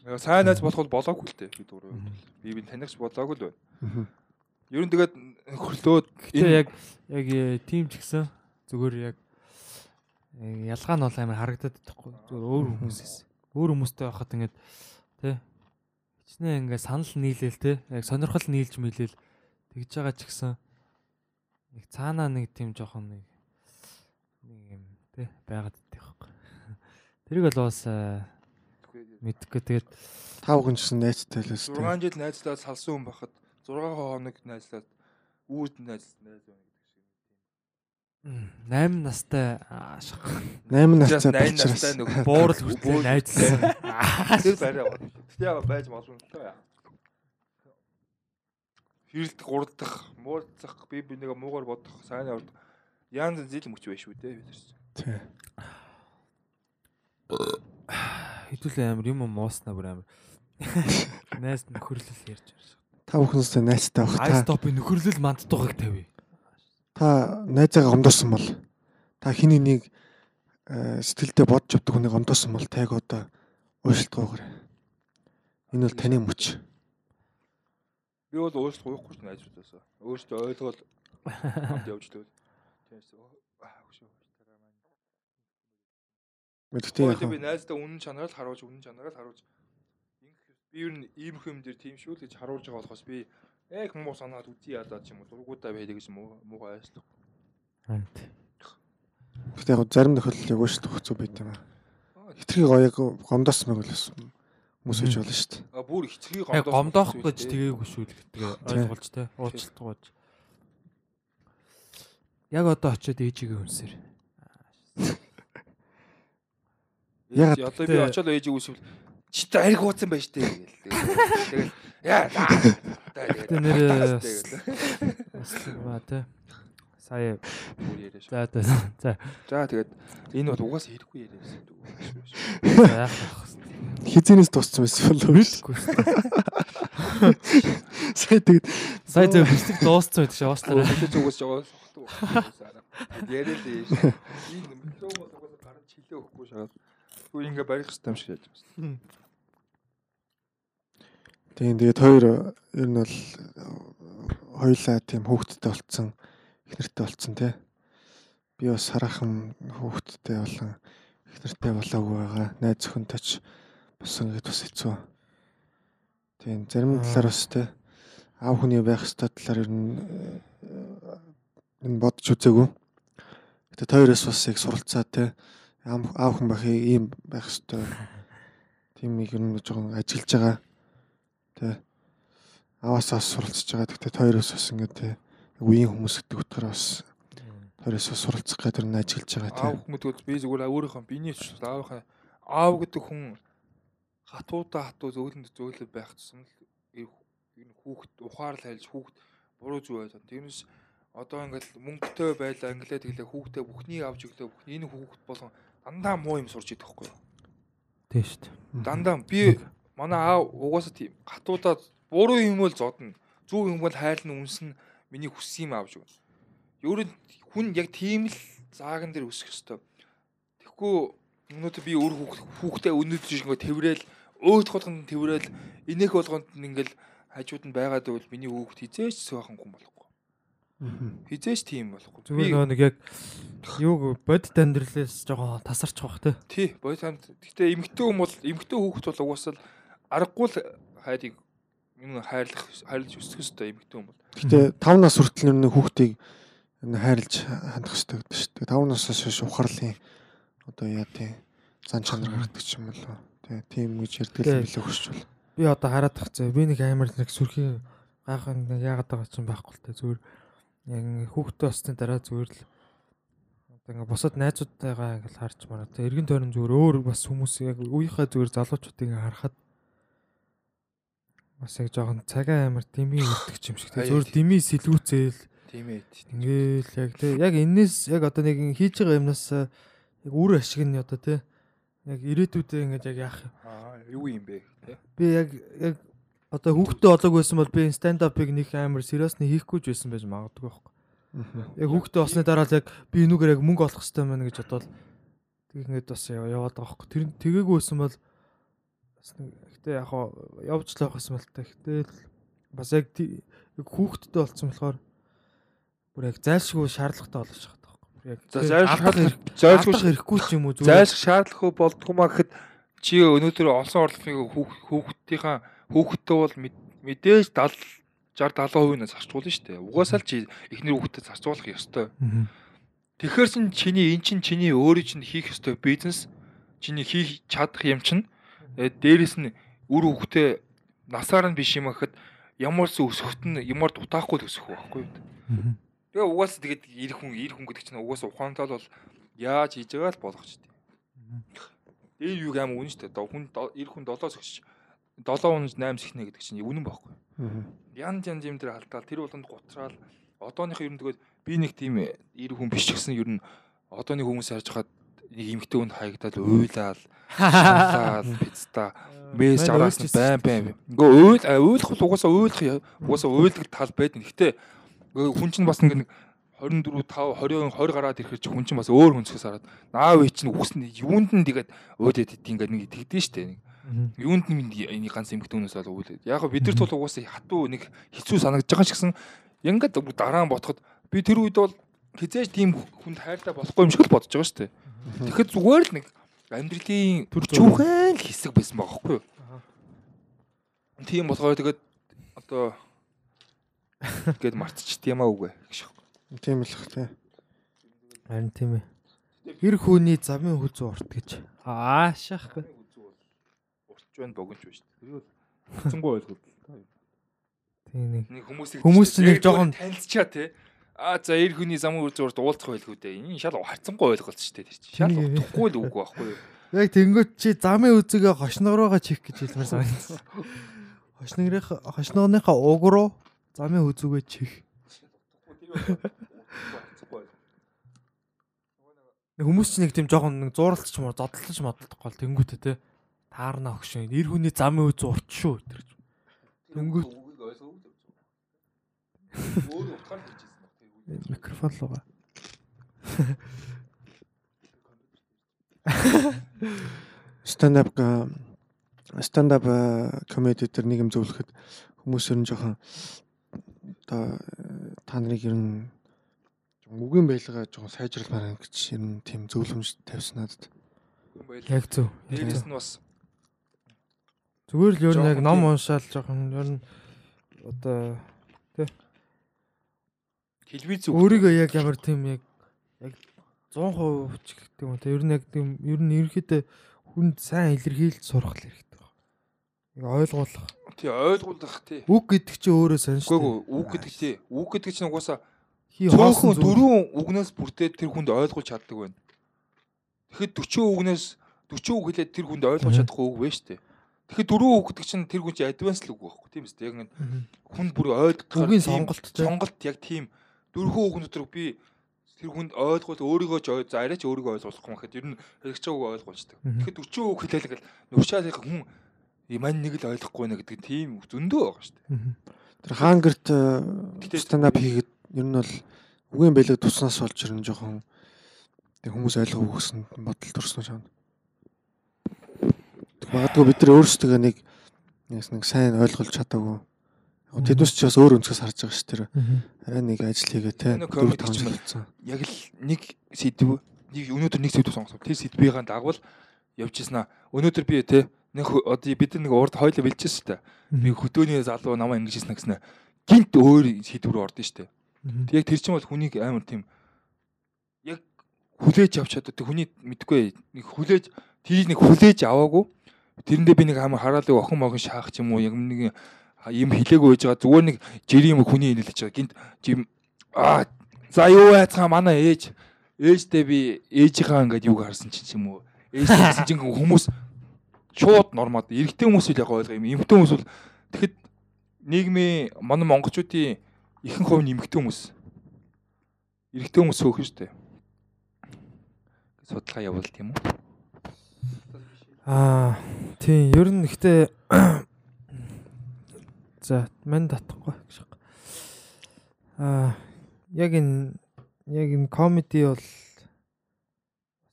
Сайн найз болох бол болоогүй л дээ би дуруу. Би би танигч болоогүй л байна. Ер нь тэгээд хөрлөөд Гэтэ яг яг э, тим ч гэсэн зүгээр яг э, ялгаа нь бол амар харагдаад байхгүй. Зүгээр өөр хүмүүсээс. Өөр хүмүүстэй байхад ингээд тий. Хичнээн ингээд санал нийлээл тий. Яг сонирхол нийлж мэлээл тэгж байгаа ч гэсэн нэг цаанаа нэг тийм жоохон нэг нэг юм тий байгаад идэх байхгүй. Тэрийг бол бас э, мэдхгүй тэгээд Тав хүн гэсэн найзтай л өстэй. 6 жил найзлаад салсан хүн байхад 6 хоног найзлаад үүдд найз найз байна гэдэг шиг. 8 настай аашх 8 Just настай настай нэг буурал хүртэл найзлсан. Тэр барай. Тэгтээ яга байж л тоо яа. Хэрэлдэх, урддах, муудах, би бинийгээ муугаар бодох, сайн явах. Янз зил мөч байх шүү дээ бид нар. Тий. Хэдүүлээ амар юм мууснаа бүр амар. Найз нөхөрлөл ярьж байна. Тав хүнстэй найзтай байх Айс та. топын нөхөрлөл мандтугыг тавь. Та найзаагаа гомдоосон бол та хин нэгийг э, сэтгэлдээ бодж авдаг хүнийг гомдоосон бол тайг одоо уушлтгаагаар. Энэ бол таны мөч. Би бол өөрсдөө гуйхгүй ш найзуудаас. Өөрсдөө ойлгол хамт явж лөө. Тиймээс аа хөшөө. Яг Тэгээд би найздаа үнэн чанараа л харуулж, үнэн чанараа л харуулж би ер нь иймэрхүү юм дээр тийм шүү л гэж харуулж байгаа болохоос би яг муу санаад үгүй ядаад ч юм уу дургуудаа байдаг гэж муу муугаа айслах. Гэтэ яг зарим тохиолдолд яг уушлтгах хэцүү байт юм аа. Хитрхи гоё яг гомдоосон байг л бас хүмүүс гэж болно шүү дээ. А бүр хитрхий Яг гомдоох гэж тгээгүү шүү л гэдэг те. Уучлалтгууж. Яг одоо очиод ээжигээ үнсээр. Ягаад Яг одоо би очиод ээж үсвэл чи та ариг хууцсан байж тээ гэл. Тэгэл яа Гэтэ нэр ба те. Сая бүр яриа шүү. за за за. За тэгээд энэ бол угаасаа хэрэггүй яриа байсан дүү. Яах вэ? Хизэнээс тусцсан байсан болов уу? Шүү. Сая тэгэд Сая зөв бэлэг дууссан байдаг шээ ууслаараа. Тэгэж угаас жоо сохтуу. Яриа л ийш. Энэ микрофон бол угаасаа гарч чилээ өгөхгүй шахаад. Тэгвэл ингээ барих хэрэгтэй юм шиг яаж байна. Тийм тэгээд хоёр ер нь бол хоёлаа тийм хүүхдтэй болцсон ихнэртэй болцсон тий. Би бас хараахан хүүхдтэй болон ихнэртэй болоогүй байгаа. Найз зөвхөнтэй ч бас ингэж бас хэцүү. Тийм зарим талаар бас тий аав хүний байх ёстой талаар ер нь энэ бодож үзээгүй. Гэтэ хоёроос бас яг суралцаа тий аав хүн байх ийм байх ёстой. Тийм ер нь жоохон ажиллаж байгаа тий аваасаа суралцж байгаа. Тэгтээ хоёроос бас ингээд тий үеийн хүмүүс гэдэг утгаараа бас хоёроос бас суралцах гэдэг нь ажиллаж байгаа тий. Аав хүмүүд би зүгээр өөрийнхөө биений ч аавынхаа аав гэдэг хүн хатуудаа хатуу зөөлөнд зөөлөд байх тусам л энэ хүүхд ухаар л хайлж хүүхд буруу зүйл байсан. Тэрнээс одоо ингээл мөнгөтэй байлаа инглээ тэглээ хүүхдээ бүхнийг авч өглөө бүхний энэ хүүхд болгон дандаа муу юм сурч идэх байхгүй юу? Тийм шүү дээ. Дандаа би манай аав угаасаа тийм хатуудаа буруу юм бол зодно. Зөв юм бол хайлна үнсэн миний хүссэн юм аавж өгнө. Ер нь хүн яг тийм л зааган дээр өсөх ёстой. Тэгэхгүй өнөөдөр би өөр хүүхд хүүхдээ өнөдж ингээ тэрвэл өөд болгонд тэрвэл энэх болгонд ингээл хажууд нь байгаад байвал миний хүүхд хизээч сөөхан хүн болохгүй. Хизээч тийм болохгүй. Зүгээр нэг яг юу бодит амьдралээс жоохон тасарч байгаа те. Тий, бод хамт. Гэтэ эмгтэн хүн бол эмгтэн хүүхэд бол угаасаа аргагүй л хайрыг юм хайрлах хайрлаж өсөх ёстой эмгтэн хүн бол. Гэтэ 5 нас хүртэл нэг хүүхдийг энэ хайрлж хандах хэрэгтэй гэдэг шүү дээ. 5 наснаас хойш ухаарлын одоо яа тий зан чанар гаргадаг юм болоо. Тий, тийм гэж ярьдаг юм билээ хөшчүүл. Би одоо хараад тах зэ. Би нэг амар нэг сүрхий гайхах нэг яагаад байгаа ч юм байхгүй л те. Зүгээр яг хүүхдтэй болсны дараа зүгээр л одоо ингээ бусад найзуудтайгаа ингээл харж мараа. Тэ эргэн тойрон зүгээр өөр бас хүмүүс яг үеийнхээ зүгээр залуучуудыг ингээ харахад бас яг жоохон цагаан амар дими өртөгч юм шиг. Тэ Аяа, зүгээр дими сэлгүүцээл Тийм ээ. ингээл яг тэ яг энэс яг одоо нэг хийж байгаа юмнаас яг үр ашиг нь одоо тэ яг ирээдүйдээ ингээд яг яах юм Аа, юу юм бэ? Тэ? Би яг яг одоо хүүхдтэй болоог байсан бол би stand up-ыг нэг амар сериусны хийхгүй ч байсан байж магадгүй байхгүй. Яг хүүхдтэй болсны дараа л яг би энүүгээр яг мөнгө олох хэрэгтэй байна гэж бодоод тэг ингээд бас яв- яваад байгаа байхгүй. Тэр тэгээгүй байсан бол бас нэг гэтээ яг хаа явж л байх байсан бол та гэтээ л бас яг хүүхдтэй болсон болохоор бүр яг зайлшгүй шаардлагатай болгож байгаа байхгүй. Яг зайлшгүй зайлшгүй хэрэггүй ч юм уу зүгээр. зайлшгүй шаардлахгүй болдгоо маа гэхэд чи өнөөдөр олсон орлогыг хүүх- хүүхдийнхаа хүүхдтэй бол мэд- мэдээж 70 60 70% нь зарцуулна шүү дээ. Угаасаа л чи эхнэр хүүхдэд зарцуулах ёстой. Мгм. Тэгэхээр чин чиний эн чин чиний өөрийн чинь хийх ёстой бизнес чиний хийх чадах юм чинь э, дээрэс нь үр хүүхдээ насаар нь биш юм гэхэд ямар ч өсөхт нь ямар дутаахгүй л өсөх байхгүй юу. Тэгээ угаасаа тэгээд ир хүн ир хүн гэдэг чинь угаасаа ухаантай бол яаж хийж байгаа л болгох шүү дээ. Дээр юуг аим үнэн шүү дээ. Хүн ир хүн 7 сэгч 7 унж 8 сэхнэ гэдэг чинь үнэн байхгүй. Ян ян юм дээр алдаал тэр болгонд гутраал одооных ер нь тэгээд би нэг тийм ир хүн биш ч гэсэн ер нь одооны хүмүүс харж хаад нэг эмгтэй хүнд хаягдаад уйлаал шалаад пицта мэс жараас байн байн. Ингээ уйл уйлах бол угаасаа уйлах угаасаа уйлдаг тал байдаг. Гэхдээ хүн чинь бас ингээ нэг 24 5 20 20 гараад ирэхэд хүн чинь бас өөр хүнсгээс хараад наав ий чинь үгс нь юунд нь тэгээд өөдөд идэв ингээ нэг тэгдэж штэ нэг. Юунд энэ ганц эмгтэн хүнээс бол уйлаад. Яг бид нар тул угаасаа хатуу нэг хэцүү санагдаж байгаа ч гэсэн ингээд дараа нь ботход би тэр үед бол хизээж тийм хүнд хайртай болохгүй юм шиг л бодож байгаа шүү дээ. Тэгэхэд зүгээр л нэг амьдралын төрчүүхэн л хэсэг байсан байгаа байхгүй юу? Тийм болохоор тэгээд одоо гээд мартчих тийм аа үгүй гэж байна. Тийм л их тий. Харин тийм ээ. Ир хүний замын хүзүү урт гэж. Аашаахгүй. Уртж байна богинч байна шүү дээ. Тэр бол хэцэнгуй ойлголт. Тийм нэг. Нэг хүмүүс Хүмүүс чинь нэг жоохон- танилцчаа те. Аа за эр хүний замын үр зурд уулзах байлгүй дээ. Энэ шал харцангуй ойлголт шүү дээ тэр чинь. Шал утгагүй л үг байхгүй юу? Яг тэнгөт чи замын үзэгээ хошногроогаа чих гэж хэлмээр санагдсан. Хошногрынхаа хошногныхаа уг руу замын үзүүгээ чих. Хүмүүс ч нэг тийм жоохон нэг зууралч муу зодтолч модтолдохгүй л тэнгүүтээ те. Таарна огшин. Ир хүний замын үзүү урт шүү тэр. Тэнгүүт Өөр утгаар хэлжсэн баг тэр үг. микрофон руугаа. stand up stand up comedy дээр нэг юм зөвлөхөд хүмүүс ер нь жоохон одоо э, та нарыг ер нь үгийн байлгаа жоохон сайжруулмаар гэж ер нь тийм зөвлөмж тавьсан надад. Яг зөв. Дээрээс нь бас Зүгээр л ер нь яг ном уншаал жоохон ер нь одоо телевиз үг. өөрийгөө яг ямар тийм яг яг 100% ч гэдэг юм те ер нь яг тийм ер нь ерөөхдөө хүнд сайн илэрхийлж сурах хэрэгтэй. Яг ойлгуулах. тий ойлгуулах тий. Үг гэдэг чинь өөрөө сонь Үгүй шүү ээ үг гэдэг тий. Үг гэдэг чинь угаасаа цөөхөн дөрвөн үгнээс бүрдээд тэр хүнд ойлгуулж чаддаг байна. Тэгэхэд 40 үгнээс 40 үг хэлээд тэр хүнд ойлгуулж чадахгүй үг вэ штэ. Тэгэхээр дөрвөн үг гэдэг чинь тэр хүн чинь advance л үг байхгүй тийм үстэй. Яг ингэ хүн бүр ойлгохоор Үгийн сонголт сонголт яг тийм дөрвөн үг дотор би тэр хүнд ойлгуул өөрийгөө ч за арайч өөрийгөө ойлгуулахгүй гэхэд ер нь үг ойлгуулждаг. Мгм. Тэгэхэд 40 үг хэлээлгээл нуршаалын хүн мань нэг л ойлгохгүй нэ гэдэг тийм зөндөө байгаа штэ. Мгм. Тэр stand up хийгээд ер нь бол үгийн байлгаа туснаас болж ер нь жоохон тэг хүмүүс ойлгох гэсэн бодол төрсөн шаана. Магадгүй бид нар өөрсдөө нэг нэг нэг сайн ойлгуулж чадаагүй. Яг тэднээс ч бас өөр өнцгөөс харж байгаа ш тэр. Мгм. Арай нэг ажил хийгээ те. Comedy таван жил болсон. яг л нэг сэдв нэг өнөөдөр нэг сэдв сонгосон. Тэр сэдвийн дагвал явжсэн аа. Өнөөдөр би те нэг одоо бид нар нэг урд хойлоо бэлжсэн та. Би хөдөөний залуу намаа ингэжсэн гэснэ. Гинт өөр сэдв рүү ордон штэ. Мгм. Тэг яг тэр чинь бол хүнийг амар тийм яг хүлээж авч чаддаг. Хүний мэдгүй нэг хүлээж тэрийг нэг хүлээж аваагүй. Тэрэндээ би нэг амар хараалыг охин могон шаах ч юм уу яг нэг юм хилээгүй байж байгаа. Зүгээр нэг жирийн юм хүний инээлж байгаа. Гинт жим аа за юу яцгаа манай ээж ээжтэй би ээжийнхаа ингээд юг харсан ч юм уу. Ээжтэй гэсэн чинь хүмүүс шууд нормад эрэгтэй хүмүүс л яг ойлгоо юм. Эмэгтэй хүмүүс бол тэгэхэд нийгмийн манай монголчуудын ихэнх хувь нь эмэгтэй хүмүүс. Эрэгтэй хүмүүс сөөхөн штэ. Судалгаа явуул тийм үү? Аа тийм ер нь ихтэй за мань татахгүй гэж. Аа яг энэ яг энэ комеди бол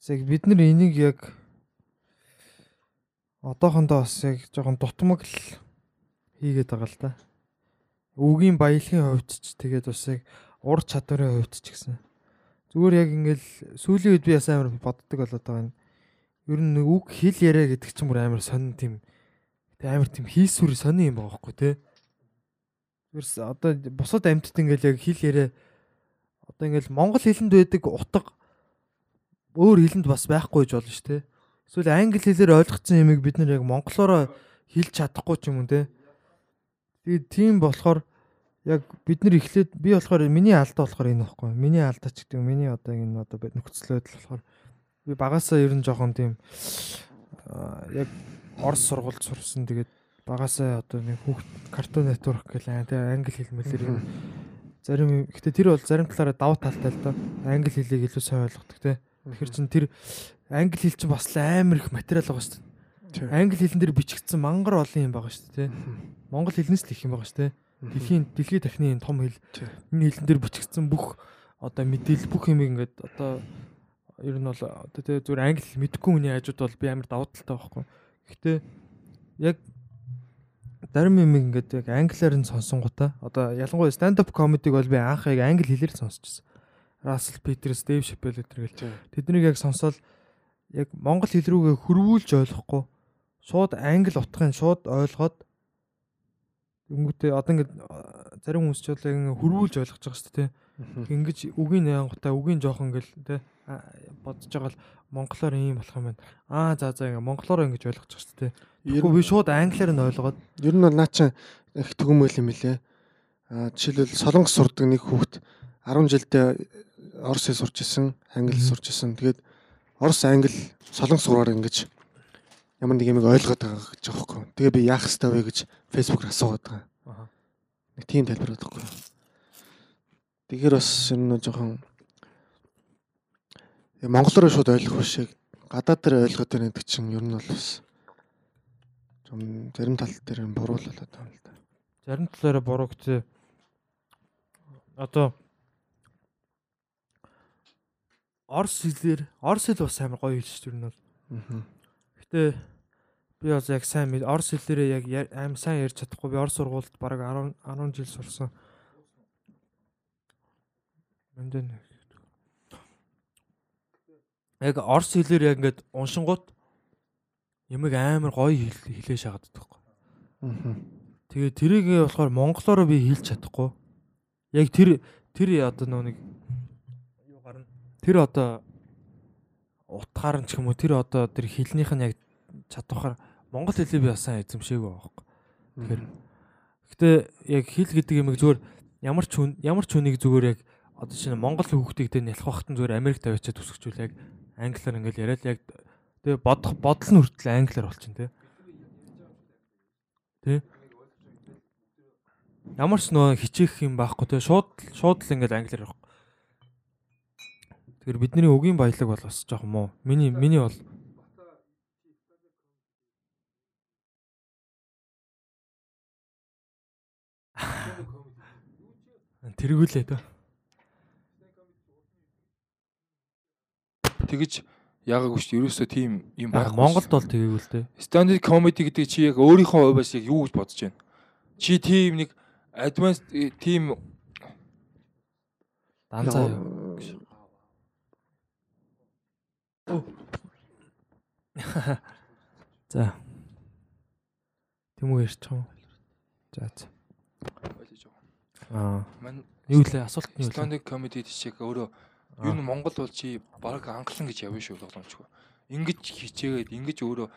яг бид нар энийг яг одоохондоо бас яг жоохон дутмаг л хийгээд байгаа л да. Өвгийн баялагын хувьд ч тэгээд бас яг ур чадварын хувьд ч гэсэн. Зүгээр яг ингээл сүүлийн үед би бас амар боддог болоод байгаа юм. Ер нь үг хэл яриа гэдэг чинь бүр амар сонин тийм амар тийм хийсвэр сонин юм байгаа байхгүй те. Зүгээрс одоо бусад амьтад ингээл яг хэл яриа одоо ингээл монгол хэлэнд байдаг утга өөр хэлэнд бас байхгүй ч болно шүү те. Эсвэл англи хэлээр ойлгоцсон юмыг бид нэр яг монголоор хэлж чадахгүй ч юм уу те. Тэгээд тийм болохоор яг бид нар эхлээд би болохоор миний алдаа болохоор энэ байхгүй. Миний алдаа ч гэдэг миний одоо энэ одоо нөхцөл байдал болохоор би багасаа ер нь жоохон тийм яг орс сургуульд сурсан. Тэгээд багасаа одоо нэг хүүхд картун нетворк гэл тэгээ англи хэл мэлэр зарим гэхдээ тэр бол зарим талаараа давуу талтай л доо. Англи хэлийг илүү сайн ойлгодог те. Тэгэхээр чин тэр англи хэл чинь бас амар их материал байгаа шүү дээ. Англи хэлэн дээр бичигдсэн мангар олон юм байгаа шүү дээ. Монгол хэлнээс л их юм байгаа шүү дээ. Дэлхийн дэлхийн тахны энэ том хэл энэ хэлэн дээр бичигдсэн бүх одоо мэдээлэл бүх юм ингээд одоо ер нь бол одоо тэгээ зүгээр англи мэдгүй хүний хажууд бол би амар давуу талтай байхгүй. Гэхдээ яг зарим юм ингээд яг англиар нь сонсонгуудаа одоо ялангуяа stand up comedy бол би анх яг англи хэлээр сонсчихсон. Russell Peters, Dave Chappelle гэдэг л тэднийг яг сонсоод яг монгол хэл рүүгээ хөрвүүлж ойлгохгүй шууд англи утгыг шууд ойлгоод Тэнгүүтээ одоо ингээд зарим хүмүүс ч бол ингэ хөрвүүлж ойлгож байгаа шүү дээ. Ингэж үгийн янгутаа үгийн жоохон ингээл те бодож байгаа л монголоор ийм болох юм байна. Аа за за ингэ монголоор ингэж ойлгож байгаа шүү дээ. Тэгэхгүй би шууд англиар нь ойлгоод ер нь наа чин их төгөөмөл юм лээ. Аа жишээлбэл солонгос сурдаг нэг хүүхэд 10 жилдээ орос хэл сурч исэн, англи сурч исэн. Тэгээд орос англи солонгос сураар ингэж ямар нэг юм ойлгоод байгаа гэж байхгүй. Тэгээ би яах ёстой вэ гэж фэйсбүүкээр асуугаад байгаа. Аа. Нэг тийм тайлбар байхгүй. Тэгэхээр бас энэ жоохон монголоор шууд ойлгох шиг гадаад дээр ойлгоод байна гэдэг чинь ер нь бол бас좀 зарим тал дээр нь буруу л болоод байгаа юм л да. Зарим талаараа буруу гэдэг одоо Орс хэлээр Орс хэл бас амар гоё хэлж шүү дээ нь бол. Аа Гэтэ би бас яг сайн орс хэлээрээ яг аим сайн ярьж чадахгүй. Би орс сургуульд бараг 10 10 жил сурсан. Мэндэн яг орс хэлээр яг ингээд уншингууд ямиг амар гоё хэлээ шахаад байхгүй. Аа. Тэгээ тэрийгээ болохоор монголоор би хэлж чадахгүй. Яг тэр тэр одоо нэг юу гарна. Тэр одоо утгаар нь ч юм уу тэр одоо тэр хэлнийх нь яг чадвахаар монгол хэлийг би бас сайн эзэмшээгүй байхгүй. Тэгэхээр гэтээ яг хэл гэдэг юм зүгээр ямар ч ямар ч хүнийг зүгээр яг одоо чинь монгол хүүхдүүдтэй нялх бахтан зүгээр Америк тавьчаад төсөгчүүл яг англиар ингээл яриад яг тэгээ бодох бодол нь хүртэл англиар болчихно тий. Тий. Ямар ч нөө хичээх юм байхгүй тий шууд шууд л ингээл англиар явах Тэгэхээр бидний өгийн баялаг бол бас жоох муу. Миний миний бол тэргүүлээ дөө. Тэгэж ягаагүй шүү дээ. Ерөөсөө тийм юм байхгүй. Монголд бол тэгээгүй л дээ. Stand up comedy гэдэг чи яг өөрийнхөө хувьас яг юу гэж бодож байна? Чи тийм нэг advanced тийм данцаа юу? За. Тэмүүг ярьчих юм. За за. Аа. Мань юу лээ асуулт нь юу лээ? Stand comedy шиг өөрөө юу н Монгол бол чи баг анхлан гэж явна шүү боломжгүй. Ингиж хичээгээд ингэж өөрөө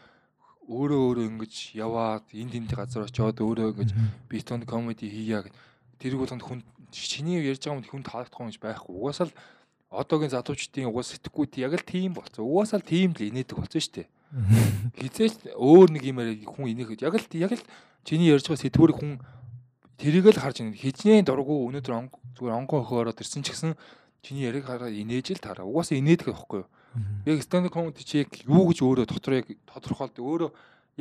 өөрөө өөрөө ингэж яваад энд тэнд газар очиод өөрөө ингэж би stand comedy хийя гэд тэрийг болгонд хүн чиний ярьж байгаа юм хүн таалагдахгүй гэж байхгүй. Угаасаа л одоогийн залуучдын угаас сэтгэхүйт яг л тийм болцсон. Угаасаа л тийм л инээдэг болцсон шүү дээ. Хизээч өөр нэг юмараа хүн инээхэд яг л яг л чиний ярьж байгаа сэтгүүрийг хүн тэрийг л харж байна. Хижнээ дургу өнөөдөр зүгээр онгоо өхөөрөө тэрсэн ч гэсэн чиний яриг хараад инээж л тараа. Угаасаа инээдэг байхгүй юу? Яг stand up comedy чи яг юу гэж өөрөө дотор яг тодорхойлдог. Өөрөө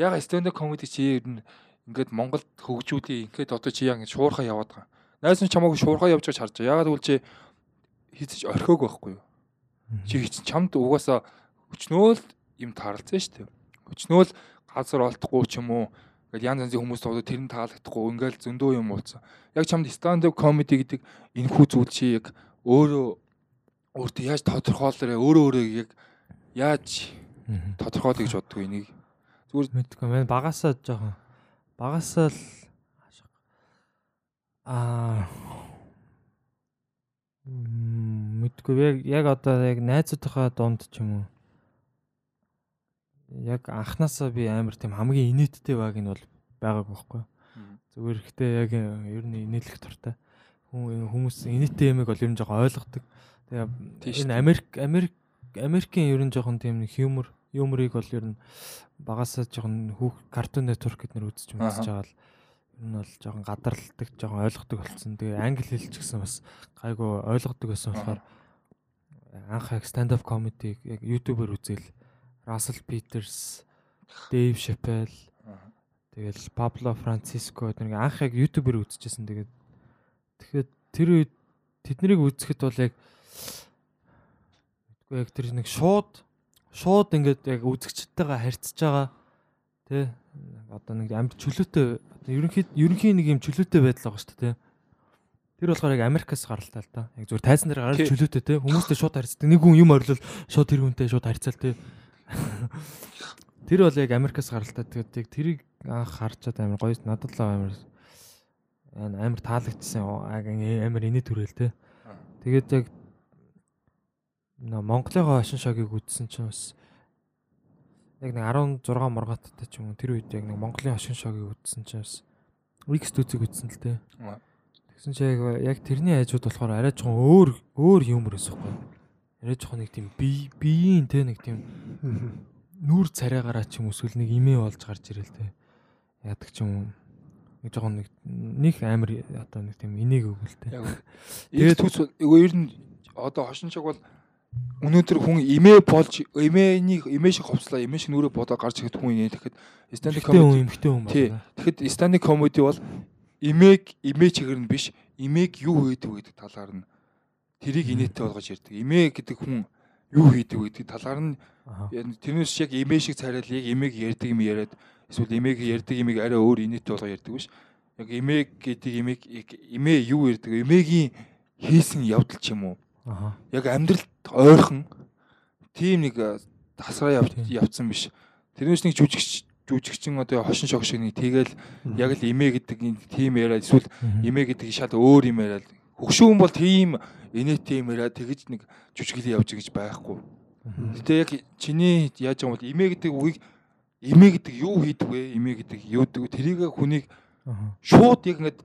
яг stand up comedy чи ер нь ингээд Монголд хөгжүүлээ. Ингээд одоо чи яг шуурхаа яваад байгаа. Найс нь чамаагүй шуурхаа явж байгаа харж байгаа. Ягаад гэвэл чи хийчих орхиог байхгүй юу? Чи чамд угаасаа өчнөө л юм таарлцсан шүү дээ. Өчнөө л газар олдохгүй ч юм уу Ингээд янз янзын хүмүүс одоо тэр нь таалагдахгүй ингээл зөндөө юм уулцсан. Яг чамд stand up comedy гэдэг энэ хүү зүйл чи яг өөрөө өөртөө яаж тодорхойлороо өөрөө өөрөө яг яаж тодорхойлё гэж боддгоо энийг. Зүгээр мэдгүй мэн багасаа жоохон багасаа л аа мэдгүй яг яг одоо яг найзуудынхаа дунд ч юм уу яг анханасаа би амар тийм хамгийн инээдтэй баг нь бол байгаагүй байхгүй. Зүгээр ихтэй яг ер нь инээлэх дуртай. Хүмүүс инээдтэй юмыг бол ер нь жоохон ойлгодог. Тэгээ энэ Америк Америк Америкийн ер нь жоохон тийм хьюмор юмрыг бол ер нь багасаа жоохон хүүх картун нетворк гэднэр үзэж үзэж байгаа л энэ бол жоохон гадарладаг, жоохон ойлгодог болсон. Тэгээ англи хэлч гэсэн бас гайгүй ойлгодог байсан болохоор анх яг stand up comedy яг YouTube-ээр үзэл Russell Peters, Dave Chappelle тэгэл Pablo Francisco нэг анх яг YouTube-ээр үзчихсэн. Тэгээд тэгэхээр тэр үед тэднийг үзэхэд бол яг мэдгүй яг тэр нэг шууд шууд ингээд яг үзэгчтэйгээ харьцаж байгаа тий одоо нэг амьд чөлөөтэй ерөнхий ерөнхий нэг юм чөлөөтэй байдал байгаа шүү дээ Тэр болохоор яг Америкаас гаралтай л да. Яг зүгээр тайзан дээр гараад чөлөөтэй те хүмүүстэй шууд харьцдаг. Нэг хүн юм орилол шууд тэр хүнтэй шууд харьцаал те. Тэр бол яг Америкаас гаралтай. Тэгээд яг тэрийг анх харчаад амар гоё надад л амар амар таалагдсан. Амар инээ төрөл те. Тэгээд яг Монголын хошин шогийг үзсэн чинь бас яг нэг 16 мургааттай ч юм уу тэр үед яг нэг Монголын хошин шогийг үзсэн чинь бас X дүүцийг үзсэн л те. Тэгсэн чи яг яг тэрний айжууд болохоор арай жоохон өөр өөр юмр өсөхгүй. Арай жоохон нэг тийм би биеийн те нэг тийм нүүр царайгаараа ч юм эсвэл нэг имээ болж гарч ирэл те. Яадаг ч юм нэг жоохон нэг нэг амар одоо нэг тийм инийг өгөл те. Тэгээд төс ер нь одоо хошин шог бол өнөөдөр хүн имээ болж имээний имээ шиг хувцлаа имээ шиг нүрээ бодоо гарч ирэхэд хүн инээ тэгэхэд стандарт комеди эмхтэй хүн байна. Тэгэхэд стандарт комеди бол имээг имээ чигээр нь биш имээг юу хийдэг гэдэг талаар нь тэрийг инээтэй болгож ярьдаг. Имээ гэдэг хүн юу хийдэг гэдэг талаар нь тэрнээс яг имээ шиг царайл яг имээг ярьдаг юм яриад эсвэл имээг ярьдаг имийг арай өөр инээтэй болгоо ярьдаг биш. Яг имээг гэдэг имийг имээ юу ярьдаг? Имээгийн хийсэн явдал ч юм уу? Яг амьдралд ойрхон тийм нэг тасраа явцсан биш. Тэрнээс нэг жүжигч жүжигчин одоо хошин шог шиг нэг тэгэл яг л имээ гэдэг тийм яриад эсвэл имээ гэдэг шал өөр юм яриад хөгшүүн бол тийм инээтэй юм яриад тэгэж нэг жүжиглээ явж гэж байхгүй. Гэтэ яг чиний яаж байгаа бол имээ гэдэг үгийг имээ гэдэг юу хийдэг вэ? Имээ гэдэг юудаг вэ? Тэрийг хүнийг шууд яг ингээд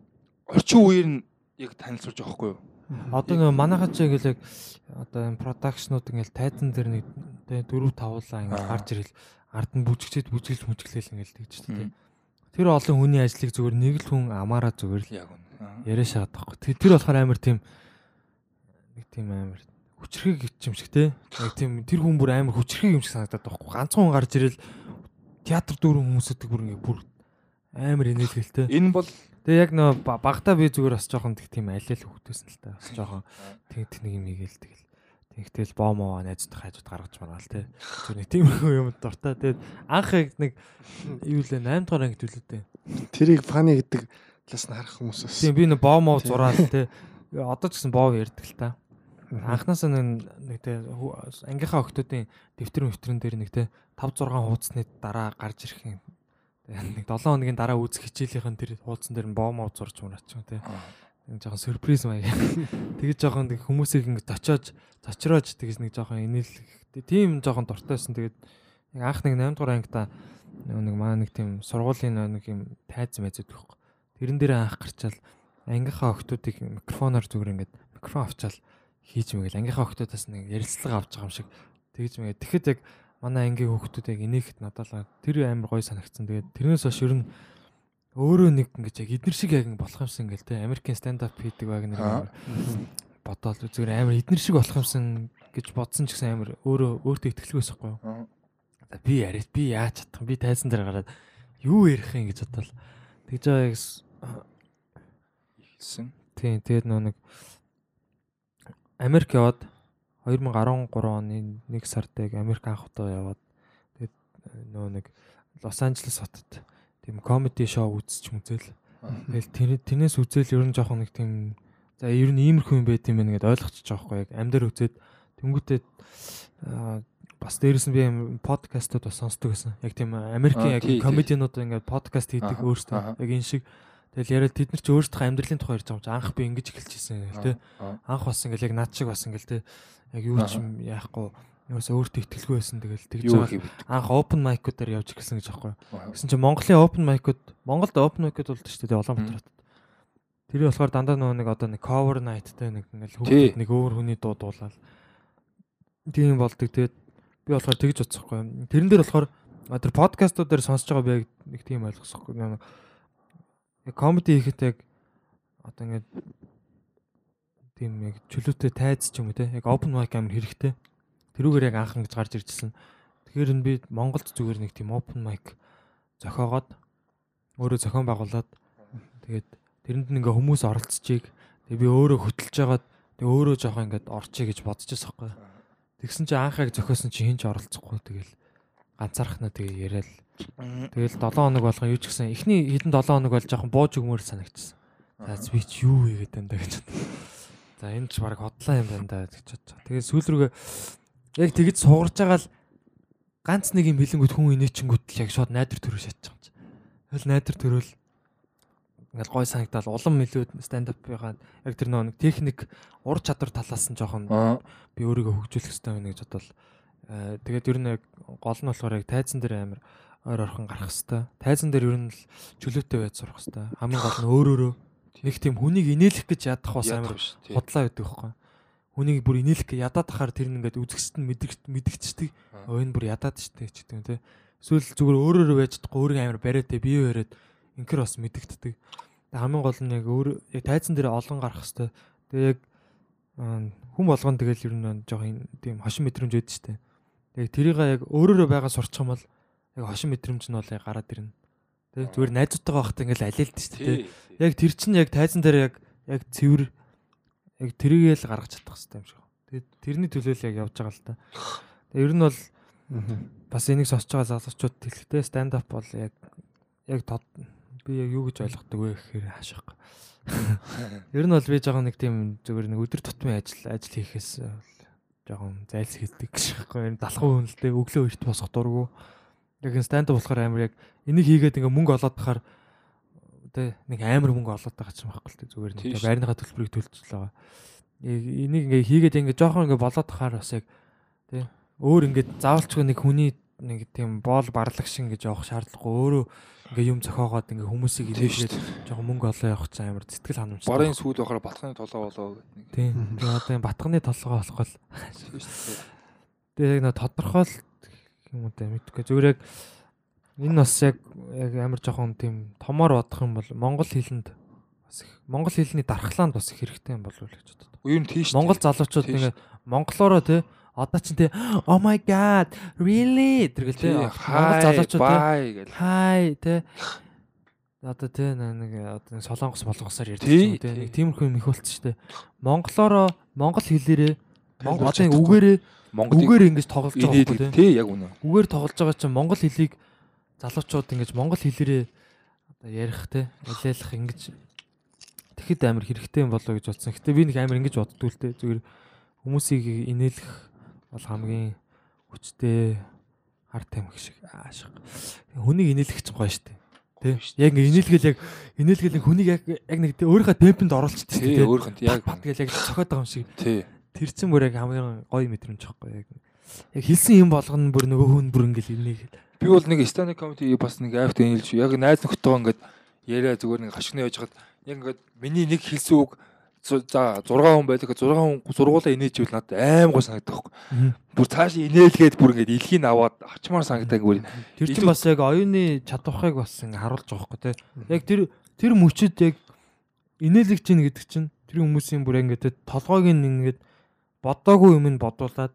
орчин үеэр нь яг танилцуулж байгаа хгүй юу? Одоо нэг манайхаа ч ингээл яг одоо энэ продакшнууд ингээл тайзан дээр нэг 4 5 улаан ингээл гарч ирэл ард нь бүжигчээд бүжиглж мүжиглээл ингээл тэгж тээ. Тэр олон хүний ажлыг зүгээр нэг л хүн амаараа зүгээр л яг яриа шахаад байхгүй. Тэр болохоор амар тийм нэг тийм амар хүчрхэг юм шиг те. Яг тийм тэр хүн бүр амар хүчрхэг юм шиг санагдаад байхгүй. Ганцхан хүн гарч ирэл театр дүүрэн хүмүүсэдэг бүр ингээ бүр амар инээлгэлтэй. Энэ бол Тэгээ яг нөө багтаа би зүгээр бас жоохон тийм алиал хөвгтөөсөн л та. Бас жоохон тэг тэг нэг юм игээл тэгэл. Тэгтэл боомоо найзтай хайжууд гаргаж маргаал те. Зүгээр нэг тиймэрхүү юм дуртай. Тэгээд анх яг нэг юу лээ 8 дугаар анги төлөөдөө. Тэрийг фаны гэдэг талаас нь харах хүмүүс бас. Тийм би нэг боомоо зураал те. Одоо ч гэсэн боов ярьдаг л та. Анхнаасаа нэг те ангийнхаа охтуудын дэвтэр мөвтрэн дээр нэг те 5 6 хуудасны дараа гарч ирэх юм нэг 7 хоногийн дараа үзэх хичээлийнхэн тэр хуудсан дээр нь боомоо зурж мураач юм тий. Нэг жоохон сюрприз маяг. Тэгэж жоохон хүмүүсийг ингэ зочоож зочроож тэгэж нэг жоохон инээлэх тийм жоохон дуртайсэн. Тэгээд анх нэг 8 дугаар ангита нэг маа нэг тийм сургуулийн нэг юм тайз мэзэд байхгүй. Тэрэн дээр анх гарчаал ангийнхаа охтуудыг микрофоноор зүгээр ингээд микрофон авчаал хийж мэгэл ангийнхаа охтуудаас нэг ярилцлага авч байгаа юм шиг тэгж мэгээ. Тэгэхэд яг манай ангийн хүүхдүүд яг инээхэд надад тэр амар гоё санагдсан. Тэгээд тэрнээс хойш ер нь өөрөө нэг ингэж яг эднэр шиг яг болох юмсан ингээл те Америкийн stand up хийдэг баг нэг бодоол зүгээр амар эднэр шиг болох юмсан гэж бодсон ч гэсэн амар өөрөө өөртөө ихтгэлгүй байсахгүй юу. За би яриад би яаж чадах би тайзан дээр гараад юу ярих юм гэж бодлоо. Тэгж байгаа яг хэлсэн. Тийм тэгээд нөө нэг Америк яваад 2013 оны 1 сард яг Америк анх удаа яваад тэгээд нөө нэг Лос Анжелес хотод тийм комеди шоу үзчих мүзэл. Тэгэл тэр тэрнээс үзэл ер нь жоохон нэг тийм за ер нь иймэрхүү юм байт юм байна гэдээ ойлгочихж байгаа байхгүй яг амьдар үзээд тэнгуүтээ бас дээрэс нь би подкастууд бас сонсдог гэсэн. Яг тийм Америкийн яг комедианууд ингээд подкаст хийдэг өөрсдөө яг энэ шиг Тэгэл яриад тэд нар ч өөрсдөө амьдралын тухай ярьж байгаа юм чи анх би ингэж эхэлчихсэн тий. Анх бас ингээл яг над шиг бас ингээл тий. Яг юу ч юм яахгүй Юусе өөртөө ихтэлгүй байсан тэгэл тэгж байгаа. Анх open mic-уудаар явж ирсэн гэж аахгүй. Гэсэн чинь Монголын open mic-ууд Монголд open mic-ууд болдог шүү дээ Улаанбаатарт. Тэр болохоор дандаа нөгөө нэг одоо нэг cover night-тай нэг ингээл хүүхэд нэг өөр хүний дуу дуулаад тийм болдог. Тэгээд би болохоор тэгж бодсохгүй. Тэрэн дээр болохоор тэр подкастуудаар сонсож байгаа би нэг тийм ойлгосохгүй. Яг comedy хийхэд яг одоо ингээд тийм яг чөлөөтэй тайз ч юм уу те яг open mic амар хэрэгтэй Тэрүүгээр яг анх ингэж гарч иржсэн. Тэгэхээр энэ би Монголд зүгээр нэг тийм open mic зохиогоод өөрөө зохион байгуулад тэгээд тэрэнд ингээ хүмүүс оролцчихийг тэгээ би өөрөө хөтлж жагаад тэгээ өөрөө жоохон ингээд орчих гэж байсан байхгүй. Тэгсэн чинь анхаа зохиосон чинь хинч оролцохгүй тэгэл ганцаархнаа тэгээ яриад тэгэл 7 хоног болгоо юу ч гэсэн эхний хэдэн 7 хоног бол жоохон бууж өгмөр санагдчихсан. За ч юу хийгээд байна да гэж. За энэ ч баг хотлоо юм байна да гэж бодож. Тэгээ сүүл рүүгээ яг тэгж суугарч байгаа л ганц нэг юм хилэнгүүд хүн инээчингүүд л яг шууд найдар төрөө шатчих юм чи. Тэгэл найдар төрөөл ингээл гой санагдал улам илүү stand up байгаа яг тэр нэг техник ур чадвар талаас нь жоохон би өөрийгөө хөгжүүлэх хэрэгтэй байна гэж бодвол тэгээд ер нь яг гол нь болохоор яг тайзан дээр амар ойр орхон гарах хэрэгтэй. Тайзан дээр ер нь л чөлөөтэй байж сурах хэрэгтэй. Хамгийн гол нь өөр өөрөө нэг тийм хүнийг инээлэх гэж ядах бас амар худлаа байдаг байхгүй хүнийг бүр инээлэх гэ ядаад тахаар тэр нь ингээд үзэгчд нь мэдгчдэг. Өвн бүр ядаад штэ ч гэдэг те. Эсвэл зүгээр өөрөөрөө байж чадахгүй өөрийн амир бариатай бие бариад инкер бас мэдгддэг. Хамгийн гол нь яг өөр яг тайзан дээр олон гарах хэвээр. Тэгээ яг хүн болгон тэгэл ер нь жоохон тийм хошин мэдрэмж өгдөө штэ. Тэгээ тэрийг яг өөрөөрөө байгаа сурчих юм бол яг хошин мэдрэмж нь бол яг гараад ирнэ. Тэг зүгээр найзуудтайгаа байхдаа ингээл алиалд штэ. Яг тэр чинь яг тайзан дээр яг яг цэвэр яг тэрийгээ л гаргаж чадах хэрэгтэй юм шиг. Тэгээд тэрний төлөө л яг явж байгаа л та. Ер нь бол бас энийг сонсож байгаа залуучууд хэлэхдээ stand up бол яг яг би яг юу гэж ойлгодог вэ гэхээр хаашаа. Ер нь бол би жоохон нэг тийм зүгээр нэг өдөр тутмын ажил ажил хийхээс жоохон зайлс хийдэг гэж байхгүй. Энэ далхуу хүнэлтэй өглөө эрт босох дургу. Яг stand up болохоор амар яг энийг хийгээд ингээ мөнгө олоод тахаар тэ нэг амар мөнгө олоод байгаа ч юм байхгүй л тэ зүгээр нэг байрныхаа төлбөрийг төлчихл байгаа. Энийг ингээ хийгээд ингээ жоохон ингээ болоод тахаар бас яг тэ өөр ингээ заавалчгүй нэг хүний нэг тийм боол барлагшин гэж явах шаардлагагүй өөрөө ингээ юм зохиогоод ингээ хүмүүсийг илэрхийлээд жоохон мөнгө олоо явах ч амар сэтгэл ханамжтай. Барын сүүл байхаар батхны толгоо болоо гэдэг. Тийм. Тэгээ одоо батхны толгоо болохгүй л. Тэгээ яг нэг тодорхой юм уу тэ мэдгүй. Зүгээр яг Энэ бас яг яг амар жоохон тийм томоор бодох юм бол монгол хэлэнд бас их монгол хэлний дархлаанд бас их хэрэгтэй юм болов уу гэж боддог. Юу нь тийш. Монгол залуучууд ингээ монголоороо те одоо ч те oh my god really? Тэргэл те монгол залуучууд те. hi те. Одоо те нэг одоо солонгос болгосоор ярьдаг юм те. нэг тиймэрхүү юм их болчих штэ. Монголоороо монгол хэлээрээ монгол одоо үгээрээ үгээр ингэж тоглож байгаа те. Тий яг үнэ. Үгээр тоглож байгаа чинь монгол хэлийг залуучууд ингэж монгол хэлээрээ одоо ярих те алиалах ингэж. Тэгэхэд амар хэрэгтэй юм болоо гэж бодсон. Гэтэ би нэг амар ингэж боддгүй л те. Зүгээр хүмүүсийг инээлэх бол хамгийн хүчтэй хар тамхи шиг аашиг. Хүнийг инээлэх чинь гоё штеп. Тий. Яг ингээ инээлгээл яг инээлгээл хүнийг яг яг нэг өөрийнхөө темпэнд оруулчихдаг тий. Өөрийнх нь яг бат гэл яг цохоод байгаа юм шиг. Тий. Тэр чин бүр яг хамгийн гоё мэдрэмж жоохгүй яг. Яг хэлсэн юм болгоно бүр нөгөө хүн бүр ингээл инээх. Би бол нэг станик комеди бас нэг айфт инээлж яг найз нөхдөдөө ингээд яриа зүгээр нэг хашигны яж хад яг ингээд миний нэг хэлсэн үг за 6 хүн байдаг 6 хүн сургуулаа инээжвэл надад аим гоо санагдах байхгүй. Бүр цааш инээлгээд бүр ингээд илхийг аваад авчмаар санагдаа бүр. Тэр чинь бас яг оюуны чадвархайг бас ингээд харуулж байгаа байхгүй тий. Яг тэр тэр мөчөд яг инээлгэж чинь гэдэг чинь тэр хүмүүсийн бүр ингээд толгойг ингээд бодоогүй юм нь бодуулаад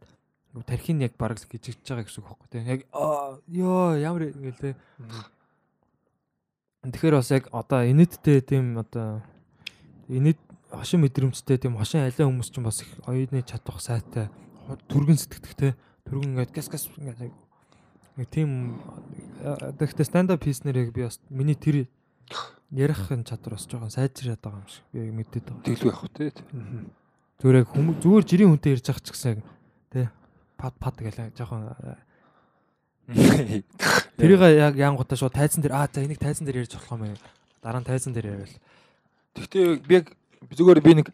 тархин яг бараг гжигдэж байгаа гэсэн үг байхгүй тийм яг ёо ямар ингээл те Тэгэхээр бас яг одоо инэдтэй тийм одоо инэд хошин мэдрэмжтэй тийм хошин алиа хүмүүс ч бас их оюуны чадвах сайтай түргэн сэтгэдэг те түргэн ингээд гас гас ингээд нэг тийм Тэгэхдээ stand up хийснээр яг би бас миний тэр ярихын чадвар бас жоохон сайжраад байгаа юм шиг би яг мэдээд байгаа. Тэглүү явах тий. Зүгээр яг хүмүүс зүгээр жирийн хүнтэй ярьж байгаа ч гэсэн тий пад пад гэл жоохон тэрийг яг янгуудаа шууд тайзан дээр аа за энийг тайзан дээр ярьж болох юм байна. Дараа нь тайзан дээр яриад. Гэхдээ би яг зүгээр би нэг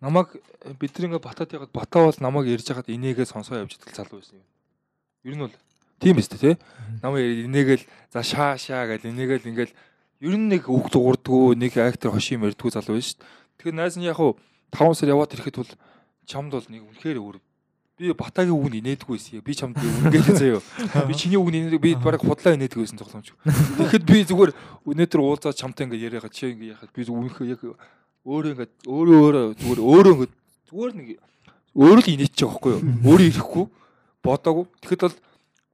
намайг бид ингээ батад ягаад батаа бол намайг ярьж хахад инээгээ сонсоо явж идэл залуу байсан юм. Ер нь бол тийм биз дээ тий. Намайг инээгээл за шаа шаа гэл инээгээл ингээл ер нь нэг үг дуурдгүү нэг актер хошийн мэрдгүү залуу байсан шүү дээ. Тэгэхээр найз нь яг хуу 5 сар яваад ирэхэд бол чамд бол нэг үнэхээр өөр би батагийн үг инээдгүй байсан. Би чамд үнгээд заяа. Би чиний үг инээд би бараг худлаа инээдгүй байсан тоглоомч. Тэгэхэд би зүгээр өнөөдөр уулзаад чамтай ингээ яриагаад чи ингээ яхад би үнэхээр яг өөрөө ингээ өөрөө өөрөө зүгээр өөрөө ингээ зүгээр нэг өөрөө л инээч байгаа байхгүй юу? Өөрөө ирэхгүй бодоогүй. Тэгэхэд бол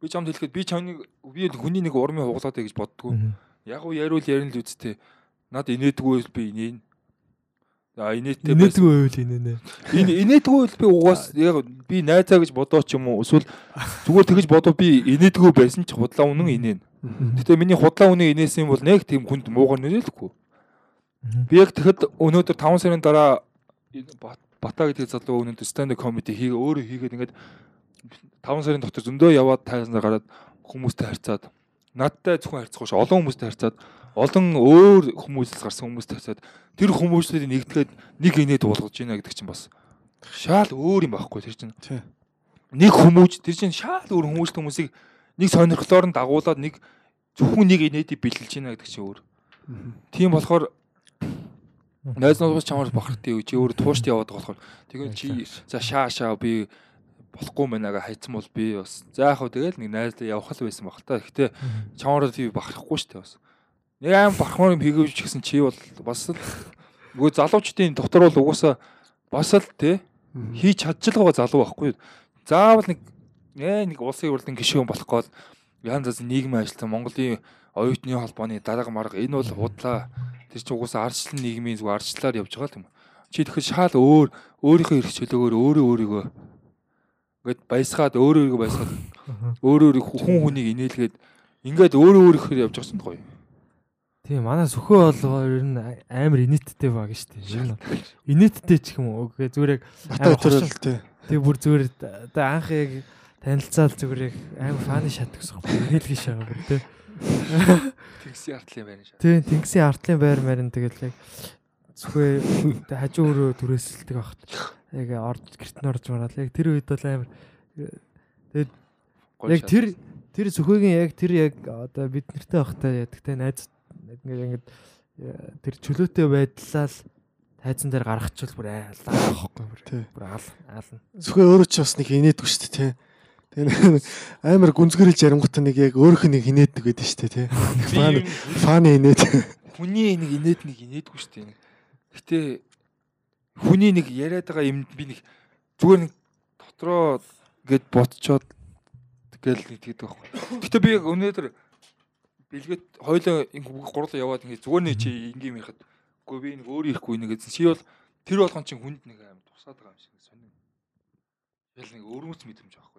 би чамд хэлэхэд би чамныг би хүний нэг урмын хуглаад гэж боддгоо. Яг уу яриул ярина л үсттэй. Над инээдгүй би инээн. А инээдтэй Инээдгүй байвал инээнэ. Энэ инээдгүй бол би угаас яг би найзаа гэж бодоо ч юм уу эсвэл зүгээр тэгэж бодоо би инээдгүй байсан ч худлаа үнэн инээн. Гэтэ миний худлаа үнэн инээсэн бол нэг тийм хүнд муугар нэрэлэхгүй. Би яг тэгэхэд өнөөдөр 5 сарын дараа Бата гэдэг залуу өнөөдөр stand up comedy хийгээ өөрөө хийгээд ингээд 5 сарын дотор зөндөө яваад тайзнаар гараад хүмүүстэй харьцаад надтай зөвхөн харьцахгүй ш олон хүмүүстэй харьцаад олон өөр хүмүүсээс гарсан хүмүүстэй харьцаад тэр хүмүүсийн нэгдгээд нэг инээд болгож байна гэдэг чинь бас шаал өөр юм байхгүй тэр чинь. Нэг хүмүүс тэр чинь шаал өөр хүмүүст хүмүүсийг нэг сонирхлоор нь дагуулад нэг зөвхөн нэг инээдийг бэлэлж байна гэдэг чинь өөр. Тийм болохоор найз нуус чамаар бахартай чи өөр туушд яваад байгаа болохоор тэгээд чи за шаа шаа би болохгүй мэнага хайцсан бол би бас за яг хөө тэгэл нэг найзлаа явах л байсан баг та. Гэтэ чамаараа би бахарахгүй шүү дээ бас. Нэг аим бахмаар юм хийгээвч гэсэн чи бол бас л нөгөө залуучдын дотор бол угаасаа бас л те хийж чадчихл байгаа залуу байхгүй. Заавал нэг нэг улсын хурлын гишүүн болох гээд янз янз нийгмийн ажилтан Монголын оюутны холбооны дарга марга энэ бол худлаа тэр чинь угаасаа ардчлал нийгмийн зүг ардчлалаар явж байгаа юм. Чи тэгэхээр шал өөр өөрийнхөө эрх чөлөөгөөр өөрөө өөрийгөө ингээд баясгаад өөрөө өөрийгөө баясгаад өөрөө өөрийг хүн хүнийг инээлгээд ингээд өөрөө өөрийнхөө явж байгаа юм гоё. Тийм манай сөхөө болгоо ер нь амар инээдтэй баг шүү дээ. Инээдтэй ч юм уу. Үгүй зүгээр яг Батаа төрөл тий. тэг бүр зүгээр одоо анх яг танилцаал зүгээр яг амар фаны шат гэсэн юм. Инээлгий шагаа бүр тий. Тэгси артлын байна шаа. Тийм тэнгисийн артлын байр марин тэгэл яг зөвхөө хажуу өрөө түрээсэлдэг багт яг орж гэрт нь орж мараад яг тэр үед бол амар тэгээд яг тэр тэр зөвхөгийн яг тэр яг одоо бид нартай байхдаа ядгтай найз ингээд ингээд тэр чөлөөтэй байдлаа л тайзан дээр гаргачихвал бүр айлаа авахгүй бүр бүр аал аална. Зөвхөн өөрөө ч бас нэг инээдгүй шүү дээ тий. Тэгээ нэг амар гүнзгэрэлж ярингуут нэг яг өөрөх нь инээдэг байдаг шүү дээ тий. Фан фаны инээд. хүний нэг инээд нэг инээдгүй шүү дээ. Гэтэ хүний нэг яриад байгаа юмд би нэг зүгээр нэг дотроо гээд ботчоод тэгэл нэг тэгдэг байхгүй. Гэтэ би яг өнөөдөр бэлгээд хойлоо гурлаа яваад ингэ зүгээр нэг чи ингийн ярихад үгүй би нэг өөр ихгүй нэг гэсэн. Чи бол тэр болгон чинь хүнд нэг аим тусаад байгаа юм шиг сонир. Тэгэл нэг байхгүй нэг сонир.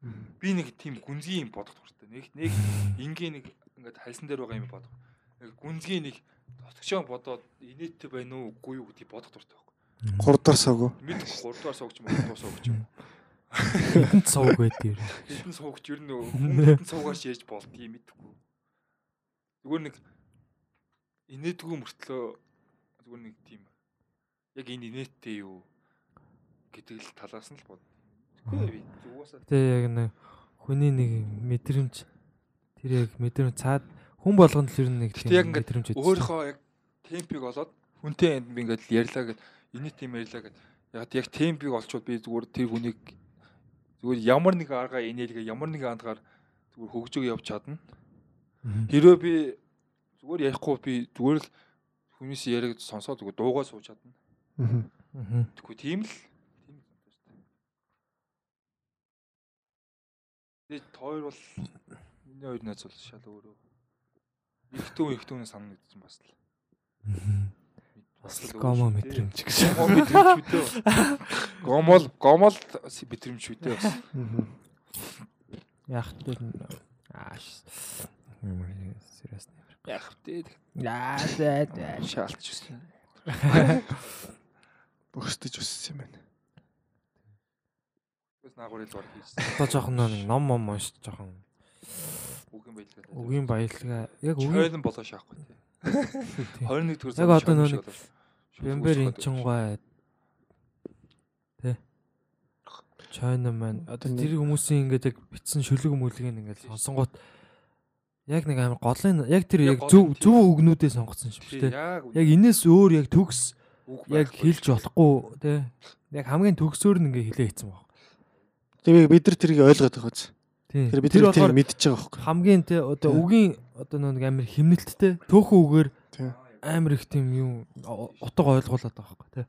Би нэг тийм гүнзгий юм бодох тууштай. Нэг нэг ингийн нэг ингээд хайсан дээр байгаа юм бодох. Нэг гүнзгий нэг тотгчоо бодоод инээдтэй байна уу үгүй юу гэдгийг бодох тууштай байхгүй. 3 дахь сагуу. Мэд 3 дугаар суугч юм уу 2 дугаар суугч юм. Эхэнд сууг байд юм. Хэдэн суугч ер нь хүн хэдэн суугаач яаж болдгийг мэдэхгүй. Зүгээр нэг инээдгүй мөртлөө зүгээр нэг тийм яг энэ инээдтэй юу гэдэг л талаас нь л бод. Тэ яг нэг хүний нэг мэдрэмж тэр яг мэдрэмж цаад хүн болгонд л ер нь нэг ингээд мэдрэмж өгсөн. өөрийнхөө яг темпийг олоод хүнтэй энд би ингээд ярьлаа гэд инээт юм ярьлаа гэд яг яг темпийг олчвол би зүгээр тэр хүнийг зүгээр ямар нэг аргаар инээлгээ ямар нэг андгаар зүгээр хөгжөг явж чадна. Хэрвээ би зүгээр ярихгүй би зүгээр л хүнээс яриаг сонсоод зүгээр дуугаа сууж чадна. Тийм л тийм л санагдаж байна. Тэгээд тойр бол миний хоёр найз бол шал өөрөө. Ихтэн ихтэн санагдсан бас л. Бас л гомо мэдрэмж гэж. Гомо мэдрэмж үү. Гомол гомол мэдрэмж үү дээ бас. Яг тэр Ааш. Serious. Яг тэ Яа заа. шаалтж үсэн. Бөхсдөж өссөн юм байна. Бас наагур ил баг хийсэн. Одоо жоохон нэг ном ном уншиж жоохон Үгийн баялгаа. үгийн баялгаа яг үгийн Хойлон болоо шаахгүй тий. 21 төр Яг одоо нөө нэг Бэмбэр энчингой Тэ. China man одоо тэр хүмүүсийн ингээд яг битсэн шүлэг мүлгийг ингээд сонсонгууд яг нэг амар голын яг тэр яг зөв зөв өгнүүдээ сонгоцсон шүү дээ. Яг энэс өөр яг төгс яг хэлж болохгүй тий. Яг хамгийн төгсөөр нь ингээ хэлээ хийсэн баг. Тэгээ бид нар тэрийг ойлгоод байгаа биз. Тэр бид нар тэрийг мэдчихэж байгаа байхгүй. хамгийн тий одоо үгийн одоо нэг амар химнэлттэй төөхөн үгээр амар их тийм юм утга ойлгуулад байгаа байхгүй тий.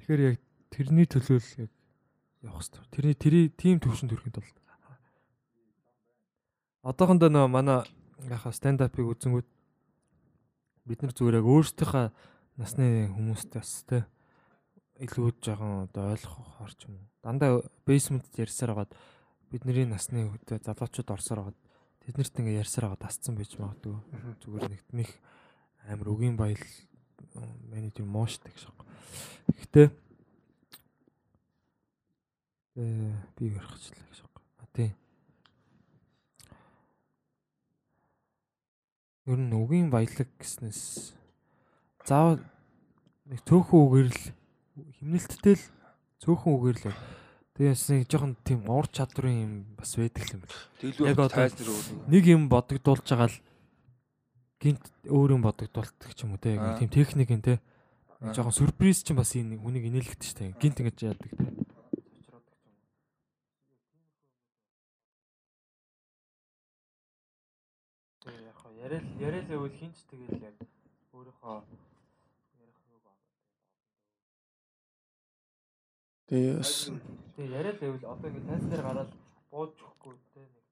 Тэгэхээр яг тэрний төлөө л яг явах хэрэгтэй. Тэрний тэрий тим төвшөнд хүрэхэд бол одоохондоо нөө манай яха stand up-ыг үзэнгүүт бид нар зүгээр яг өөрсдийнхөө насны хүмүүстэй бас тий илүү жоохон одоо ойлгох орч юм. Дандаа basement ярьсаар хагаад бидний насны үедээ залуучууд орсоор хагаад тэднэрт ингээ ярьсаар хагаад тасцсан байж магадгүй. Зүгээр нэг нэх амар өгийн баял менежер моошдаг шээ. Гэхдээ э би ярихчлаа гэж байна. А тий. Ер нь өгийн баялаг гэснээс заавал нэг цөөхөн үгээр л химнэлттэй л цөөхөн үгээр л тэгээс нэг жоохон тийм ур чадварын юм бас байдаг юм байна. Одоо- тайлбар өөр. Нэг юм бодогдуулж байгаа л гинт өөр юм бодогдуулдаг ч юм уу те. Тийм техник юм те. Жоохон сюрприз ч бас энэ хүнийг инээлгдэг штэ. Гинт ингэж яадаг те. Яриад яриад байвал хинч тэгэл яг өөрийнхөө Тэгээ бас Тэгээ яриад байвал одоо ингэ тайз дээр гараад бууж өгөхгүй те нэг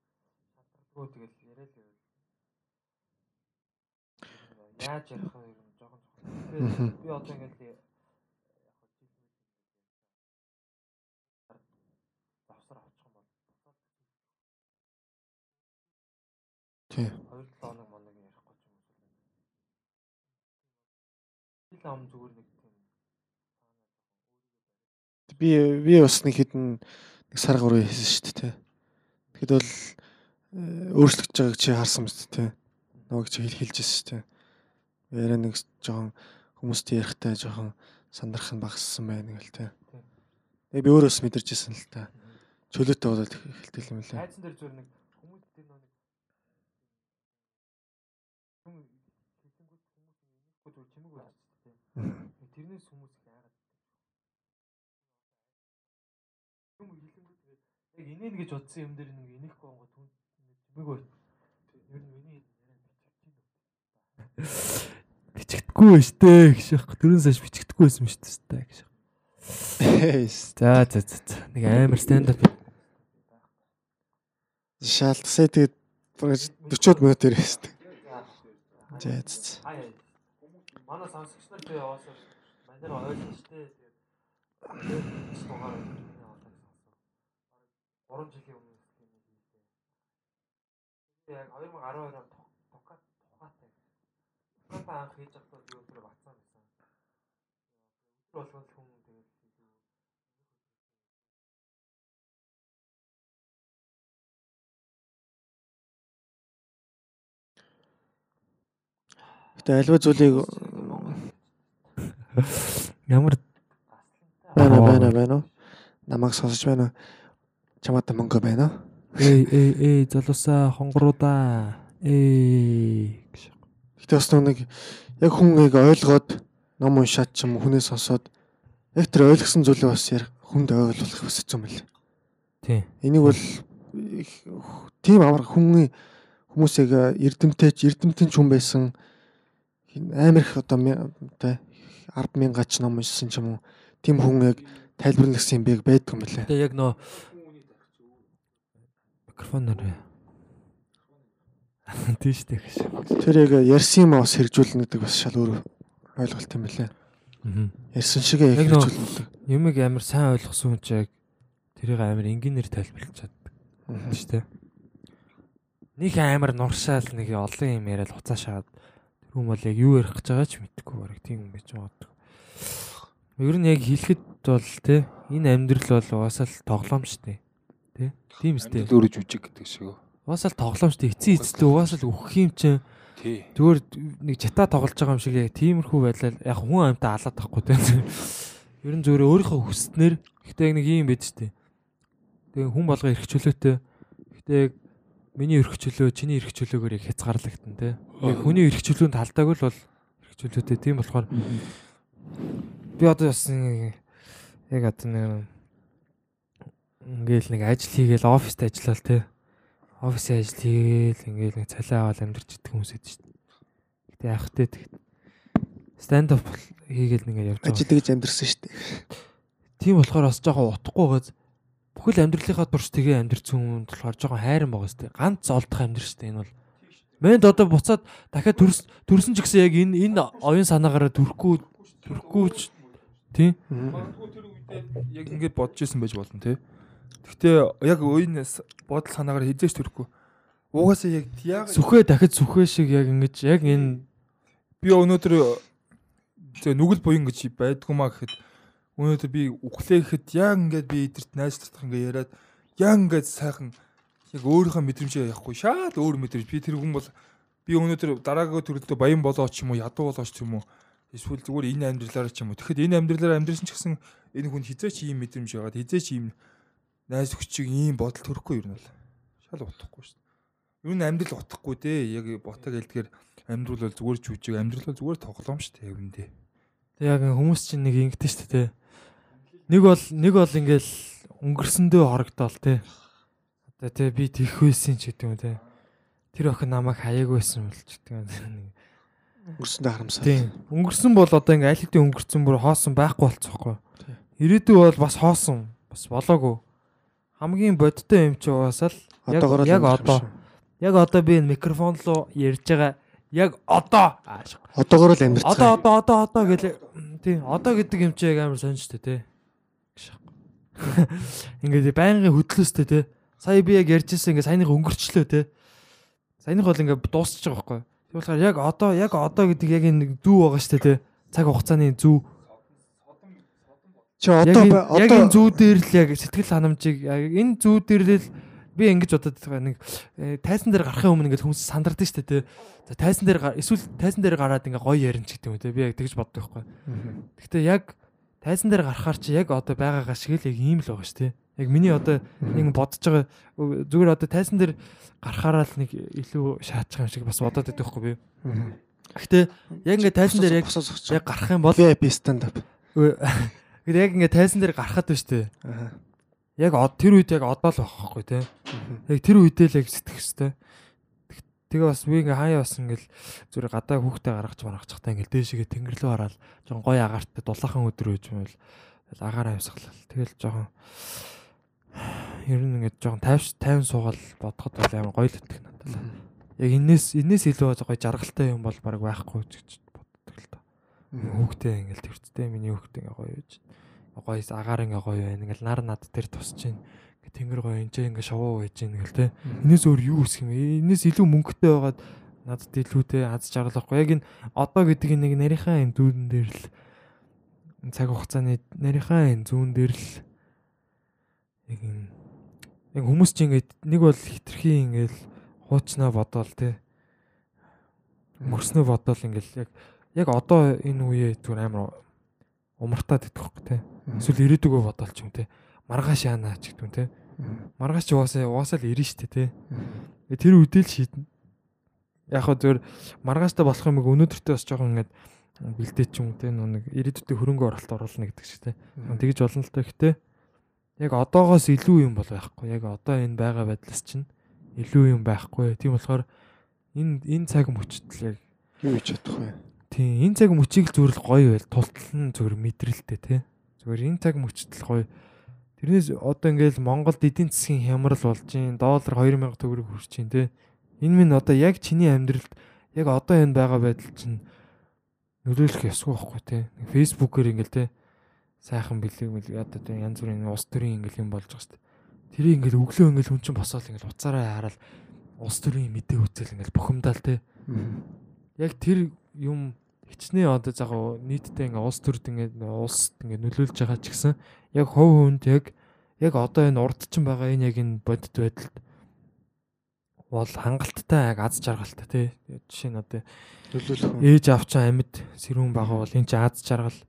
шатрдаггүй тэгэл яриад байвал яаж ярих вэ ер нь жоохон жоохон. Би одоо ингэ яг юм тий. 2 7 хоног моног ярихгүй ч юм уу. Хил ам зүгээр нэг тийм Би би бас нэг хэдэн нэг сар гаруй хийсэн шүү дээ. Тэгэхэд бол э, өөрчлөгдөж байгааг чи харсан мэт тий. Нөгөө чи хэл хэлжсэн шүү дээ. Яриа нэг жоохон хүмүүстэй ярихтай жоохон сандрах нь багассан байна гэл тий. Тэгээ би өөрөөс мэдэрчсэн л та. Чөлөөтэй болоод хэлдэг юм лээ. айдсан дээр зүгээр нэг хүмүүс тэр нэг хүн хэлэнгүүт хүмүүс инехгүй зүгээр чимэг байж тээ. Тэрнээс инeen гэж бодсон юм дээр нэг инехгүй онгоо түн чимэг бай. Ер нь миний бичигдэхгүй байж тээ гэж яах. Төрөн саш бичигдэхгүй байсан шүү дээ гэж. За за за за. Нэг амар stand up Шаалтсаа тэгээд бараг 40 минут ирсэн. За за. Хаяа. Манай сонсогч нар би яваасаа манайд ойлгож штэ. Тэгээд дугаар энэ аваад сонсон. 3 жилийн өмнө тийм нэг хийлээ. Яг 2012 он тукат тухатай. Тухат анх хийж байхдаа би өдрө бацсан байсан. Өдөр болгон хүн тэгээд илүү Гэтэ альва зүйлийг ямар байна байна байна уу? Намайг сонсож байна уу? Чамд мөнгө байна уу? эй эй эй залуусаа хонгоруудаа эй. Гэтэ бас нэг яг хүн яг ойлгоод ном уншаад ч юм хүнээс сонсоод яг тэр ойлгосон зүйлээ бас хүнд ойлгуулах хүсэж юм л. Тий. Энийг бол тийм амар хүн хүмүүсийг эрдэмтэйч эрдэмтэн хүн байсан амар их одоо тэ 10 мянгач ном уншсан ч юм уу тийм хүн яг тайлбарласан юм бэ байдгүй юм лээ. Тэгээ яг нөө микрофоноор тийш тэг гэж. Тэр яг ярьсан юм бас хэрэгжүүлнэ гэдэг бас шал өөр ойлголт юм лээ. Ярьсан шиг яг хэрэгжүүлнэ. Юмыг амар сайн ойлгосон хүн ч яг тэрийг амар энгийнээр тайлбарлаж чаддаг шүү дээ. нэг амар нуршаал нэг олон юм яриад хуцаа шаад тэр хүн бол яг юу ярих гэж байгаа ч мэдэхгүй бараг тийм юм гэж боддог. Ер нь яг хэлэхэд бол те энэ амьдрал бол угаасаа л тоглоом штэ. Тэ? Тийм үстэй. Амьдрал өөрөө жүжиг гэдэг шиг. Угаасаа л тоглоом штэ. Эцсийн эцэстээ угаасаа л үхэх юм чинь зүгээр нэг жата тоглож байгаа юм шиг яг тиймэрхүү байлаа яг хүн амьтаа алаад тахгүй те. Ер нь зүгээр өөрийнхөө хүснээр гэхдээ яг нэг юм байд штэ. Тэгээ хүн болго эрх чөлөөтэй. Гэхдээ яг миний эрх чөлөө, чиний эрх чөлөөгөр яг хязгаарлагдсан те. Хүний эрх чөлөөнд талдаагүй л бол эрх чөлөөтэй. Тийм болохоор би одоо бас яг одоо ингээл нэг ажил хийгээл оффист ажиллал те. Офисын ажил хийгээл ингээл нэг цалин аваад амьдарч идэх хүмүүс эд шүү дээ. Гэтэ яах вэ тэгэхэд stand up хийгээл нэг явж байгаа. Ажил гэж амьдэрсэн шүү дээ. Тийм болохоор бас жоохон утахгүй байгааз бүхэл амьдралынхаа турш тэгээ амьдрсэн хүн болохоор жоохон хайран байгаа сте. Ганц олдох амьдрал сте энэ бол. Мэнд одоо буцаад дахиад төрс төрсөн ч гэсэн яг энэ энэ оюун санаагаараа төрөхгүй төрөхгүй ч тийм Магадгүй тэр үедээ яг ингэж бодож исэн байж болно те. Гэхдээ яг үеийн с- бодол санаагаар хизээч төрөхгүй. Угаасаа яг яг сүхээ дахиад сүхээ шиг яг ингэж яг энэ би өнөөдөр зөв нүгэл буян гэж байдгүй маа гэхэд өнөөдөр би үхлээ гэхэд яг ингээд би эдэрт найзлах ингээд яриад яг ингээд сайхан яг өөрийнхөө мэдрэмжээ явахгүй. Шал өөр мэдрэмж. Би тэр хүн бол би өнөөдөр дараагийн төрөлдөө баян болоо ч юм уу ядуу болоо ч юм уу эсвэл зүгээр энэ амьдралаараа ч юм уу. Тэгэхэд энэ амьдралаараа амьдрсан ч гэсэн энэ хүн хизээч ийм мэдрэмж ягаад хизээч ийм найз хүчиг ийм бодол төрөхгүй юу нь бол шал утахгүй шүү дээ юу н амьдрал утахгүй дээ яг ботаг хэлдгээр амьдрал бол зүгээр жүжиг амьдрал бол зүгээр тоглоом шүү дээ яг үндэ яг хүмүүс чинь нэг ингэдэж штэ те. Нэг бол нэг бол ингээл өнгөрсөндөө хорогдоол те. Одоо те би тийх байсан ч гэдэг юм те. Тэр охин намайг хаяаг байсан бол ч гэдэг юм. Өнгөрсөндөө харамсаа. Тийм. Өнгөрсөн бол одоо ингээл аль хэдийн өнгөрсөн бүр хоосон байхгүй болцсоохгүй. Ирээдүй бол бас хоосон. Бас болоогүй. Хамгийн бодиттой юм чи угаасаа л яг яг одоо яг одоо би энэ микрофон руу ярьж байгаа яг одоо Одоогоор л амьдэрсэн. Одоо одоо одоо одоо гэл тийм одоо гэдэг юм чи яг амар сонжтой те. Ингээд байнгын хөдлөөстэй те. Сая би яг ярьжсэн ингээд саяных өнгөрчлөө те. Саяных бол ингээд дуусчих жоох байхгүй. Тийм болохоор яг одоо яг одоо гэдэг яг энэ зүү байгаа штэ те. Цаг хугацааны зүү. Чи одоо одоо энэ зүү дээр л яг сэтгэл ханамжийг яг энэ зүү дээр л би ингэж бодоод байгаа нэг э, тайсан дээр гарахын өмнө ингээд хүмүүс сандардаг штэ те. За тайсан дээр эсвэл тайсан дээр гараад ингээ гоё ярин ч гэдэг юм те. Би яг тэгж боддог байхгүй. Гэхдээ яг тайсан дээр гарахаар чи яг одоо байгаагаа шиг л яг ийм л байгаа шүү дээ. Яг миний одоо нэг бодож байгаа зүгээр одоо тайсан дээр гарахаараа л нэг илүү шаачх юм шиг бас бодоод байдаг байхгүй би. Гэхдээ яг ингээ тайсан дээр яг гарах юм бол VIP stand up. Гэхдээ яг ингээ тайсан дээр гарахад ба штэ. Аа. Яг од- тэр үед яг одоо л байхгүй те. Яг тэр үедээ л яг сэтгэх хэвээр. Тэгээ бас би ингээ хаяа бас ингээл зүгээр гадаа хүүхдээ гаргаж маргаж чахтаа ингээл дээшгээ тэнгэрлөө хараад жоохон гоё агаартай дулаахан өдөр байж юм бол агаараа явсгалал. Тэгэл жоохон ер нь ингээд жоохон тайвш тайван суугаал бодоход бол амар гоё л өгдөг надад. Яг энээс энээс илүү гоё жаргалтай юм бол баг байхгүй гэж боддог л та. Хүүхдээ ингээл тэрцтэй миний хүүхдээ ингээ гоё байж. Гоё агаар ингээ гоё байна. Ингээл нар над дээр тусч чинь ингээ тэнгэр гоё энэ ингээ шовоо байж ингээл те. Энээс өөр юу үсэх юм бэ? Энээс илүү мөнгөтэй байгаад надад илүү те аз жаргалахгүй. Яг энэ одоо гэдэг нэг нарийнхаа энэ дүүн дээр л цаг хугацааны нарийнхаа энэ зүүн дээр л яг энэ яг хүмүүс чинь ингээд нэг бол хитрхи ингээл хуучнаа бодоол те. Мөрснөө бодоол ингээл яг яг одоо энэ үеэ зүгээр амар умартаад идэх хөөх те. Эсвэл ирээдүгөө бодоол ч юм те. Маргааш яана ч гэдэг юм те. Маргааш ч угаасаа угаасаа л ирнэ штэ те. Тэр үдэл шийднэ. Яг хөө зөвөр маргааштай болох юм өнөөдөртөө бас жоохон ингээд бэлдээ ч юм те нэг ирээдүйдээ хөрөнгө оруулалт оруулна гэдэг шиг те. Тэгж болно л та гэхдээ яг одоогоос илүү юм бол байхгүй. Яг одоо энэ байгаа байдлаас чинь илүү юм байхгүй. Тийм болохоор энэ энэ цаг мөчтөл яг Юу хийж чадах вэ? Тийм энэ цаг мөчийг л зүгээр л гоё байл тултал нь зүгээр мэдрэлтэй те. Зүгээр энэ цаг мөчтөл гоё. Тэрнээс одоо ингээл Монголд эдийн засгийн хямрал болж гин доллар 2000 төгрөг хүрч гин те. Энэ минь одоо яг чиний амьдралд яг одоо энэ байгаа байдал чинь нөлөөлөх ёсгүй байхгүй те. Фэйсбүүкээр ингээл те сайхан бэлэг мэлэг одоо тэ янз бүрийн ус төрийн ингээл юм болж байгаа шүү дээ. Тэрийг ингээл өглөө ингээл хүн чинь босоод ингээл уцаараа хараад ус төрийн мэдээ үзэл ингээл бухимдал те. Яг тэр юм хичнээн одоо заа нийтдээ ингээ улс төрд ингээ улс ингээ нөлөөлж байгаа ч гэсэн яг хов хүнд яг яг одоо энэ урдчин байгаа энэ яг энэ бодит байдалд бол хангалттай яг аз жаргалтай тий жишээ нь одоо Нөлөөлөх. ээж авчин амьд сэрүүн байгаа бол энэ ч аз жаргал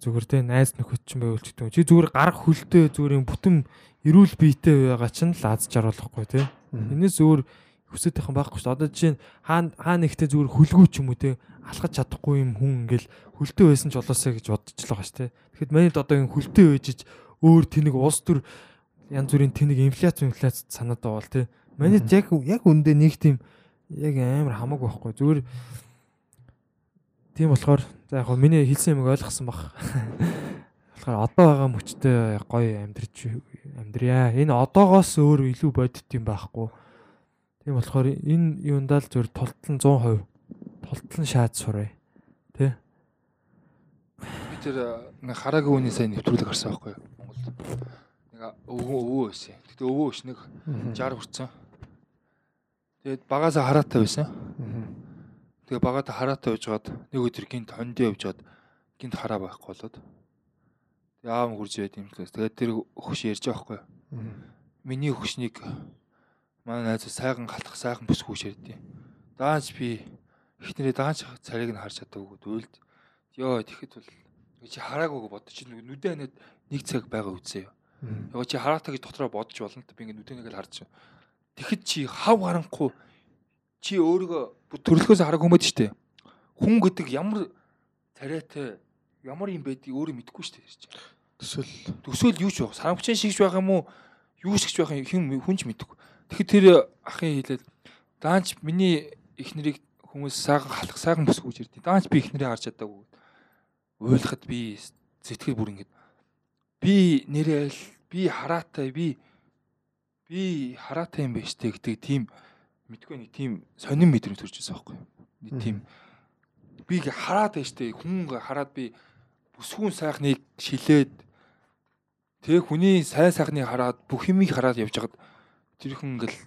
зүгээр тий найз нөхөд ч байвал ч гэдэг. Чи зүгээр гарах хөлтөө зүгээр юм бүтэн эрүүл биетэй байгаа чинь л аз жаргалахгүй тий. Энэс өөр хүсэдийнхэн байхгүй шүү дээ. Одоо жишээ нь хаа хаа нэгтээ зүгээр хүлгүү ч юм уу тий алхаж чадахгүй юм хүн ингээл хөлтөө байсан ч болоосаа гэж байгаа шүү тий. Тэгэхэд манайд одоо энэ хөлтөө ээжиж өөр тэнэг улс төр янз бүрийн тэнэг инфляц инфляц санаад байгаа бол тий. Манайд яг яг үндэ нэг тийм яг амар хамаагүй байхгүй. Зүгээр тийм болохоор за яг миний хэлсэн юмыг ойлгосон баг. Тэгэхээр одоо байгаа мөчтэй гоё амьдрч амьдрья. Энэ одоогоос өөр илүү бодит юм байхгүй. Тийм болохоор энэ юундаа л зөв тултлан 100% тултлан шаад сурыг. Тэ? Би тэр нэг хараагийн үний сайн нэвтрүүлэг гарсан байхгүй юу? Монголд. Нэг өвөө өвөө байсан. Гэтэ өвөө ш нэг 60 хүрсэн. Тэгээд багаасаа хараатай байсан. Тэгээ багаатаа хараатай байжгаад нэг өдөр гинт хондоо явжгаад гинт хараа байхгүй болоод. Тэгээ аав хурж байд юм лээс. Тэгээд тэр хөвш ярьж байгаа байхгүй юу? Миний хөвшнийг манай найз сайхан галтах сайхан бүс хөвш ярьдیں۔ Даанч би ихнэрээ даанч царийг нь харж чадаагүй дүүлд. Йоо тэгэхэд бол чи хараагүй бодож чи нүдэ ханаад нэг цаг байгаа үзье. Яг чи хараатай гэж дотроо бодож болно. Би ингээ нүдэнийгээ л харж. Тэгэхэд чи хав гаранхгүй чи өөрийгөө төрлөхөөс хараагүй юм байд штэ. Хүн гэдэг ямар царайтай ямар юм байдгийг өөрөө мэдэхгүй штэ. Төсөл Төсөөл юу ч байх. Сарамгчин шигж байх юм уу? Юу шигж байх юм хүн ч мэдэхгүй. Тэгэхэд тэр ахын хэлээд даанч миний ихнэрийг хүмүүс сайхан халах сайхан бүсгүүж ирдээ. Даанч би ихнэрээ харж чадаагүй. Уйлахад би сэтгэл бүр ингэж би нэрээ л би хараатай би би хараатай юм штэ гэдэг тийм мэдгүй нэг тийм сонин мэдрэмж төрж байсан байхгүй. Нэг тийм би хараад штэ хүн хараад би бүсгүүн сайхныг шилээд тэг хүний сайн сайхныг хараад бүх юмыг хараад явж хагаад тэр хүн ингээл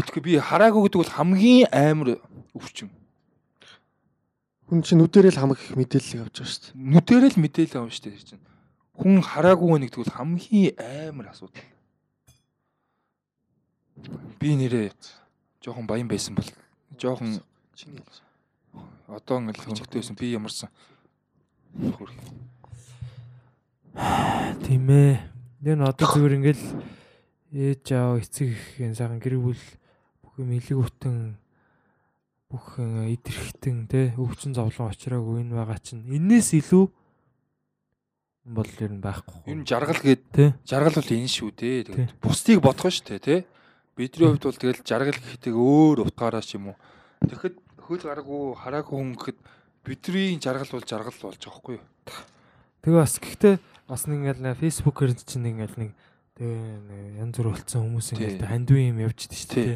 мэдгүй би хараагүй гэдэг бол хамгийн амар өвчин. хүн чинь нүдэрээ л хамаг их мэдээлэл авч байгаа шүү дээ. Нүдэрээ л мэдээлэл авна штэ тэр чинь. Хүн хараагүй нэгдэг бол хамгийн амар асуудал. Би нэрээ жоохон баян байсан бол жоохон одоо ингээл хөнгөтэйсэн би ямарсан. Хөрх. Тийм ээ. Нь одоо зүгээр ингээл ээж аав эцэг ихэн сайхан гэр бүл бүх юм илэг үтэн бүх идэрхтэн те өвчин зовлон очроогүй энэ байгаа чинь энээс илүү бол ер нь байхгүй. Ер нь жаргал гээд Тэ. жаргал бол энэ шүү дээ. Тэгээд бусдыг бодох шүү дээ, тий. Бидний хувьд бол тэгэл жаргал гэхтэйг өөр утгаараа ч юм уу. Тэгэхэд хөл гараагүй хараагүй хүн гэхэд бидний жаргал бол жаргал болж байгаа хгүй юу? Тэгээ бас гэхдээ бас нэг ингээл фэйсбүүкээр чинь ингээл нэг тэгээ янз бүр болцсон хүмүүс ингээл Тий. хандив юм явж дээ шүү Тий.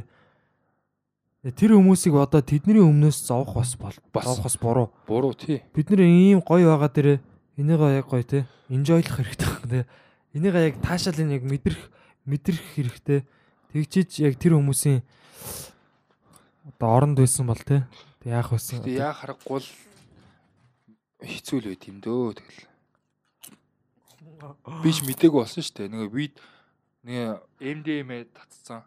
дээ. Тэр хүмүүсийг одоо тэдний өмнөөс зовох бас бол Бас. буруу. Буруу тий. Бид нэр ийм гоё байгаа дээрээ энийгээ яг гоё те инжойлох хэрэгтэй те. Энийгээ яг таашаал энэ яг мэдрэх мэдрэх хэрэгтэй. Тэгчиж яг тэр хүмүүсийн одоо оронд байсан бол те. Тэг яах байсан. Гэтэ яа харахгүй л хэцүү л байт юм дөө тэгэл. Би ч мдээгүй болсон шүү дээ. Нэг вид нэг MDMA татцсан.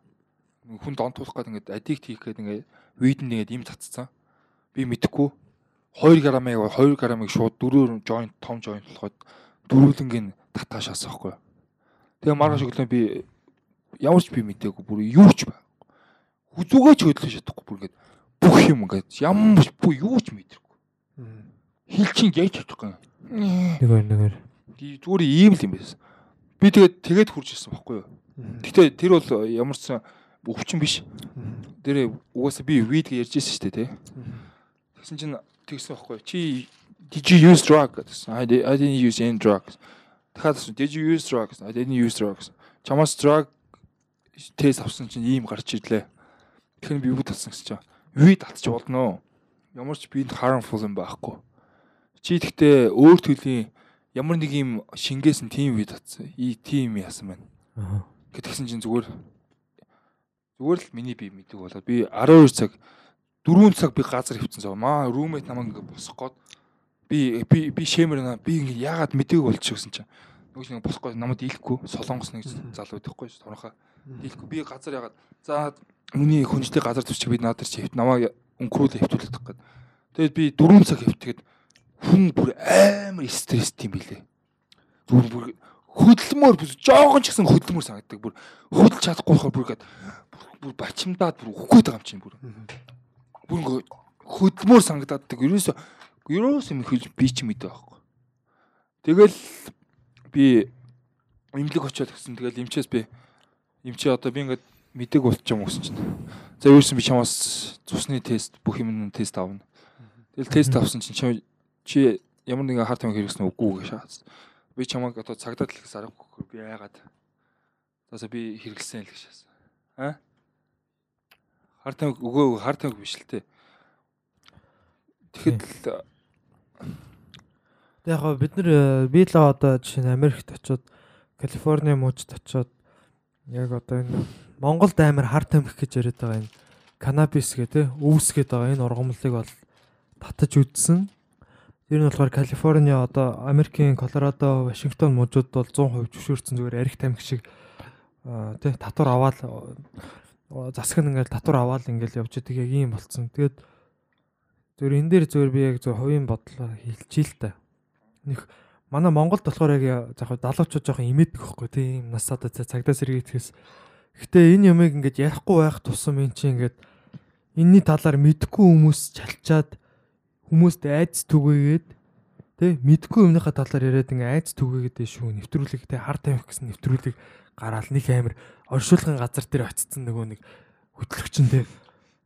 Хүн донтуулах гэдэг ингээд аддикт хийх гэдэг ингээд видэнд ингээд им татцсан. Би мэдэхгүй 2 грамыг 2 грамыг шууд дөрөөр joint том joint болоход дөрүүлэнгийн татаашаас аахгүй. Тэгээ маргааш өглөө би ямар ч би мдээгүй бүр юу ч баг. Хүзүүгээ ч хөдлөж чадахгүй бүр ингээд бүх юм ингээд ямар ч юу ч мэдрэхгүй. Хил чинь яаж чадахгүй. Нэгээр нэгээр. Зүгээр ийм л юм байсан. Би тэгээд тэгээд хурж ирсэн байхгүй юу. Гэтэ тэр бол ямар ч өвчин биш. Тэр угаасаа би weed гэж ярьж ирсэн шүү дээ тий. Тэгсэн чинь тэгсэн байхгүй юу. Чи did you use drug гэсэн. I did- I didn't use any drugs. Дахиад асуу did you use drugs? I didn't use drugs. Чамаас drug тест авсан чинь ийм гарч ирлээ. Тэгэхээр би юу татсан гэсэн чинь weed татчих болно. Ямар ч биед harmful юм байхгүй. Чи тэгтээ өөр төрлийн ямар нэг юм шингээс нь тийм вид татсан. И тийм яасан байна. Аа. Гэтгсэн чинь зүгээр Зүгээр л миний би мэддэг болоод би 12 цаг 4 цаг би газар хөвцөн зав. Маа румейт намайг ингээ босох гээд би би би шемэр наа би ингээ яагаад мэдээгүй болчих гэсэн чинь нөгөө нэг босохгүй намайг дийлэхгүй солонгос нэг залуу байхгүй торонхоо дийлэхгүй би газар яагаад за миний хүнжтэй газар төсчих би надад чи хөвт намайг өнгөрүүл хөвтүүлэх гээд тэгээд би 4 цаг хөвтгээд хүн бүр амар стресстэй юм билээ. Бүр бүр хөдөлмөр бүр жоохон ч гэсэн хөдөлмөр санагддаг. Бүр хөдөлж чадахгүй болохоор бүр гээд бүр бачимдаад бүр үхгээд байгаа юм чинь бүр. Бүр ингээ хөдөлмөр санагдаад ерөөсө ерөөсө юм хэл би ч мэдээ байхгүй. Тэгэл би имлэг очиод гисэн тэгэл эмчээс би эмчи одоо би ингээд мэдээг болчих юм уусч чинь. За ерөөсөн би чамаас цусны тест бүх юм тест авна. Тэгэл тест авсан чинь чи ямар нэгэн харт юм хэрэгсэн үгүй гэж шааз. Би чамайг одоо цагдаад л гэсэн аргагүй би яагаад. Зааса би хэрэглэсэн л гэж шаасан. Аа? Харт юм өгөө харт юм биш л те. Тэгэхэд Яг гоо бид нар би л одоо жишээ нь Америкт очиод Калифорни мужид очиод яг одоо энэ Монголд амар хар тамхи гэж яриад байгаа энэ канабис гэдэг өвс гэдэг байгаа энэ ургамлыг бол татаж үдсэн. Тэр нь болохоор Калифорни одоо Америкийн Колорадо, Вашингтон мужууд бол 100% зөвшөөрсөн зүгээр арх тамхи шиг тий татвар аваад засаг нь ингээл татвар аваад ингээл явж байгаа яг ийм болцсон. Тэгээд зүгээр энэ дээр зүгээр би яг зөв хувийн бодлоо хэлчихье л та. Них манай Монголд болохоор яг яг залуучууд жоохон имэдэг байхгүй тийм нас одоо цагдаа сэргийтгэс. Гэтэ энэ юмыг ингээд ярихгүй байх тусам эн чинь ингээд энэний талаар мэдхгүй хүмүүс чалчаад хүмүүст айц түгээгээд тий мэдхгүй юмныхаа талаар яриад ингээд айц түгээгээд шүү. Нэвтрүүлэг тий хар тамхи гэсэн нэвтрүүлэг гараал нэг амир оршуулгын газар дээр очицсан нөгөө нэг хөтлөгч нь тий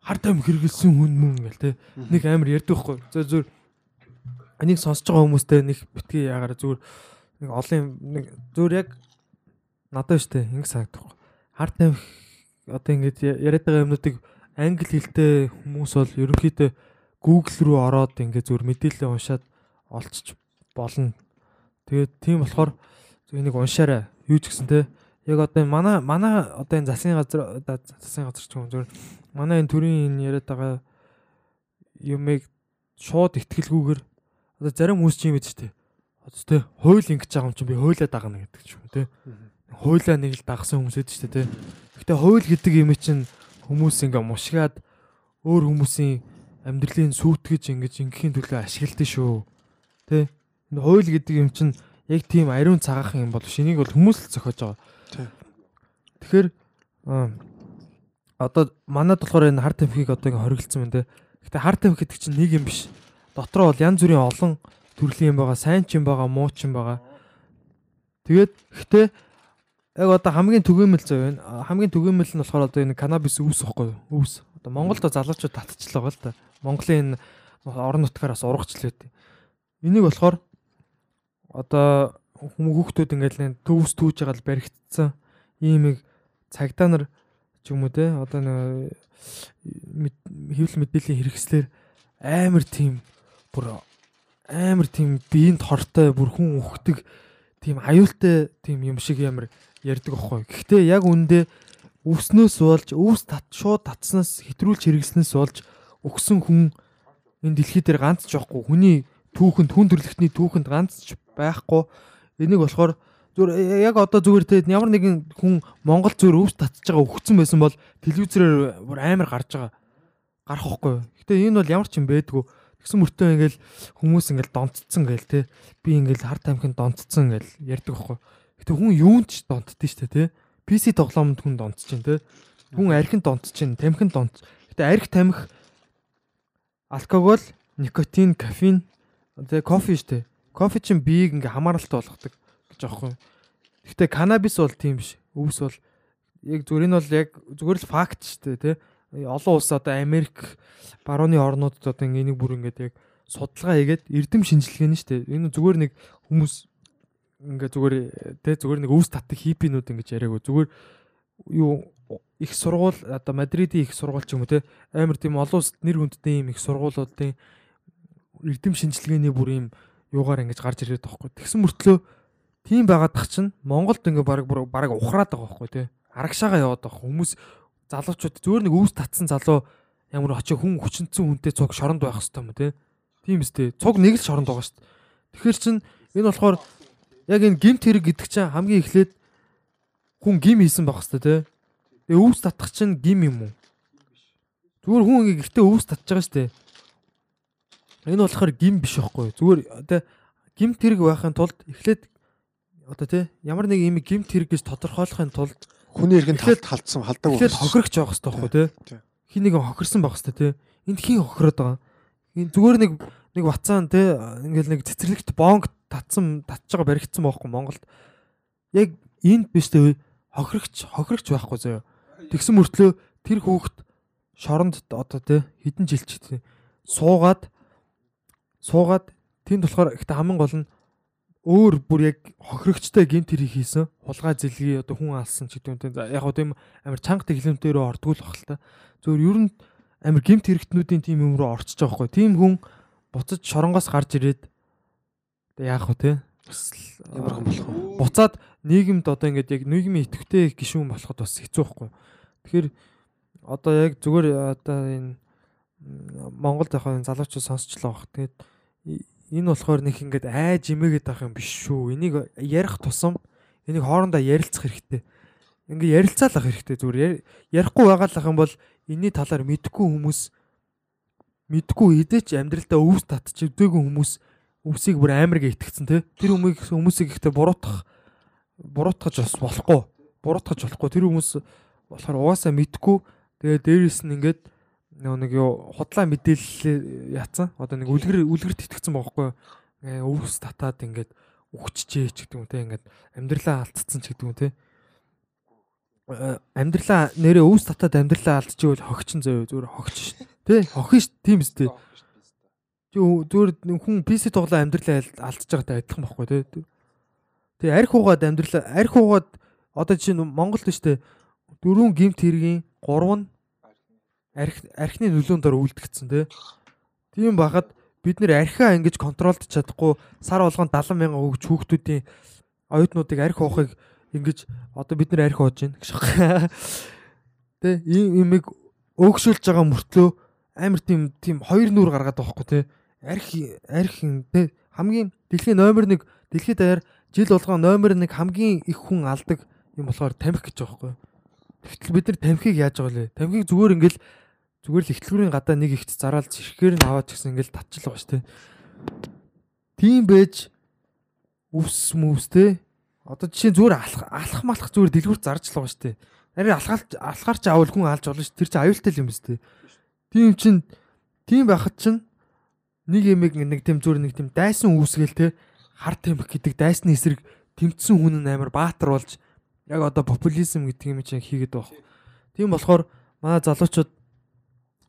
хар там хэрэгэлсэн хүн мөн гэл те нэг амар ярьдаг хгүй зөв зөв энийг сонсож байгаа хүмүүстэй нэг битгий ягаар зүгээр нэг олон нэг зүгээр яг надад штэ ингэ санагдах хар там одоо ингэж яриад байгаа юмнуудыг англи хэлтэй хүмүүс бол ерөнхийдөө Google руу ороод ингээ зүгээр мэдээлэл уншаад олчч болно. Тэгээд тийм болохоор энийг уншаарай. Юу ч гэсэн те яг одоо манай манай одоо энэ засгийн газар засгийн газар ч юм зүгээр манай энэ төрийн энэ яриад байгаа юмыг шууд ихтгэлгүйгээр одоо зарим хүмүүс чинь байж тээ. Одоо тээ хууль ингэж байгаа юм чинь би хуулиа дагна гэдэг ч юм тээ. Хуулиа нэг л дагсан хүмүүс эд ч тээ. Гэтэ хууль гэдэг юм чинь хүмүүс ингээ мушгаад өөр хүмүүсийн амьдралын сүйтгэж ингэж ингээхийн төлөө ашигладаг шүү. Тэ? Энэ хууль гэдэг юм чинь яг тийм ариун цагаахан юм бол шинийг бол хүмүүс л зохиож байгаа. Тэгэхээр одоо манад болохоор энэ харт тамхиг одоо ингэ хоригдсан байна те. Гэтэ харт тамхи гэдэг чинь нэг юм биш. Дотроо бол янз бүрийн олон төрлийн юм байгаа, сайн ч юм байгаа, муу ч юм байгаа. Тэгээд гэтээ яг одоо хамгийн түгээмэл зав байна. Хамгийн түгээмэл нь болохоор одоо энэ канабис өвс ихгүй юу? Өвс. Одоо Монголд залуучууд татчихлаа гол та. Монголын энэ орон нутгаараас ургачлаад. Энийг болохоор одоо хүүхдүүд ингээл төвс түүж байгаа л баригдсан. Ийм их цагдаа нар ч юм уу те одоо нэг хэвлэл мэдээллийн хэрэгслэр амар тийм бүр амар тийм биеинд хортой бүр хүн ухдаг тийм аюултай тийм юм шиг ямар ярьдаг аахгүй. Гэхдээ яг үндэ өвснөөс болж өвс тат шууд татснаас хэтрүүлж хэрэгснээс болж өгсөн хүн энэ дэлхий дээр ганц ч байхгүй хүний түүхэнд хүн төрлөختний түүхэнд ганц ч байхгүй энийг болохоор зүр э, э, яг одоо зүгээр те ямар нэгэн хүн Монгол зүр өвс татж байгаа өгцөн байсан бол телевизээр бүр амар гарч байгаа гарах байхгүй. Гэтэ энэ бол ямар ч юм бэдгүү. Тэгсэн мөртөө ингээл хүмүүс ингээл донтцсон гээл те. Би ингээл хар тамхинд донтцсон гээл ярьдаг байхгүй. Гэтэ хүн юунд ч донтдээ штэ те. PC тоглоомд хүн донтж чинь те. Хүн архинд донтж чинь, тамхинд донт. Гэтэ арх тамхи алкогол, никотин, кофеин тэгээ кофе штэ. Кофе чинь биеийг ингээ хамааралтай болгодог гэж аахгүй. Гэхдээ канабис бол тийм биш. Өвс бол яг зүгээр нь бол яг зүгээр л факт дээ, тий. Олон улс одоо Америк барууны орнуудад одоо энийг бүр ингээд яг судалгаа хийгээд эрдэм шинжилгээ нь дээ. Энэ зүгээр нэг хүмүүс ингээ зүгээр тий зүгээр нэг өвс татдаг хипинууд ингэж яриаг зүгээр юу их сургууль одоо Мадридын их сургууль ч юм уу те амар тийм олон улсад нэр хүндтэй юм их сургуулиудын эрдэм шинжилгээний бүр юм юугаар ингэж гарч ирээд байгаа байхгүй. Тэгсэн мөртлөө Тийм байгаадах чинь Монголд ингээ баг баг ухраад байгаа байхгүй тий. Арагшаага яваад байгаа хүмүүс залуучууд зүгээр нэг өвс татсан залуу ямар очиж хүн хүчнцэн хүнтэй цуг шоронд байх хэрэгтэй юм те. Тийм үстэй. Цуг нэг л шоронд байгаа шүү дээ. Тэгэхээр чин энэ болохоор яг энэ гимт хэрэг гэдэг чинь хамгийн эхлээд хүн гим хийсэн байх хэрэгтэй те. Тэгээ өвс татах чинь гим юм уу? Зүгээр хүн гэртээ өвс татж байгаа шүү дээ. Энэ болохоор гим биш байхгүй. Зүгээр одоо гимт хэрэг байхын тулд эхлээд одоо тий ямар нэг юм гимт хэрэг гэж тодорхойлохын тулд Хүний иргэн талд халдсан халдаг эхлээд хохирогч явах хэрэгтэй байхгүй тий. Тий. Хин нэг хохирсон байх хэрэгтэй тий. Энд хин хохироод байгаа. Энэ зүгээр нэг нэг вацаан тий ингээл нэг цэцэрлэгт бонг татсан татж байгаа баригдсан байхгүй Монголд. Яг энд биш тий хохирогч хохирогч байхгүй заяа. Тэгсэн мөртлөө тэр хүүхэд шоронд одоо тий хідэн жилч тий суугаад суугаад тэнд болохоор ихтэй хамгийн гол нь өөр бүр яг хохирогчтой гинт хэрэг хийсэн. Хулгай зэлгий одоо хүн алсан ч гэдэг юм яг гоо тийм амар чанга тэглэмтээр ордгуул бах л та. Зөвөр ер нь амар гинт хэрэгтнүүдийн тим юм руу орчиж байгаа хгүй тийм хүн буцаж шоронгоос гарч ирээд яг гоо те ямар хүн болох вэ? буцаад нийгэмд одоо ингээд яг нийгмийн идэвхтэй гишүүн болоход бас хэцүү байхгүй тэгэхээр одоо яг зүгээр одоо энэ Монголд яг энэ залуучууд сонсчлоо бах тэгээд энэ болохоор нэг ингээд айж имээгээд байх юм биш шүү. Энийг ярих тусам энийг хоорондоо ярилцах хэрэгтэй. Ингээ ярилцаалах хэрэгтэй зүгээр ярихгүй байгаалах юм бол энэний талаар мэдхгүй хүмүүс мэдхгүй хэдэж амьдралдаа өвс татчих өдөөгүй хүмүүс өвсийг бүр амарга итгэцэн те тэр хүмүүсийг хүмүүсийг ихтэй буруутгах буруутгаж бас болохгүй буруутгаж болохгүй тэр хүмүүс болохоор угаасаа мэдхгүй тэгээ дээрэс нь ингээд нэг юу худлаа мэдээлэл яатсан. Одоо нэг үлгэр үлгэрт итгэцэн байгаа хгүй. Өвс татаад ингээд үхчихээ ч гэдэг юм те ингээд амьдралаа алдцсан ч гэдэг юм те. Амьдралаа нэрээ өвс татаад амьдралаа алдчихвэл хогчин зөө зүгээр хогч ш. Тэ хохин ш тийм үстэй. Зүгээр хүн PC тоглоо амьдралаа алдчихж байгаатай адилхан байхгүй те. Тэгээ арх угаад амьдралаа арх угаад одоо жишээ нь Монголд штэ дөрвөн гимт хэргийн гурав нь арх архины нөлөөнд дор үлдгэцэн тий. Тийм байхад бид нэр архиа ингэж контролдож чадахгүй сар болгон 70 мянган хөгж хүүхдүүдийн оюутнуудыг арх уухыг ингэж одоо бид нэр арх ууж байна гэж байна. Тэ ийм имийг өөгшүүлж байгаа мөртлөө амар тийм тийм хоёр нүур гаргаад байгаа хгүй тий. Арх арх тэ хамгийн дэлхийн номер 1 дэлхийд даяар жил болгоо номер 1 хамгийн их хүн алдаг юм болохоор тамхи гэж байгаа хгүй. Тэгтэл бид нар тамхиг яаж байгаа лээ? Тамхиг зүгээр ингээл зүгээр л ихтлгүүрийн гадаа нэг ихт зараал зэрэгээр нь аваад гэсэн ингээл татчихл байгаа шүү дээ. Тийм байж өвс мөвстэй одоо жишээ зүгээр алах алах малах зүгээр дэлгүүрт зарж л байгаа шүү дээ. Нарийн алхаалж алхаарч аавал хүн алж болно шүү. Тэр чинь аюултай юм шүү дээ. Тийм чин тийм байхад чин нэг ямиг нэг тийм зүгээр нэг тийм дайсан үүсгээл те хар тамхи гэдэг дайсны эсрэг тэмцсэн хүн нь амар баатар болж яг одоо популизм гэдэг юм чинь хийгээд байгаа. Тийм болохоор манай залуучууд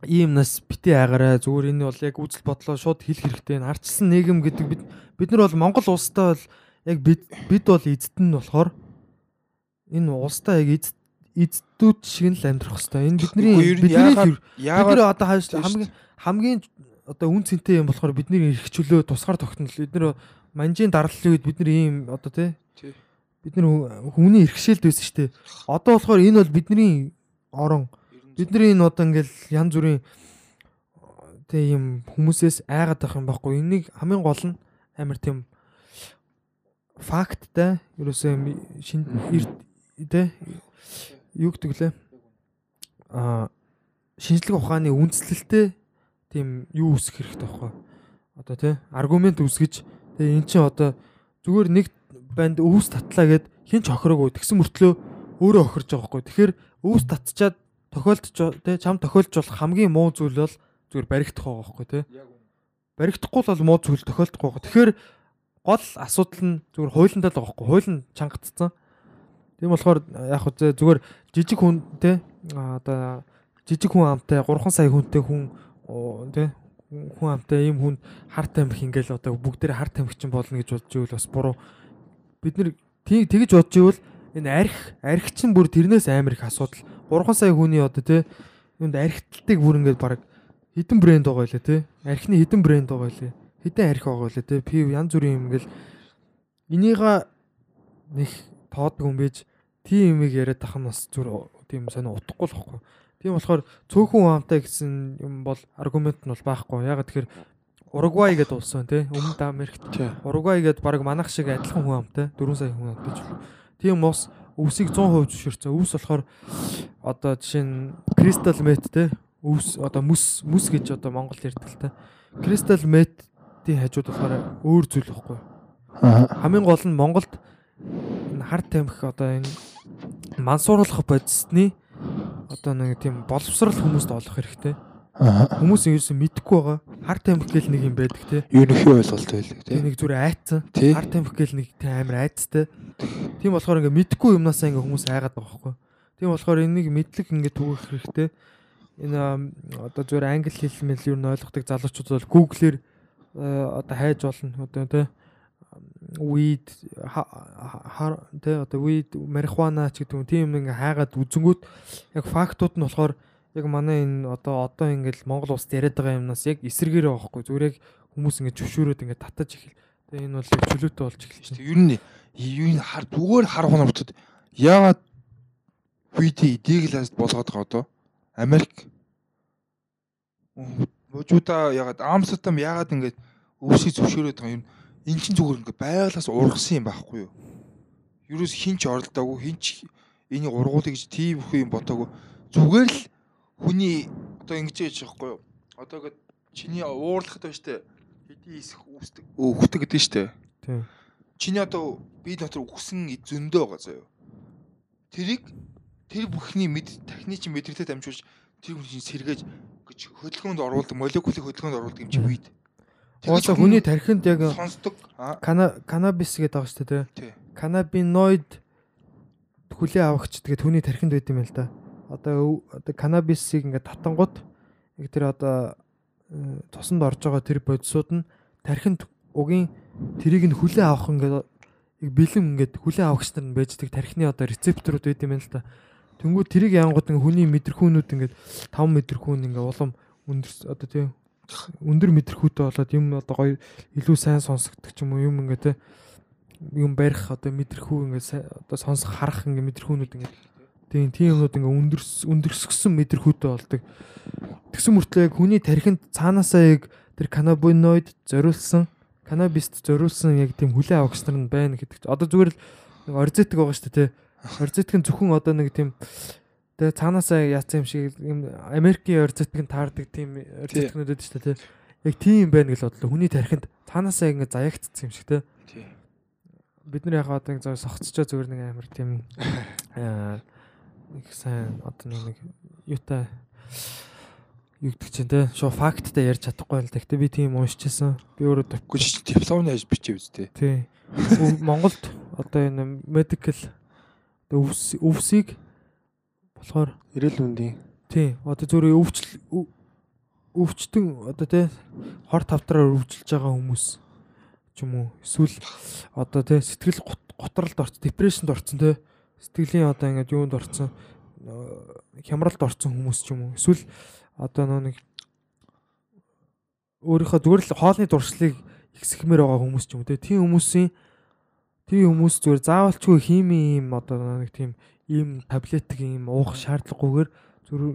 ийм нас бити агараа зүгээр энэ бол яг үзэл бодлоо шууд хэл хэрэгтэй. Арчсан нийгэм гэдэг бид бид нар бол Монгол улстай бол яг бид бид бол эзэд нь болохоор энэ улстай яг эзэд эзэдүүд шиг нь л амьдрах хэвээр. Энэ бидний бидний бид нар одоо хамгийн хамгийн одоо үн цэнтэй юм болохоор бидний эрхчлөө тусгаар тогтнол. Бид нар манжийн дарлалын үед бид нар ийм одоо тий. Бид нар хүмүүний эрхшээлд байсан шүү дээ. Одоо болохоор энэ бол бидний орон. Бидний энэ одоо ингээл янз бүрийн тэг юм хүмүүсээс айгаад байх юм байхгүй. Энийг хамгийн гол нь амар тийм факттай ерөөсөө шин тэ юу гэдэг лээ? А шинжлэх ухааны үндэслэлтэй тийм юу үсгэх хэрэгтэй байхгүй. Одоо тий аргумент үсгэж тэгээ эн чинь одоо зүгээр нэг банд өвс татлаа гэд хин ч охироогүй тэгсэн мөртлөө өөрөө охирж байгаа байхгүй. Тэгэхээр өвс татчаад тохиолдож тий чам тохиолдож болох хамгийн муу зүйл бол зүгээр баригдах байгаа байхгүй тий. Баригдахгүй бол муу зүйл тохиолдохгүй байгаа. Тэгэхээр гол асуудал нь зүгээр хуулиндаа л байгаа байхгүй. Хууль нь чангацсан. Тийм болохоор яг хөө зүгээр жижиг хүн тий одоо жижиг хүн амтай 3 сая хүнтэй хүн тий хүн амтай ийм хүн хар тамхи ингээл одоо бүгдээр хар тамхичин болно гэж бодож ивэл бас буруу. Бид нэр тэгж бодож ивэл энэ арх арх чинь бүр тэрнээс амар их асуудал. 3 сая хүний одоо тий юунд архиталтыг бүр ингээд баг хідэн брэнд байгаа лээ тий архины хідэн брэнд байгаа лээ хідэн арх байгаа лээ тий пив янз бүрийн юм ингээл энийга нэг тоодгүй юм бэж тийм юмыг яриад тах нь бас зүр тийм сонио утгагүй л байхгүй. Тийм болохоор цөөхөн хамтай гэсэн юм бол аргумент нь бол байхгүй. Ягаад тэгэхээр Уругвай гэдэг улс байна тий. Өмнөд Америкт Уругвай гэдэг баг манах шиг адилхан хүн хамтай 4 сая хүн хамтай ч юм. Тийм улс өвсийг 100% зөвшөөрсөн. Өвс болохоор одоо жишээ нь Crystal Met тий. Өвс одоо мөс мөс гэж одоо Монгол ярьдаг л та. Crystal Met-ийн хажууд болохоор өөр зүйл واخгүй. Хамгийн гол нь Монголд хар тамхи одоо энэ мансууруулах бодисны одоо нэг тийм боловсрал хүмүүст олох хэрэгтэй. Хүмүүс ерөөсөө мэдэхгүй байгаа. Хар тамхи гэл нэг юм байдаг те. Ерөнхий ойлголт байдаг те. Нэг зүрэ айцсан. Хар тамхи гэл нэг тийм амар айцтай. Тийм болохоор ингээ мэдэхгүй юмнасаа ингээ хүмүүс айгаад байгаа байхгүй. Тийм болохоор энийг мэдлэг ингээ түгэх хэрэгтэй. Энэ одоо зүгээр англи хэл мэл юу н ойлгохдаг залуучууд бол Google-ээр э, одоо хайж болно. Одоо те weed тэ одоо weed марихуана ч гэдэг юм тийм юм ингээ хайгаад үзэнгүүт яг фактууд нь болохоор яг манай энэ одоо одоо ингээл Монгол улсад яриад байгаа юмнаас яг эсэргээрээ байхгүй зүгээр яг хүмүүс ингээ зөвшөөрөөд ингээ татаж ихэл. Тэгээ энэ бол чөлөөтэй болж эхэлж байна. Ер нь юу н хар зүгээр хар хоног бутад яагаад видео диглас болгоод байгаа одоо Америк мужуудаа яагаад Амстerdам яагаад ингэж өвсөй зөвшөөрөөд байгаа юм эн чинь зүгээр ингээ байгалаас ургасан юм байхгүй юу? Ерөөс хинч оролдоогүй хинч энийг ургуулъя гэж тийм их юм бодоогүй зүгээр л хүний одоо ингэж яж байхгүй юу? Одоо ингээд чиний уурлахад байна штэ хэдий эсэх үүсдэг өөхдөг гэдэг штэ Тийм. чиний одоо бие дотор үхсэн зөндөө байгаа заяа. Тэрийг тэр бүхний мэд техник чинь мэдрэлтэй дамжуулж тэр хүн чинь сэргээж гэж хөдөлгөөнд оруулдаг молекулын хөдөлгөөнд оруулдаг юм чи weed Ууса хүний тархинд яг сонсдог канабис гэдэг байгаа шүү дээ. тий Канабиноид хүлээ авахч тэгээд хүний тархинд байд юм л да. Одоо одоо канабисыг ингээд татангууд яг тэр одоо тосонд орж байгаа тэр бодисууд нь тархинд угийн тэрийг нь хүлээ авах ингээд яг бэлэн ингээд хүлээ авахч нар нь байждаг тархины одоо рецепторууд байд юм л да. Тэнгүү тэрийг янгууд ингээ хүний мэдрэхүүнүүд ингээд 5 мэдрэхүүн ингээ улам өндөр одоо тийм өндөр мэдрэхүүтэй болоод юм одоо гоё илүү сайн сонсогдох ч юм уу юм ингээ те юм барих одоо мэдрэхүү ингээ одоо сонсох харах ингээ мэдрэхүүнүүд ингээ тийм тийм юмнууд ингээ өндөрс өндөрсгсөн мэдрэхүүтэй болдог. Тэгсэн мөртлөө яг хүний тархинд цаанаасаа яг тэр канабиноид зориулсан канабист зориулсан яг тийм хүлээ авахч нар нь байна гэдэг одоо зүгээр л орзетик байгаа шүү дээ те орзетик нь зөвхөн одоо нэг тийм тэгээ цаанаасаа яатсан юм шиг юм Америкийн орзетик нь таардаг тийм байдаг шүү дээ те яг тийм байна гэж бодлоо. Хүний тархинд цаанаасаа ингэ заяагдсан юм шиг те тий. Бид нар яг одоо ингэ зөө согцчоо зүгээр нэг амар тийм аа нэг сайн одоо нэг юутай юу гэдэг чинь те шо факттай ярьж чадахгүй л да. Гэтэ би тийм уншижсэн. Би өөрөө үгүй чи дипломны ажил бичээ үстэй тий. Өв- Монголд одоо энэ medical өвс өвсийг болохоор Ирэл үндийн тий одоо зүгээр өвчл өв- өвчтөн одоо тий хор тавтраар өвчлж байгаа хүмүүс ч юм уу эсвэл одоо тий сэтгэл готролд орсон депрешнд орсон тий сэтгэлийн одоо ингээд юунд орсон э, хямралд орсон хүмүүс ч юм уу эсвэл одоо нөө нэг өөрийнхөө зүгээр л хоолны дуршлыг ихсгмээр байгаа хүмүүс ч юм уу тий хүмүүсийн тийм хүмүүс зүгээр заавалчгүй хими юм одоо нэг тийм ийм таблетик ийм уух шаардлагагүйгээр зүгээр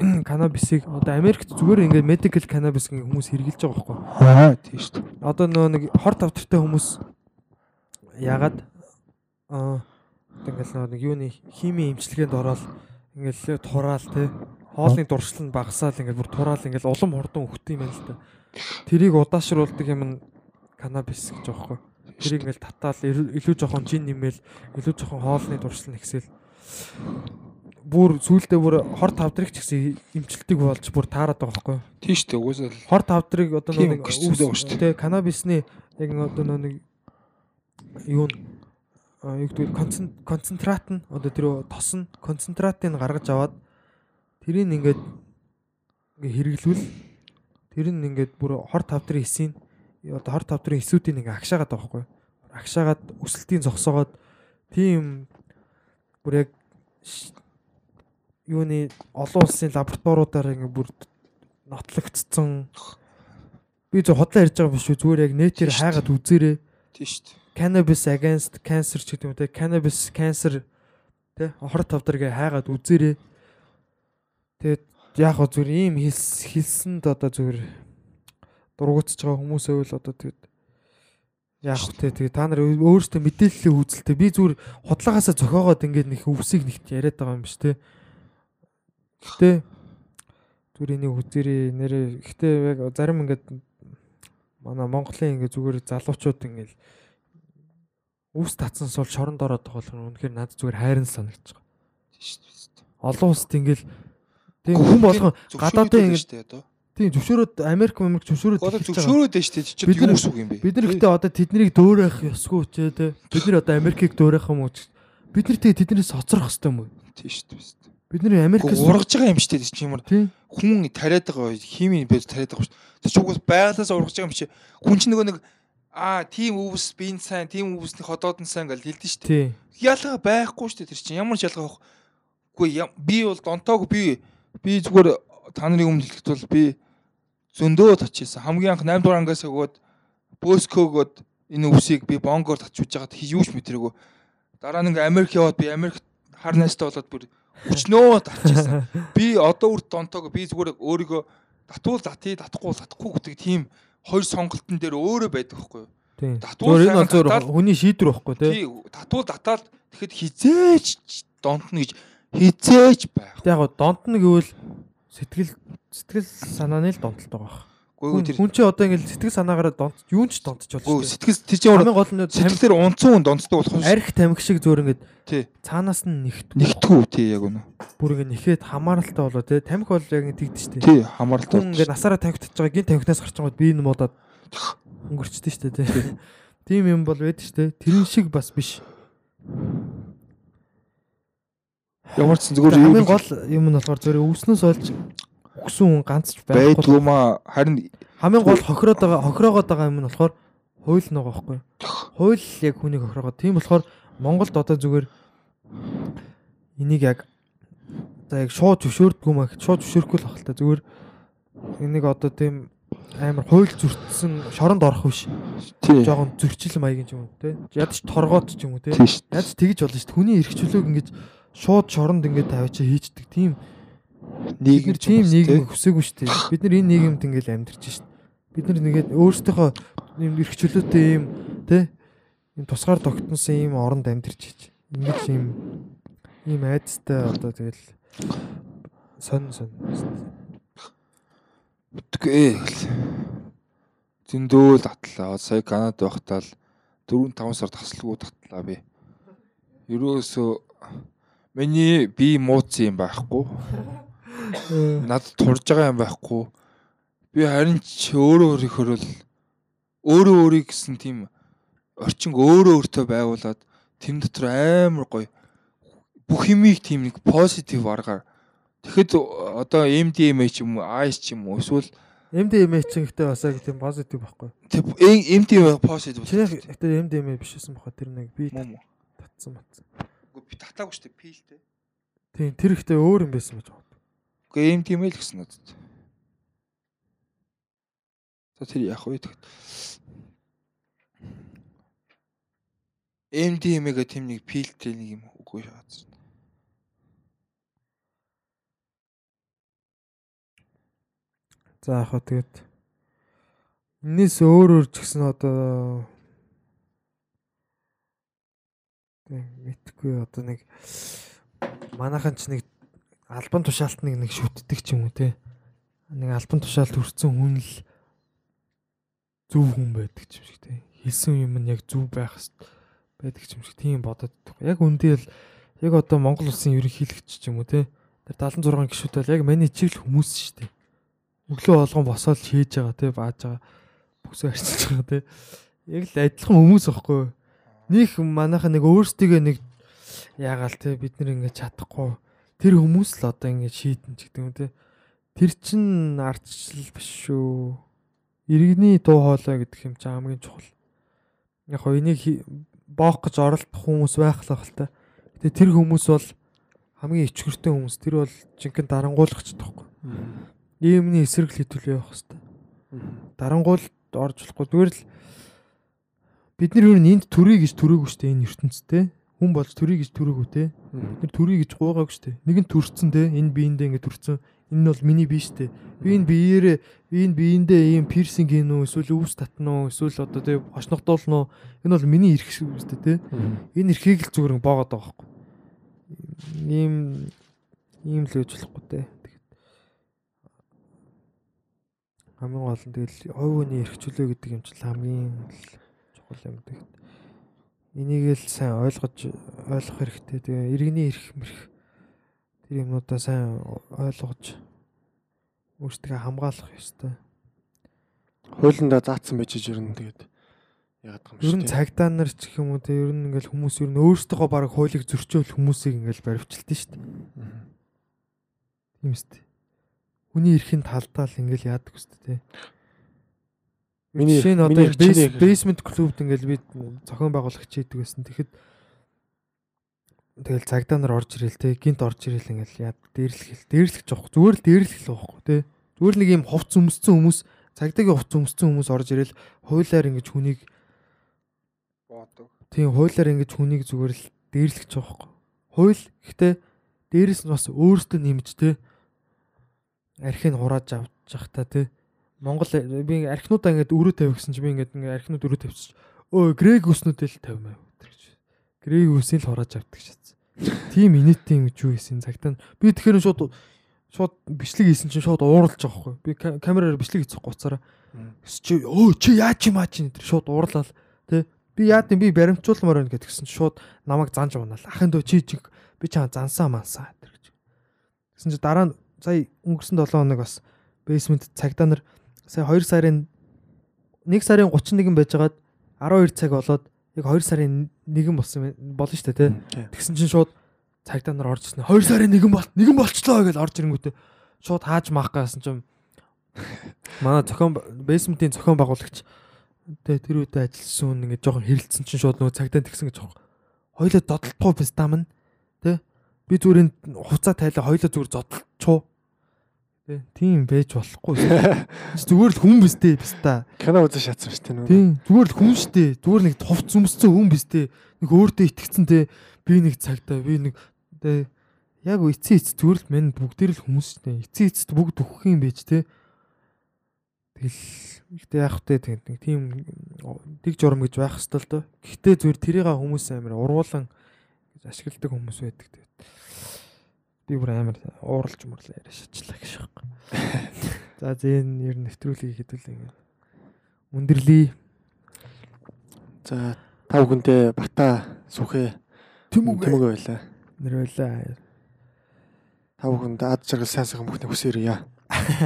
энэ канабисыг одоо Америкт зүгээр ингээд medical cannabis гэх хүмүүс хэрглэж байгаа байхгүй аа тий шүү дээ одоо нөө нэг хор тавтартай хүмүүс ягаад аа ингээл нөө нэг юуны хими имчилгээнд ороод ингээл тураал те хоолны дуршил нь багасаал ингээл бүр тураал ингээл улам хурдан өгт юм байна л да. Тэрийг удаашруулдаг юм нь канабис гэж байгаа байхгүй. Тэрийг ингээл татаал илүү жоохон жин нэмэл илүү жоохон хоолны дуршил нь ихсэл бүр сүүлдээ бүр хор тавдрыг ч гэсэн имчилдэг болж бүр таарад байгаа байхгүй. тий шүү дээ угсаал Хор тавдрыг одоо Тийм нэг байгаа шүү дээ. тий канабисны яг одоо нэг юу юу гэдэг концен- концентрат нь одоо тэр тос нь концентратыг нь гаргаж аваад тэрийг ингээд ингээ хэрэглүүл тэр нь ингээд бүр хор тавдрын эсийн одоо хор тавдрын эсүүдийг ингээ агшаагаад байгаа байхгүй агшаагаад өсөлтийн зогсоогоод тийм бүр яг юуны олон улсын лабораториудаар ингээ бүр нотлогдсон. Би зөв хотлоо ярьж байгаа биш үү? Зүгээр яг нэтээр хайгаад үзээрэй. Тий шүү дээ cannabis against cancer ч гэдэг юм те. Cannabis cancer Тэ хор тавдаргээ хайгаад үзээрэй. Тэгээд яг гоо зүгээр ийм хэлс хэлсэнд одоо зүгээр дургуутж байгаа хүмүүсээ бол одоо тэгээд яг хөө тэ тэгээд та нар өөрсдөө мэдээлэлээ үзэлтэй би зүгээр худлаагаасаа зохиогоод ингээд нэг өвсийг нэгт яриад байгаа юм биш тэ. Гэтэ зүгээр энийг үзээрэй нэрээ гэтээ яг зарим ингээд манай Монголын ингээд зүгээр залуучууд ингээд өвс татсан сул шоронд ороод байгаа бол үнэхээр надад зүгээр хайрын санагдаж байгаа. Тийм шүү дээ. Олон улсад ингээд тийм хүн болгон гадаадын ингээд. Тийм зөвшөөрөөд Америк Америк зөвшөөрөөд зөвшөөрөөд байж тээ чи юу үг юм бэ? Бид нар гэхдээ одоо тэднийг дөөрөх ёсгүй ч те. Бид нар одоо Америкийг дөөрөх юм уу? Бид нар тэгээ тэднээс соцрох хэвээр юм уу? Тийм шүү дээ. Бид нар Америкээс ургаж байгаа юм шүү дээ чи юмар. Хүн тариад байгаа химийн бод тариад байгаа шүү дээ. Тэр чи угаас байгалаас ургаж байгаа юм чи. Хүн чи нөгөө нэг аа тийм өвс биен сайн, тийм өвсний ходоод нь сайн гэж хэлдэж шүү дээ. ялгаа байхгүй шүү дээ тэр чинь ямар ч ялгаа байхгүй. Үгүй би бол донтоог би би зүгээр та нарын өмнө хэлэхэд бол би зөндөө татчихсан. Хамгийн анх 8 дугаар ангаас өгөөд бөөскөөгөөд энэ өвсийг би бонгоор татчихж байгаад хийж юуч мэтрээгүй. Дараа нь ингээ Америк яваад би Америк хар найстай болоод бүр өчнөө татчихсан. Би одоо үрд донтоог би зүгээр өөрийгөө татвал татъя, татахгүй татахгүй гэдэг тийм хоёр сонголтын дээр өөрөө байдаг байхгүй юу? Зүгээр энэ бол зөв хүний шийдвэр байхгүй. Тий, татвал татаад тэгэхэд хизээч донтно гэж хизээч байх. Яг гоо донтно гэвэл сэтгэл сэтгэл санааны л донтолт байгаа баг. Гүйгүй Хүн тэр хүн чи одоо ингээл сэтгэл санаагаараа донт юун ч гүү болж дээ. сэтгэл тэр чинь Хамгийн гол нь сэтгэлээр унцсан хүн донцдог болох шүү. арх тамхи шиг зөөр Тий. цаанаас нь нэгт Нэгтгүү тий яг үнэ. бүр ингээд нэхэд хамааралтай болоо те. Тамхи бол яг ингэ тэгдэж штэ. Тий хамааралтай. Хүн ингээд насаараа тамхи татж байгаа гин тамхинаас гарч байгаа би энэ модоод өнгөрчдөө штэ те. Тийм юм бол байдаг штэ. Тэрэн шиг бас биш. Ямар ч зүгээр Хамгийн юу гол юм нь болохоор зөв өвснөөс олж өгсөн хүн ганц ч байхгүй. байдгүй маа харин Хамгийн гол хохироод байгаа хохироогоод байгаа юм нь болохоор хууль нэг байхгүй. Хууль яг хүнийг хохироогоо. Тийм болохоор Монголд одоо зүгээр энийг яг за яг шууд зөвшөөрдгөө маа шууд зөвшөөрөхгүй л бахалта зүгээр энийг одоо тийм амар хууль зөрчсөн шоронд орох биш. тий Жогон зөрчил маягийн юм уу те. Ядч торгоод ч юм уу те. Ядч тэгж болно шүү дээ. Хүний эрх чөлөөг ингэж шууд шоронд ингэж тавиачаа хийчдэг. Тийм Нийгэм тийм нийгэм хүсээгүй шүү дээ. Бид нар энэ нийгэмд ингээл амьдарч шүү дээ. Бид нар нэгээд өөрсдийнхөө юм эрх чөлөөтэй юм тий юм тусгаар тогтносон юм оронд амьдарч хийж. Ингэж юм ийм айдастай одоо тэгэл сонь сонь. Үгүй зөндөө л татлаа. Сая Канад байхдаа л 4 5 сар таслгүй татлаа би. Ерөөсөө миний би мууцсан юм байхгүй. надад турж байгаа юм байхгүй. Би харин ч өөрөө өөрийнхөө л өөрөө өөрийг гэсэн тийм орчин өөрөө өөртөө байгуулад тэр дотор амар гоё бүх юмыг тийм нэг позитив аргаар тэгэхэд одоо MDMA ч юм уу ICE ч юм уу эсвэл MDMA чинь гэхдээ бас яг тийм позитив байхгүй. тэр MDMA позитив гэхдээ MDMA биш байсан баха тэр нэг би татсан батсан. Үгүй би татаагүй шүү дээ пилтэй. Тийм тэр ихтэй өөр юм байсан гэж байна. Үгүй MDMA л гэсэн надад. За тэр яг тэгэхэд MDMA-га тийм нэг пилтэй нэг юм үгүй шаац. За яг хөө тэгээд энэс өөр өөр ч гэсэн одоо тэг мэдхгүй одоо нэг манайхан ч нэг альбан тушаалт нэг нэг шүтдэг ч юм уу те нэг альбан тушаалт хүрсэн хүн л зөв хүн байдаг юм шиг те хэлсэн юм нь яг зөв байх байдаг юм шиг. Тийм бодоод яг үндэл яг одоо Монгол улсын ерөнхийлөгч ч юм уу те тэр 76 гишүүд бол яг миний чиглэл хүмүүс шүү дээ өглөө олгон босоод хийж байгаа те бааж байгаа. Бүсээ арчиж байгаа те яг л адилхан хүмүүс байхгүй юу них манайха нэг өөрсдөө нэг яагаал тий бид нар ингэ чадахгүй. Тэр хүмүүс л одоо ингэ шийдэн ч гэдэг юм тий тэр чин ардчил биш шүү. Иргэний дуу хоолой гэдэг юм чи хамгийн чухал. Яг хи- боох гэж оролдох хүмүүс байх л байх л та. Гэтээ тэр хүмүүс бол хамгийн ичгэртэй хүмүүс. Тэр бол жинхэнэ дарангуулагч таахгүй Иймний эсрэг л хэдүүлээ явах хэвээр. Дарангуул орж болохгүй. Зүгээр л бид нар юу энд төрөй гэж төрөөгүй шүү дээ энэ ертөнцтэй. хүн болж төрий гэж төрөөгөө те. Бид нар төрий гэж гуйгаагүй шүү дээ. Нэг нь төрцөн те. Энэ биендээ ингэ төрцөн. Энэ бол миний бие шүү дээ. Би энэ биеэрээ би энэ биендээ ийм пирсинг хийн үү эсвэл өвс татна уу эсвэл одоо те очногдуулна уу. Энэ бол миний эрх шүү дээ те. Энэ эрхийг л зүгээр боогод байгаа байхгүй. Ийм ийм л үж болохгүй те. хамгийн гол нь тэгэл хувь хүний эрх чөлөө гэдэг юм чинь хамгийн чухал юм тэгээд энийг л сайн ойлгож ойлгох хэрэгтэй. Тэгээ иргэний эрх мэрх тэр юмнуудаа сайн ойлгож өөрсдөө хамгаалах ёстой. Хуулиндаа заасан байж ер нь тэгээд яагаад юм Ер нь цагдаа нар ч гэх юм уу те ер нь ингээл хүмүүс ер нь өөрсдөө баг хуулийг зөрчөөл хүмүүсийг ингээл баривчилдээ шүү дээ. Тийм үстэй. Хүний эрхийн талдаал ингээл яадаг үстэй те. Миний нь одоо basement клубд ингээл би зохион байгуулагч хийдэг байсан. Тэгэхэд тэгэл цагдаа нар орж ирэл те гинт орж ирэл ингээл яа дээрлэх дээрлэх жоох зүгээр л дээрлэх л байхгүй те. Зүгээр нэг юм хувц өмсцэн хүмүүс цагдаагийн хувц өмсцэн хүмүүс орж ирэл хуулиар ингэж хүнийг боодог. тийм хуулиар ингэж хүнийг зүгээр л дээрлэх жоох. Хууль гэхдээ дээрэс нь бас өөртөө нэмж те архийг хурааж авч явах та те Монгол би архинуудаа ингээд өрөө тавих гэсэн чи би ингээд ингээд архинууд өрөө тавьчих. Өө грэг үснүүдэл л тавимаа өтер гэж. Грэг үсийг л хурааж авдаг шатсан. Тим инээдтэй юм гэж юу хийсэн цагтаа би тэгэхээр шууд шууд бичлэг хийсэн чинь шууд ууралж байгаа хгүй. Би ка- камераар бичлэг хийчих гуцаараа. Чи өө чи яа чи маа чи энэ шууд уурлал тэ. Би яа гэм би баримтжуулмаар байна гэдгсэн чи шууд намайг занж унаал. Ахын дөө чи чи би чаа зансаа мансаа гэж. Гэсэн чи дараа нь сая өнгөрсөн 7 хоног бас basement цагдаа нар сая 2 сарын 1 сарын 31 байжгаад 12 цаг болоод яг 2 сарын 1 болсон болно шүү дээ тий. Тэгсэн чинь шууд цагдаа нар орж ирсэн. 2 сарын 1 бол 1 болчлоо гэж орж ирэнгүүтээ шууд хааж маах гэсэн чинь манай зохион basement-ийн зохион байгуулагч тэ тэр үедээ ажилласан хүн ингээд жоохон хэрэлдсэн чинь шууд нөгөө цагдаа тэгсэн гэж жоохон хоёлоо додолтгоо биш дам нь тэ би зүгээр энэ хуцаа тайлаа хоёлоо зүгээр зодолчоо тийм байж болохгүй зүгээр л хүн биш дээ биш та Кино үзэж шатсан шүү дээ. Тийм зүгээр л хүн штэ. Зүгээр нэг товц өмссөн хүн биз дээ. Нэг өөртөө итгэцэн те би нэг цагтаа би нэг тэ яг эцсийн эц зүгээр л мань бүгдээр л хүмүүс штэ. Эцсийн эцэд бүгд өгөх юм байж те. Тэгэл ихтэй яах вэ тэг нэг тийм дэг журам гэж байх хэвээр л доо. Гэхдээ зүгээр тэрийг хүмүүс амар урвуулan гэж ашигладаг хүмүүс байдаг тэгээд би бүр амар ууралж мөрлөө яриа шачлаа гэж байна. За зэн ер нь нэвтрүүлгийг хэдүүлээ. Өндөрлөе. За тав хүнтэй бата сүхэ Тэмүүг тэмүүг байлаа. нэрвэлээ. Тав хүнд ад жаргал сайн сайхан бүхний хүсээрээ.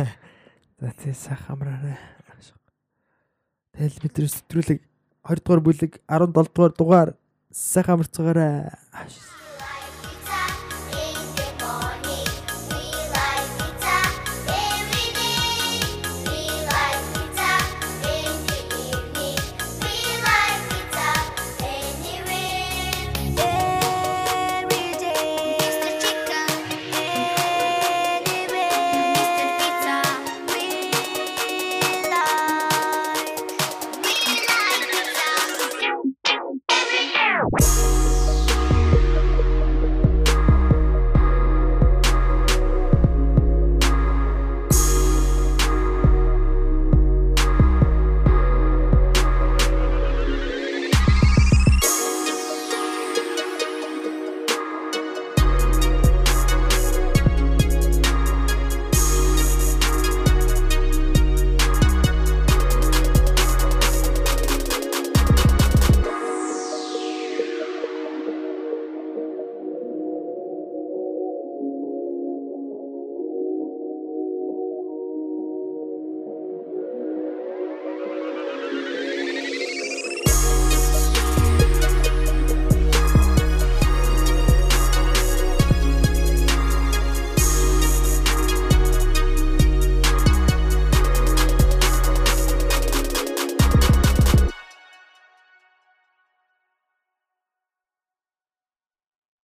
За тий сайхан амраарай. Тэгэл бидрээс нэвтрүүлэг 20 дугаар бүлэг 17 дугаар дугаар сайхан амарцгаарай.